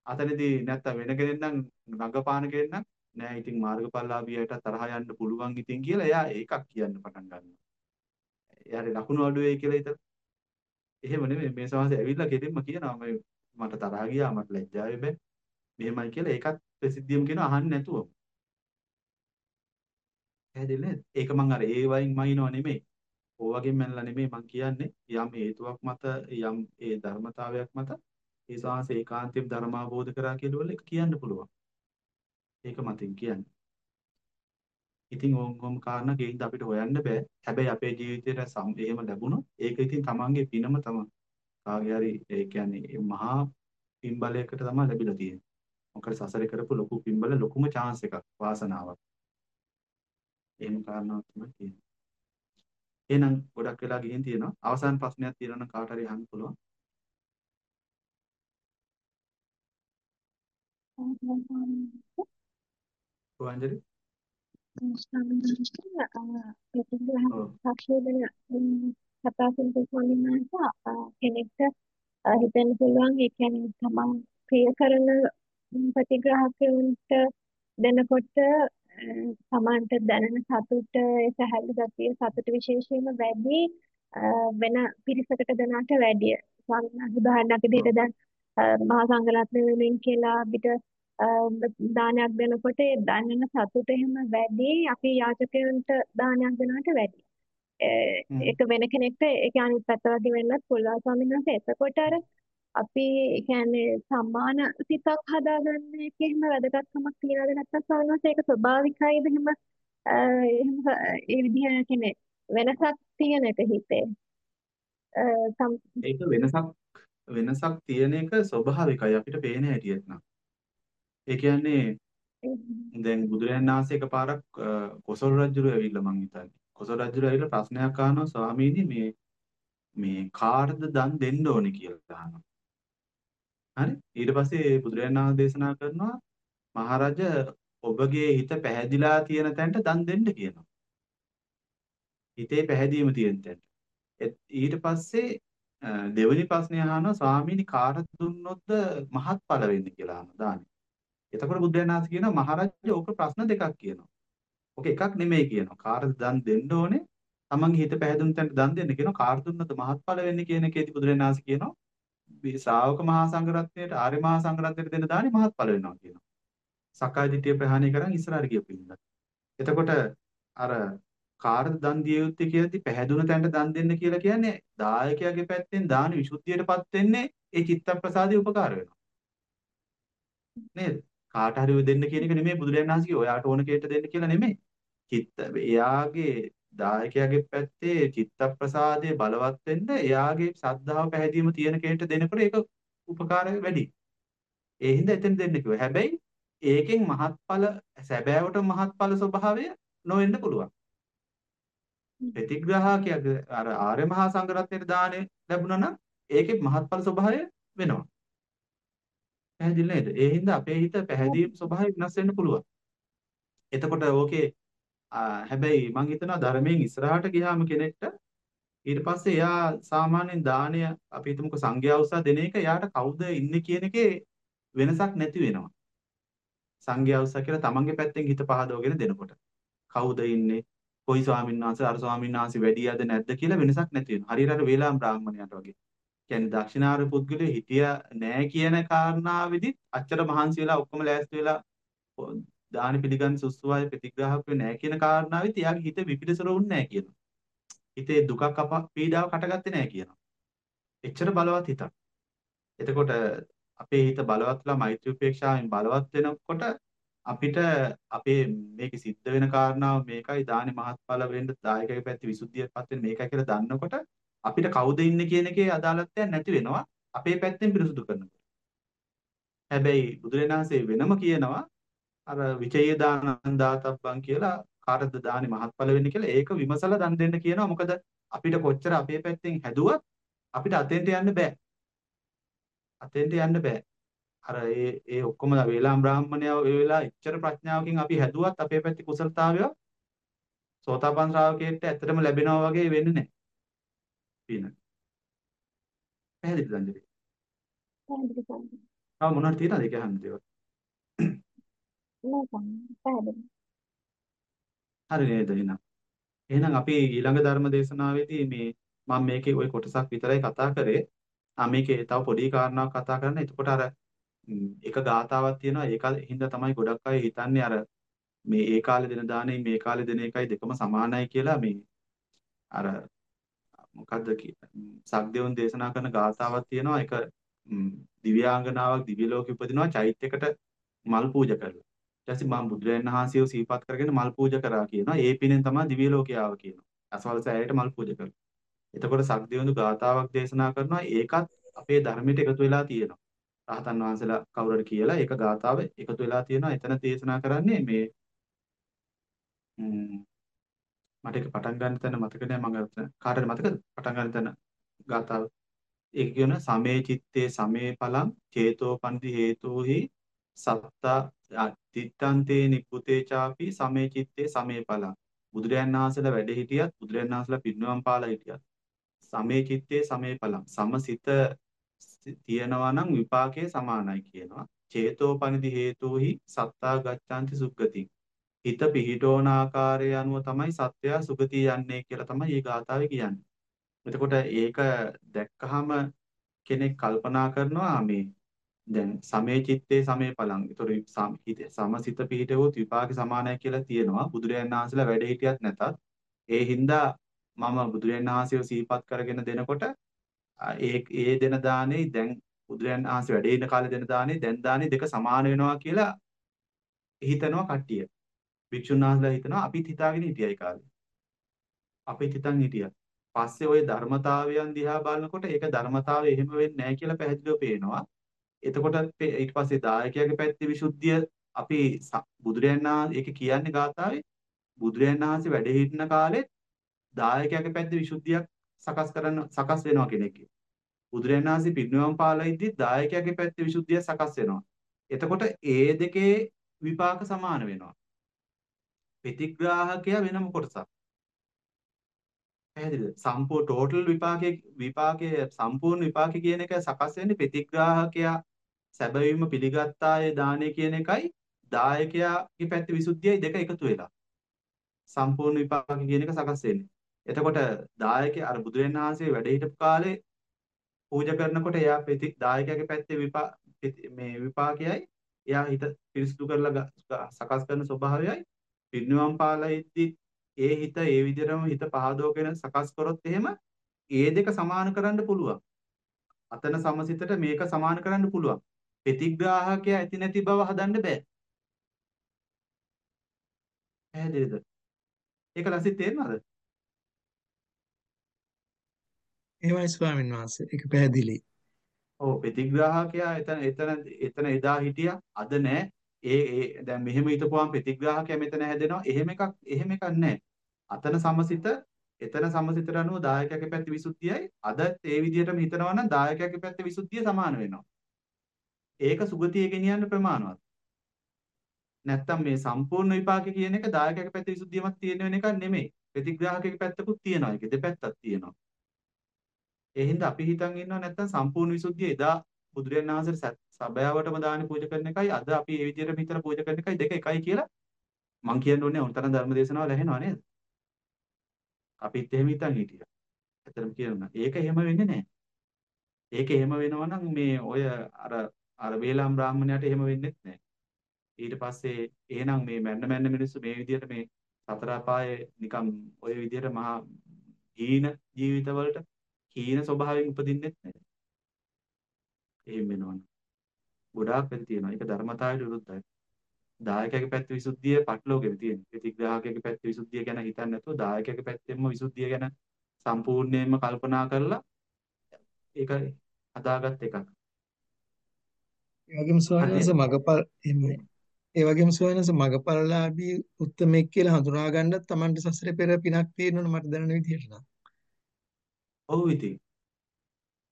අතනදී නැත්තම් වෙන කෙනෙක් නම් රඟපාන කෙනෙක් නම් නෑ ඉතින් මාර්ගඵලලාභියට තරහ යන්න පුළුවන් ඉතින් කියලා එයා ඒකක් කියන්න පටන් ගන්නවා. එයාට ලකුණු අඩු වෙයි කියලා හිතලා. එහෙම නෙමෙයි මේ සමාජය ඇවිල්ලා කෙලින්ම කියනවා මේ මට තරහ ගියා මට ලැජ්ජාවේ බෑ. මෙහෙමයි කියලා ඒකත් ප්‍රසිද්ධියම කියන අහන්න නැතුවම. පැහැදිලි නේද? ඒක මං අර ඒ වයින් මයින්ව නෙමෙයි. ඕ වගේ මැනලා නෙමෙයි මං කියන්නේ යම් හේතුවක් මත යම් ඒ ධර්මතාවයක් මත ඒ සාහස ඒකාන්තයෙන් ධර්ම අවබෝධ කරා කියලා එක කියන්න පුළුවන්. ඒක මතින් කියන්නේ. ඉතින් ඕම් කාරණා ගෙයින්ද අපිට හොයන්න බෑ. හැබැයි අපේ ජීවිතේට එහෙම ලැබුණොත් ඒක ඉතින් තමන්ගේ පිනම තමයි. කාගේ හරි ඒ කියන්නේ මහා පින්බලයකට තමයි ලැබිලා තියෙන්නේ. මොකද සසරේ කරපු ලොකු පින්බල ලොකුම chance එකක් වාසනාවක්. එහෙම කාරණාවක් තමයි තියෙන්නේ. එහෙනම් ගොඩක් වෙලා ගිහින් තියෙනවා. අවසාන ප්‍රශ්නයක් තියෙනවා නම් කාට හරි අහන්න පුළුවන්. කොහොමද? කතාසින් ස්වාමීන් වහන්සේ කෙනෙක්ට හිතෙන්න පුළුවන් ඒ කියන්නේ තමන් ප්‍රිය කරන ප්‍රතිග්‍රාහකයන්ට දෙනකොට තමන්ට දැනෙන සතුට ඒ සැහැල්ලු ගතිය සතුට විශේෂයෙන්ම වැඩි වෙන පිරිසකට දෙනාට වැඩිය. උදාහරණයක් විදිහට දැන් මහා සංඝරත්නය වෙනුවෙන් කියලා අපිට දානයක් දෙනකොට ඒ දැනෙන සතුට එහෙම වැඩි අපි යාචකයන්ට දානයක් දෙනාට වැඩි. ඒක වෙන කෙනෙක්ට ඒක අනිත් පැත්ත වගේ වෙන්නත් පුළුවන් ස්වාමීන් වහන්සේ. එතකොට අර අපි කියන්නේ සම්මාන සිතක් හදාගන්න එක එහෙම වැදගත්කමක් තියනවද නැත්නම් සමහරවිට ඒක ස්වභාවිකයිද? එහෙම එහෙම ඒ විදිහ කියන්නේ වෙනසක් තියෙන එක හිතේ. ඒක වෙනසක් වෙනසක් තියෙන එක ස්වභාවිකයි. අපිට පේන හැටියට නම්. ඒ කියන්නේ දැන් බුදුරජාණන් වහන්සේ එකපාරක් කොසල් රජුරු ඇවිල්ලා මං හිතන්නේ. කොසල් රජුරු ඇවිල්ලා ප්‍රශ්නයක් අහනවා ස්වාමීනි මේ මේ කාටද දන් දෙන්න ඕනේ කියලා අහනවා හරි ඊට පස්සේ බුදුරජාණන් වහන්සේ දේශනා කරනවා මහරජ ඔබගේ හිත පැහැදිලා තියෙන තැනට දන් දෙන්න කියනවා. හිතේ පැහැදීම තියෙන තැනට. ඊට පස්සේ දෙවෙනි ප්‍රශ්නය අහනවා ස්වාමීනි කාටද දුන්නොත්ද මහත්ඵල වෙන්නේ කියලා අහනවා දානි. එතකොට බුදුරජාණන් වහන්සේ කියනවා මහරජ ඕක ප්‍රශ්න දෙකක් කියනවා. ඔක එකක් නෙමෙයි කියනවා. කාටද දන් දෙන්න ඕනේ? තමන්ගේ හිත පැහැදුණු තැනට දන් දෙන්න කියනවා. කාට දුන්නොත් මහත්ඵල වෙන්නේ කියන එකේදී බුදුරජාණන් වහන්සේ කියනවා ශ්‍රාවක මහා සංඝරත්නයට ආර්ය මහා සංඝරත්නයට දෙන දානි මහත්ඵල වෙනවා කියනවා. සක්කාය දිට්ඨිය ප්‍රහාණය කරන් ඉස්සරහට ගියපු ඉඳලා. එතකොට අර කාර්ද දන් දිය යුත්තේ කියද්දි පැහැදුන තැනට දන් දෙන්න කියලා කියන්නේ දායකයාගේ පැත්තෙන් දාන විසුද්ධියටපත් වෙන්නේ ඒ චිත්ත ප්‍රසාදේ උපකාර වෙනවා. නේද? කාට හරි දෙන්න කියන එක නෙමෙයි බුදුරජාණන් වහන්සේ ඔයාට ඕන කෙයට දෙන්න කියලා නෙමෙයි. චිත්ත එයාගේ දායකයාගේ පැත්තේ චිත්ත ප්‍රසාදය බලවත් වෙන්න එයාගේ ශ්‍රද්ධාව පැහැදීම තියෙන කෙනෙක්ට දෙනකොට ඒක උපකාරය වැඩි. ඒ හින්දා එතෙන් දෙන්න කිව්වා. හැබැයි ඒකෙන් මහත්ඵල සැබෑවට මහත්ඵල ස්වභාවය නොවෙන්න පුළුවන්. ප්‍රතිග්‍රාහකයාගේ අර ආර්ය මහා සංඝරත්නයේ දාණය ලැබුණා නම් ඒකේ මහත්ඵල ස්වභාවය වෙනවා. පැහැදිලි නේද? ඒ හින්දා අපේ හිත පැහැදීම් ස්වභාවය වෙනස් වෙන්න පුළුවන්. එතකොට ඕකේ හැබැයි මං හිතනවා ධර්මයෙන් ඉස්සරහට ගියාම කෙනෙක්ට ඊට පස්සේ එයා සාමාන්‍යයෙන් දානය අපි හිතමුකෝ සංඝයා උසා දෙන එක එයාට කවුද ඉන්නේ කියන එකේ වෙනසක් නැති වෙනවා. සංඝයා උසා කියලා තමන්ගේ පැත්තෙන් හිත පහදවගෙන දෙනකොට. කවුද ඉන්නේ? කොයි ස්වාමීන් වහන්සේ අර ස්වාමීන් වහන්සේ වැඩියද නැද්ද කියලා වෙනසක් නැති වෙනවා. හරියට අර වේලාම් බ්‍රාහ්මණයාට වගේ. කියන්නේ දක්ෂිනාර පුද්ගලයා හිටියා නෑ කියන කාරණාවෙදිත් අච්චර මහන්සි වෙලා ඔක්කොම ලෑස්ති වෙලා දානි පිළිගන්න සුසුවාය ප්‍රතිග්‍රාහක වෙන්නේ නැහැ කියන කාරණාවෙත් එයාගේ හිත විපිරිසර වුන්නේ නැහැ කියනවා. හිතේ දුකක් අප පීඩාව කටගත්තේ නැහැ කියනවා. එච්චර බලවත් හිතක්. එතකොට අපේ හිත බලවත් වෙලා මෛත්‍රී උපේක්ෂාවෙන් බලවත් වෙනකොට අපිට අපේ මේක සිද්ධ වෙන කාරණාව මේකයි දානි මහත්ඵල වෙන්න දායකගේ පැත්තේ විසුද්ධියටපත් වෙන මේකයි කියලා දන්නකොට අපිට කවුද ඉන්නේ කියන එකේ අදාළත්වයක් නැති වෙනවා අපේ පැත්තෙන් පිරිසුදු කරනකොට. හැබැයි බුදුරජාණන්සේ වෙනම කියනවා අර විචය දානං දාතබ්බං කියලා කාටද දානේ මහත්ඵල වෙන්නේ කියලා ඒක විමසලා දන් දෙන්න කියනවා. මොකද අපිට කොච්චර අපේ පැත්තෙන් හැදුවත් අපිට අතෙන්ට යන්න බෑ. අතෙන්ට යන්න බෑ. අර ඒ ඒ ඔක්කොම වේලාම් බ්‍රාහ්මණයව ඒ වෙලාව එච්චර ප්‍රඥාවකින් අපි හැදුවත් අපේ පැත්තේ කුසලතාවය සෝතාපන්න ශ්‍රාවකයෙක්ට ඇත්තටම ලැබෙනවා වගේ වෙන්නේ නැහැ. පින. පැහැදිලිද අංජලි? පැහැදිලි. ආ මොනවද තියෙනවද ඒක අහන්න දේවල්? නෑ සම්මත. පැහැදිලි. හරි නේද එහෙනම්. එහෙනම් අපි ඊළඟ ධර්ම දේශනාවේදී මේ මම මේකේ ওই කොටසක් විතරයි කතා කරේ. ආ මේකේ තව පොඩි කාරණාවක් කතා කරන්න. එතකොට අර එක ගාතාවක් තියෙනවා. ඒක හින්දා තමයි ගොඩක් අය හිතන්නේ අර මේ ඒ කාලේ දෙන දානේ මේ කාලේ දෙන එකයි දෙකම සමානයි කියලා මේ අර මොකද්ද සක්දෙවුන් දේශනා කරන ගාතාවක් තියෙනවා. ඒක දිව්‍යාංගනාවක් දිව්‍ය ලෝකෙ උපදිනවා චෛත්‍යයකට මල් පූජා කරලා. ඊට පස්සේ මම බුදුරජාණන් වහන්සේව සිහිපත් කරගෙන මල් පූජා කරා කියනවා. ඒ පිනෙන් තමයි දිව්‍ය ලෝකේ ආව කියනවා. අසවල් සෑයට මල් පූජා කරලා. එතකොට සක්දෙවුන් ගාතාවක් දේශනා කරනවා. ඒකත් අපේ ධර්මයට එකතු වෙලා තියෙනවා. රහතන් වහන්සේලා කවුරුහරි කියලා ඒක ගාතාව එකතු වෙලා තියෙනවා. එතන දේශනා කරන්නේ මේ මට ඒක පටන් ගන්න තැන මතක නෑ මම කාටද මතකද පටන් ගන්න තැන ගාතාව ඒක කියන සමේ චitte සමේ පලං චේතෝපන්ති හේතෝහි සත්තා තිත්තන්තේ නිප්පුතේ ചാපි සමේ චitte සමේ පලං. බුදුරයන් වහන්සේලා වැඩ හිටියත් බුදුරයන් වහන්සේලා පින්වම් පාලා හිටියත් සමේ චitte සමේ පලං. සමසිත තියනවා නම් විපාකයේ සමානයි කියනවා. චේතෝපනිදි හේතෝහි සත්තා ගච්ඡanti සුග්ගතින් හිත පිහිටෝන ආකාරය අනුව තමයි සත්වයා සුගතිය යන්නේ කියලා තමයි මේ ගාථාවේ කියන්නේ. එතකොට ඒක දැක්කහම කෙනෙක් කල්පනා කරනවා මේ දැන් සමේ චitte සමේ පලං. ඒතර සමසිත පිහිටවුත් විපාක සමානයි කියලා තියෙනවා. බුදුරජාණන් වහන්සේලා වැඩ හිටියත් නැතත් ඒ හින්දා මම බුදුරජාණන් වහන්සේව සිහිපත් කරගෙන දෙනකොට ඒ ඒ දෙන දානේ දැන් බුදුරජාණන් වහන්සේ වැඩ ඉන්න කාලේ දෙන දානේ දැන් දානේ දෙක සමාන වෙනවා කියලා හිතනවා කට්ටිය. භික්ෂුන් වහන්සේලා හිතනවා අපිත් හිතාගෙන හිටියයි කාලේ. අපිත් හිතන් හිටියා. පස්සේ ওই ධර්මතාවයන් දිහා බලනකොට ඒක ධර්මතාවය එහෙම වෙන්නේ නැහැ කියලා පැහැදිලිව පේනවා. එතකොට ඊට පස්සේ දායකයාගේ පැත්තේ විසුද්ධිය අපි බුදුරයන් ඒක කියන්නේ ගාථාවේ බුදුරයන් වහන්සේ වැඩ හිටින කාලෙත් දායකයාගේ පැත්තේ විසුද්ධියක් සකස් කරන්න සකස් වෙනවා කෙනෙක්ගේ. බුදුරයන් වහන්සේ පිරිනිවන් පාලා ඉද්දි දායකයාගේ පැත්තේ විසුද්ධිය සකස් වෙනවා. එතකොට ඒ දෙකේ විපාක සමාන වෙනවා. ප්‍රතිග්‍රාහකයා වෙනම කොටසක්. පැහැදිලිද? සම්පූර්ණ ටෝටල් විපාකයේ විපාකයේ සම්පූර්ණ විපාකය කියන එක සකස් වෙන්නේ ප්‍රතිග්‍රාහකයා සැබවීම පිළිගත්තායේ දානය කියන එකයි දායකයාගේ පැත්තේ විසුද්ධියයි දෙක එකතු වෙලා. සම්පූර්ණ විපාක කියන එක සකස් වෙන්නේ. එතකොට දායකයා අර බුදුරජාණන් වහන්සේ වැඩ හිටපු කාලේ පූජා කරනකොට එයා ප්‍රති දායකයාගේ පැත්තේ විපා මේ විපාකයයි එයා හිත පිරිසිදු කරලා සකස් කරන ස්වභාවයයි පිරිනිවන් පාලා ඉද්දි ඒ හිත ඒ විදිහටම හිත පහදවගෙන සකස් කරොත් එහෙම ඒ දෙක සමාන කරන්න පුළුවන්. අතන සමසිතට මේක සමාන කරන්න පුළුවන්. ප්‍රතිග්‍රාහකයා ඇති නැති බව හදන්න බෑ. පැහැදිලිද? ඒක ලසිත් තේරෙනවද? එහෙමයි ස්වාමීන් වහන්සේ. ඒක පැහැදිලි. ඔව් ප්‍රතිග්‍රාහකයා එතන එතන එතන එදා හිටියා අද නෑ ඒ ඒ දැන් මෙහෙම හිතපුවාම ප්‍රතිග්‍රාහකයා මෙතන හැදෙනවා. එහෙම එකක් එහෙම එකක් නැහැ. අතන සමසිත එතන සමසිතට අනුව දායකයාගේ පැත්තේ විසුද්ධියයි අදත් ඒ විදිහටම හිතනවා නම් දායකයාගේ පැත්තේ විසුද්ධිය සමාන වෙනවා. ඒක සුගතිය ගෙනියන්න ප්‍රමාණවත්. නැත්තම් මේ සම්පූර්ණ විපාක කියන එක දායකයාගේ පැත්තේ විසුද්ධියමක් තියෙන වෙන එකක් නෙමෙයි. ප්‍රතිග්‍රාහකයාගේ පැත්තකුත් තියෙනවා. ඒක දෙපැත්තක් තියෙනවා. ඒ හින්දා අපි හිතන් ඉන්නවා නැත්තම් සම්පූර්ණ විසුද්ධිය එදා බුදුරජාණන් වහන්සේ සබයාවටම දානි පූජා කරන එකයි අද අපි මේ විදිහට හිතලා පූජා කරන එකයි දෙක එකයි කියලා මං කියන්න ඕනේ උන්තරන් ධර්ම දේශනාවල ඇහෙනවා නේද? අපිත් එහෙම හිතන් හිටියා. ඇත්තටම කියනවා. ඒක එහෙම වෙන්නේ නැහැ. ඒක එහෙම වෙනවා නම් මේ ඔය අර අර වේලම් බ්‍රාහ්මණයට එහෙම වෙන්නේත් නැහැ. ඊට පස්සේ එහෙනම් මේ මැන්න මැන්න මිනිස්සු මේ විදිහට මේ සතර අපායේ නිකම් ඔය විදිහට මහා හීන ජීවිතවලට හීන ස්වභාවයෙන් උපදින්නෙත් නැහැ. එහෙම වෙනවනේ. ගොඩාක් වෙද තියෙනවා. ඒක ධර්මතාවයට විරුද්ධයි. දායකයාගේ පැත්තේ විසුද්ධිය පටලෝගෙම තියෙන. ප්‍රතිග්‍රාහකයාගේ පැත්තේ විසුද්ධිය ගැන හිතන්නේ නැතුව දායකයාගේ පැත්තෙන්ම විසුද්ධිය ගැන සම්පූර්ණයෙන්ම කල්පනා කරලා ඒක හදාගත් එකක්. ඒ වගේම ස්වාමීන් මගපල් එහෙමයි. ඒ වගේම සෝයනස මගපරලාභී උත්තමෙක් කියලා හඳුනා ගන්නත් Tamanට සසරේ පෙර පිනක් තියෙනවනේ මට දැනෙන විදිහට නම්. ඔව් ඉතින්.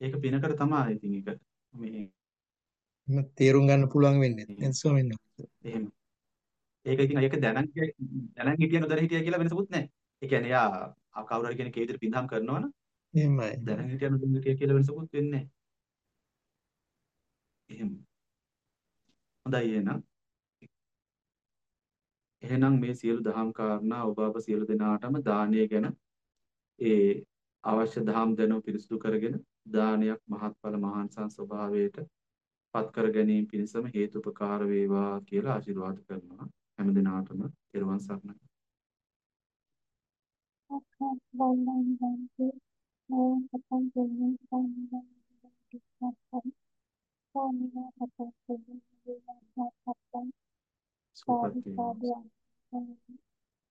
ඒක පිනකට තමයි ඉතින් ඒක මේ මම තේරුම් ගන්න පුළුවන් වෙන්නේ නේද ස්වාමීන් වහන්සේ. එහෙම. ඒක ඉතින් ඒක දැනන් දැනන් හිටිය නොදැන හිටිය කියලා වෙනසකුත් නැහැ. ඒ කියන්නේ යා කවුරු හරි කෙනෙක් ඒ විදිහට පින්දම් කරනවනම් එහෙමයි. දැනන් හිටිය නොදැන හිටිය කියලා වෙනසකුත් වෙන්නේ නැහැ. එහෙම. හොඳයි එහෙනම්. එහෙනම් මේ සියලු දහම් කාරණා ඔබ අප සියලු දෙනාටම දානය ගැන ඒ අවශ්‍ය දහම් දැනුම පිරිසුදු කරගෙන දානයක් මහත්ඵල මහාන්සන් ස්වභාවයට පත් කර ගැනීම පිණිසම හේතුපකාර වේවා කියලා ආශිර්වාද කරනවා හැම දිනාටම ත්වන් සරණයි. සුවපත් වේවා. सुपर किंग्स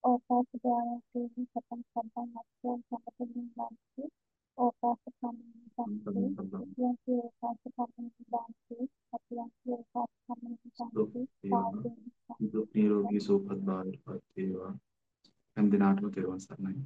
ಅವಕಾಶ ದ್ವಾರಕ್ಕೆ ಸಪನ್ ಸಬ್ಬ ಮತ್ತು ಸಮತಲಿಂದಾಗಿ ಅವಕಾಶ ಸಮಯದಲ್ಲಿ ಅವಕಾಶ ಸಮಯದಿಂದಾಗಿ ಅತ್ಯಂತ ಅವಕಾಶ ಸಮಯದಿಂದಾಗಿ ನಿರೋಗಿ ಸೋಪದ್ಭಾವಿರ್ಪತ್ತೇವ ಎಂದಿನ ಆಟೋ ತೇವ ಸರ್ ನಾನು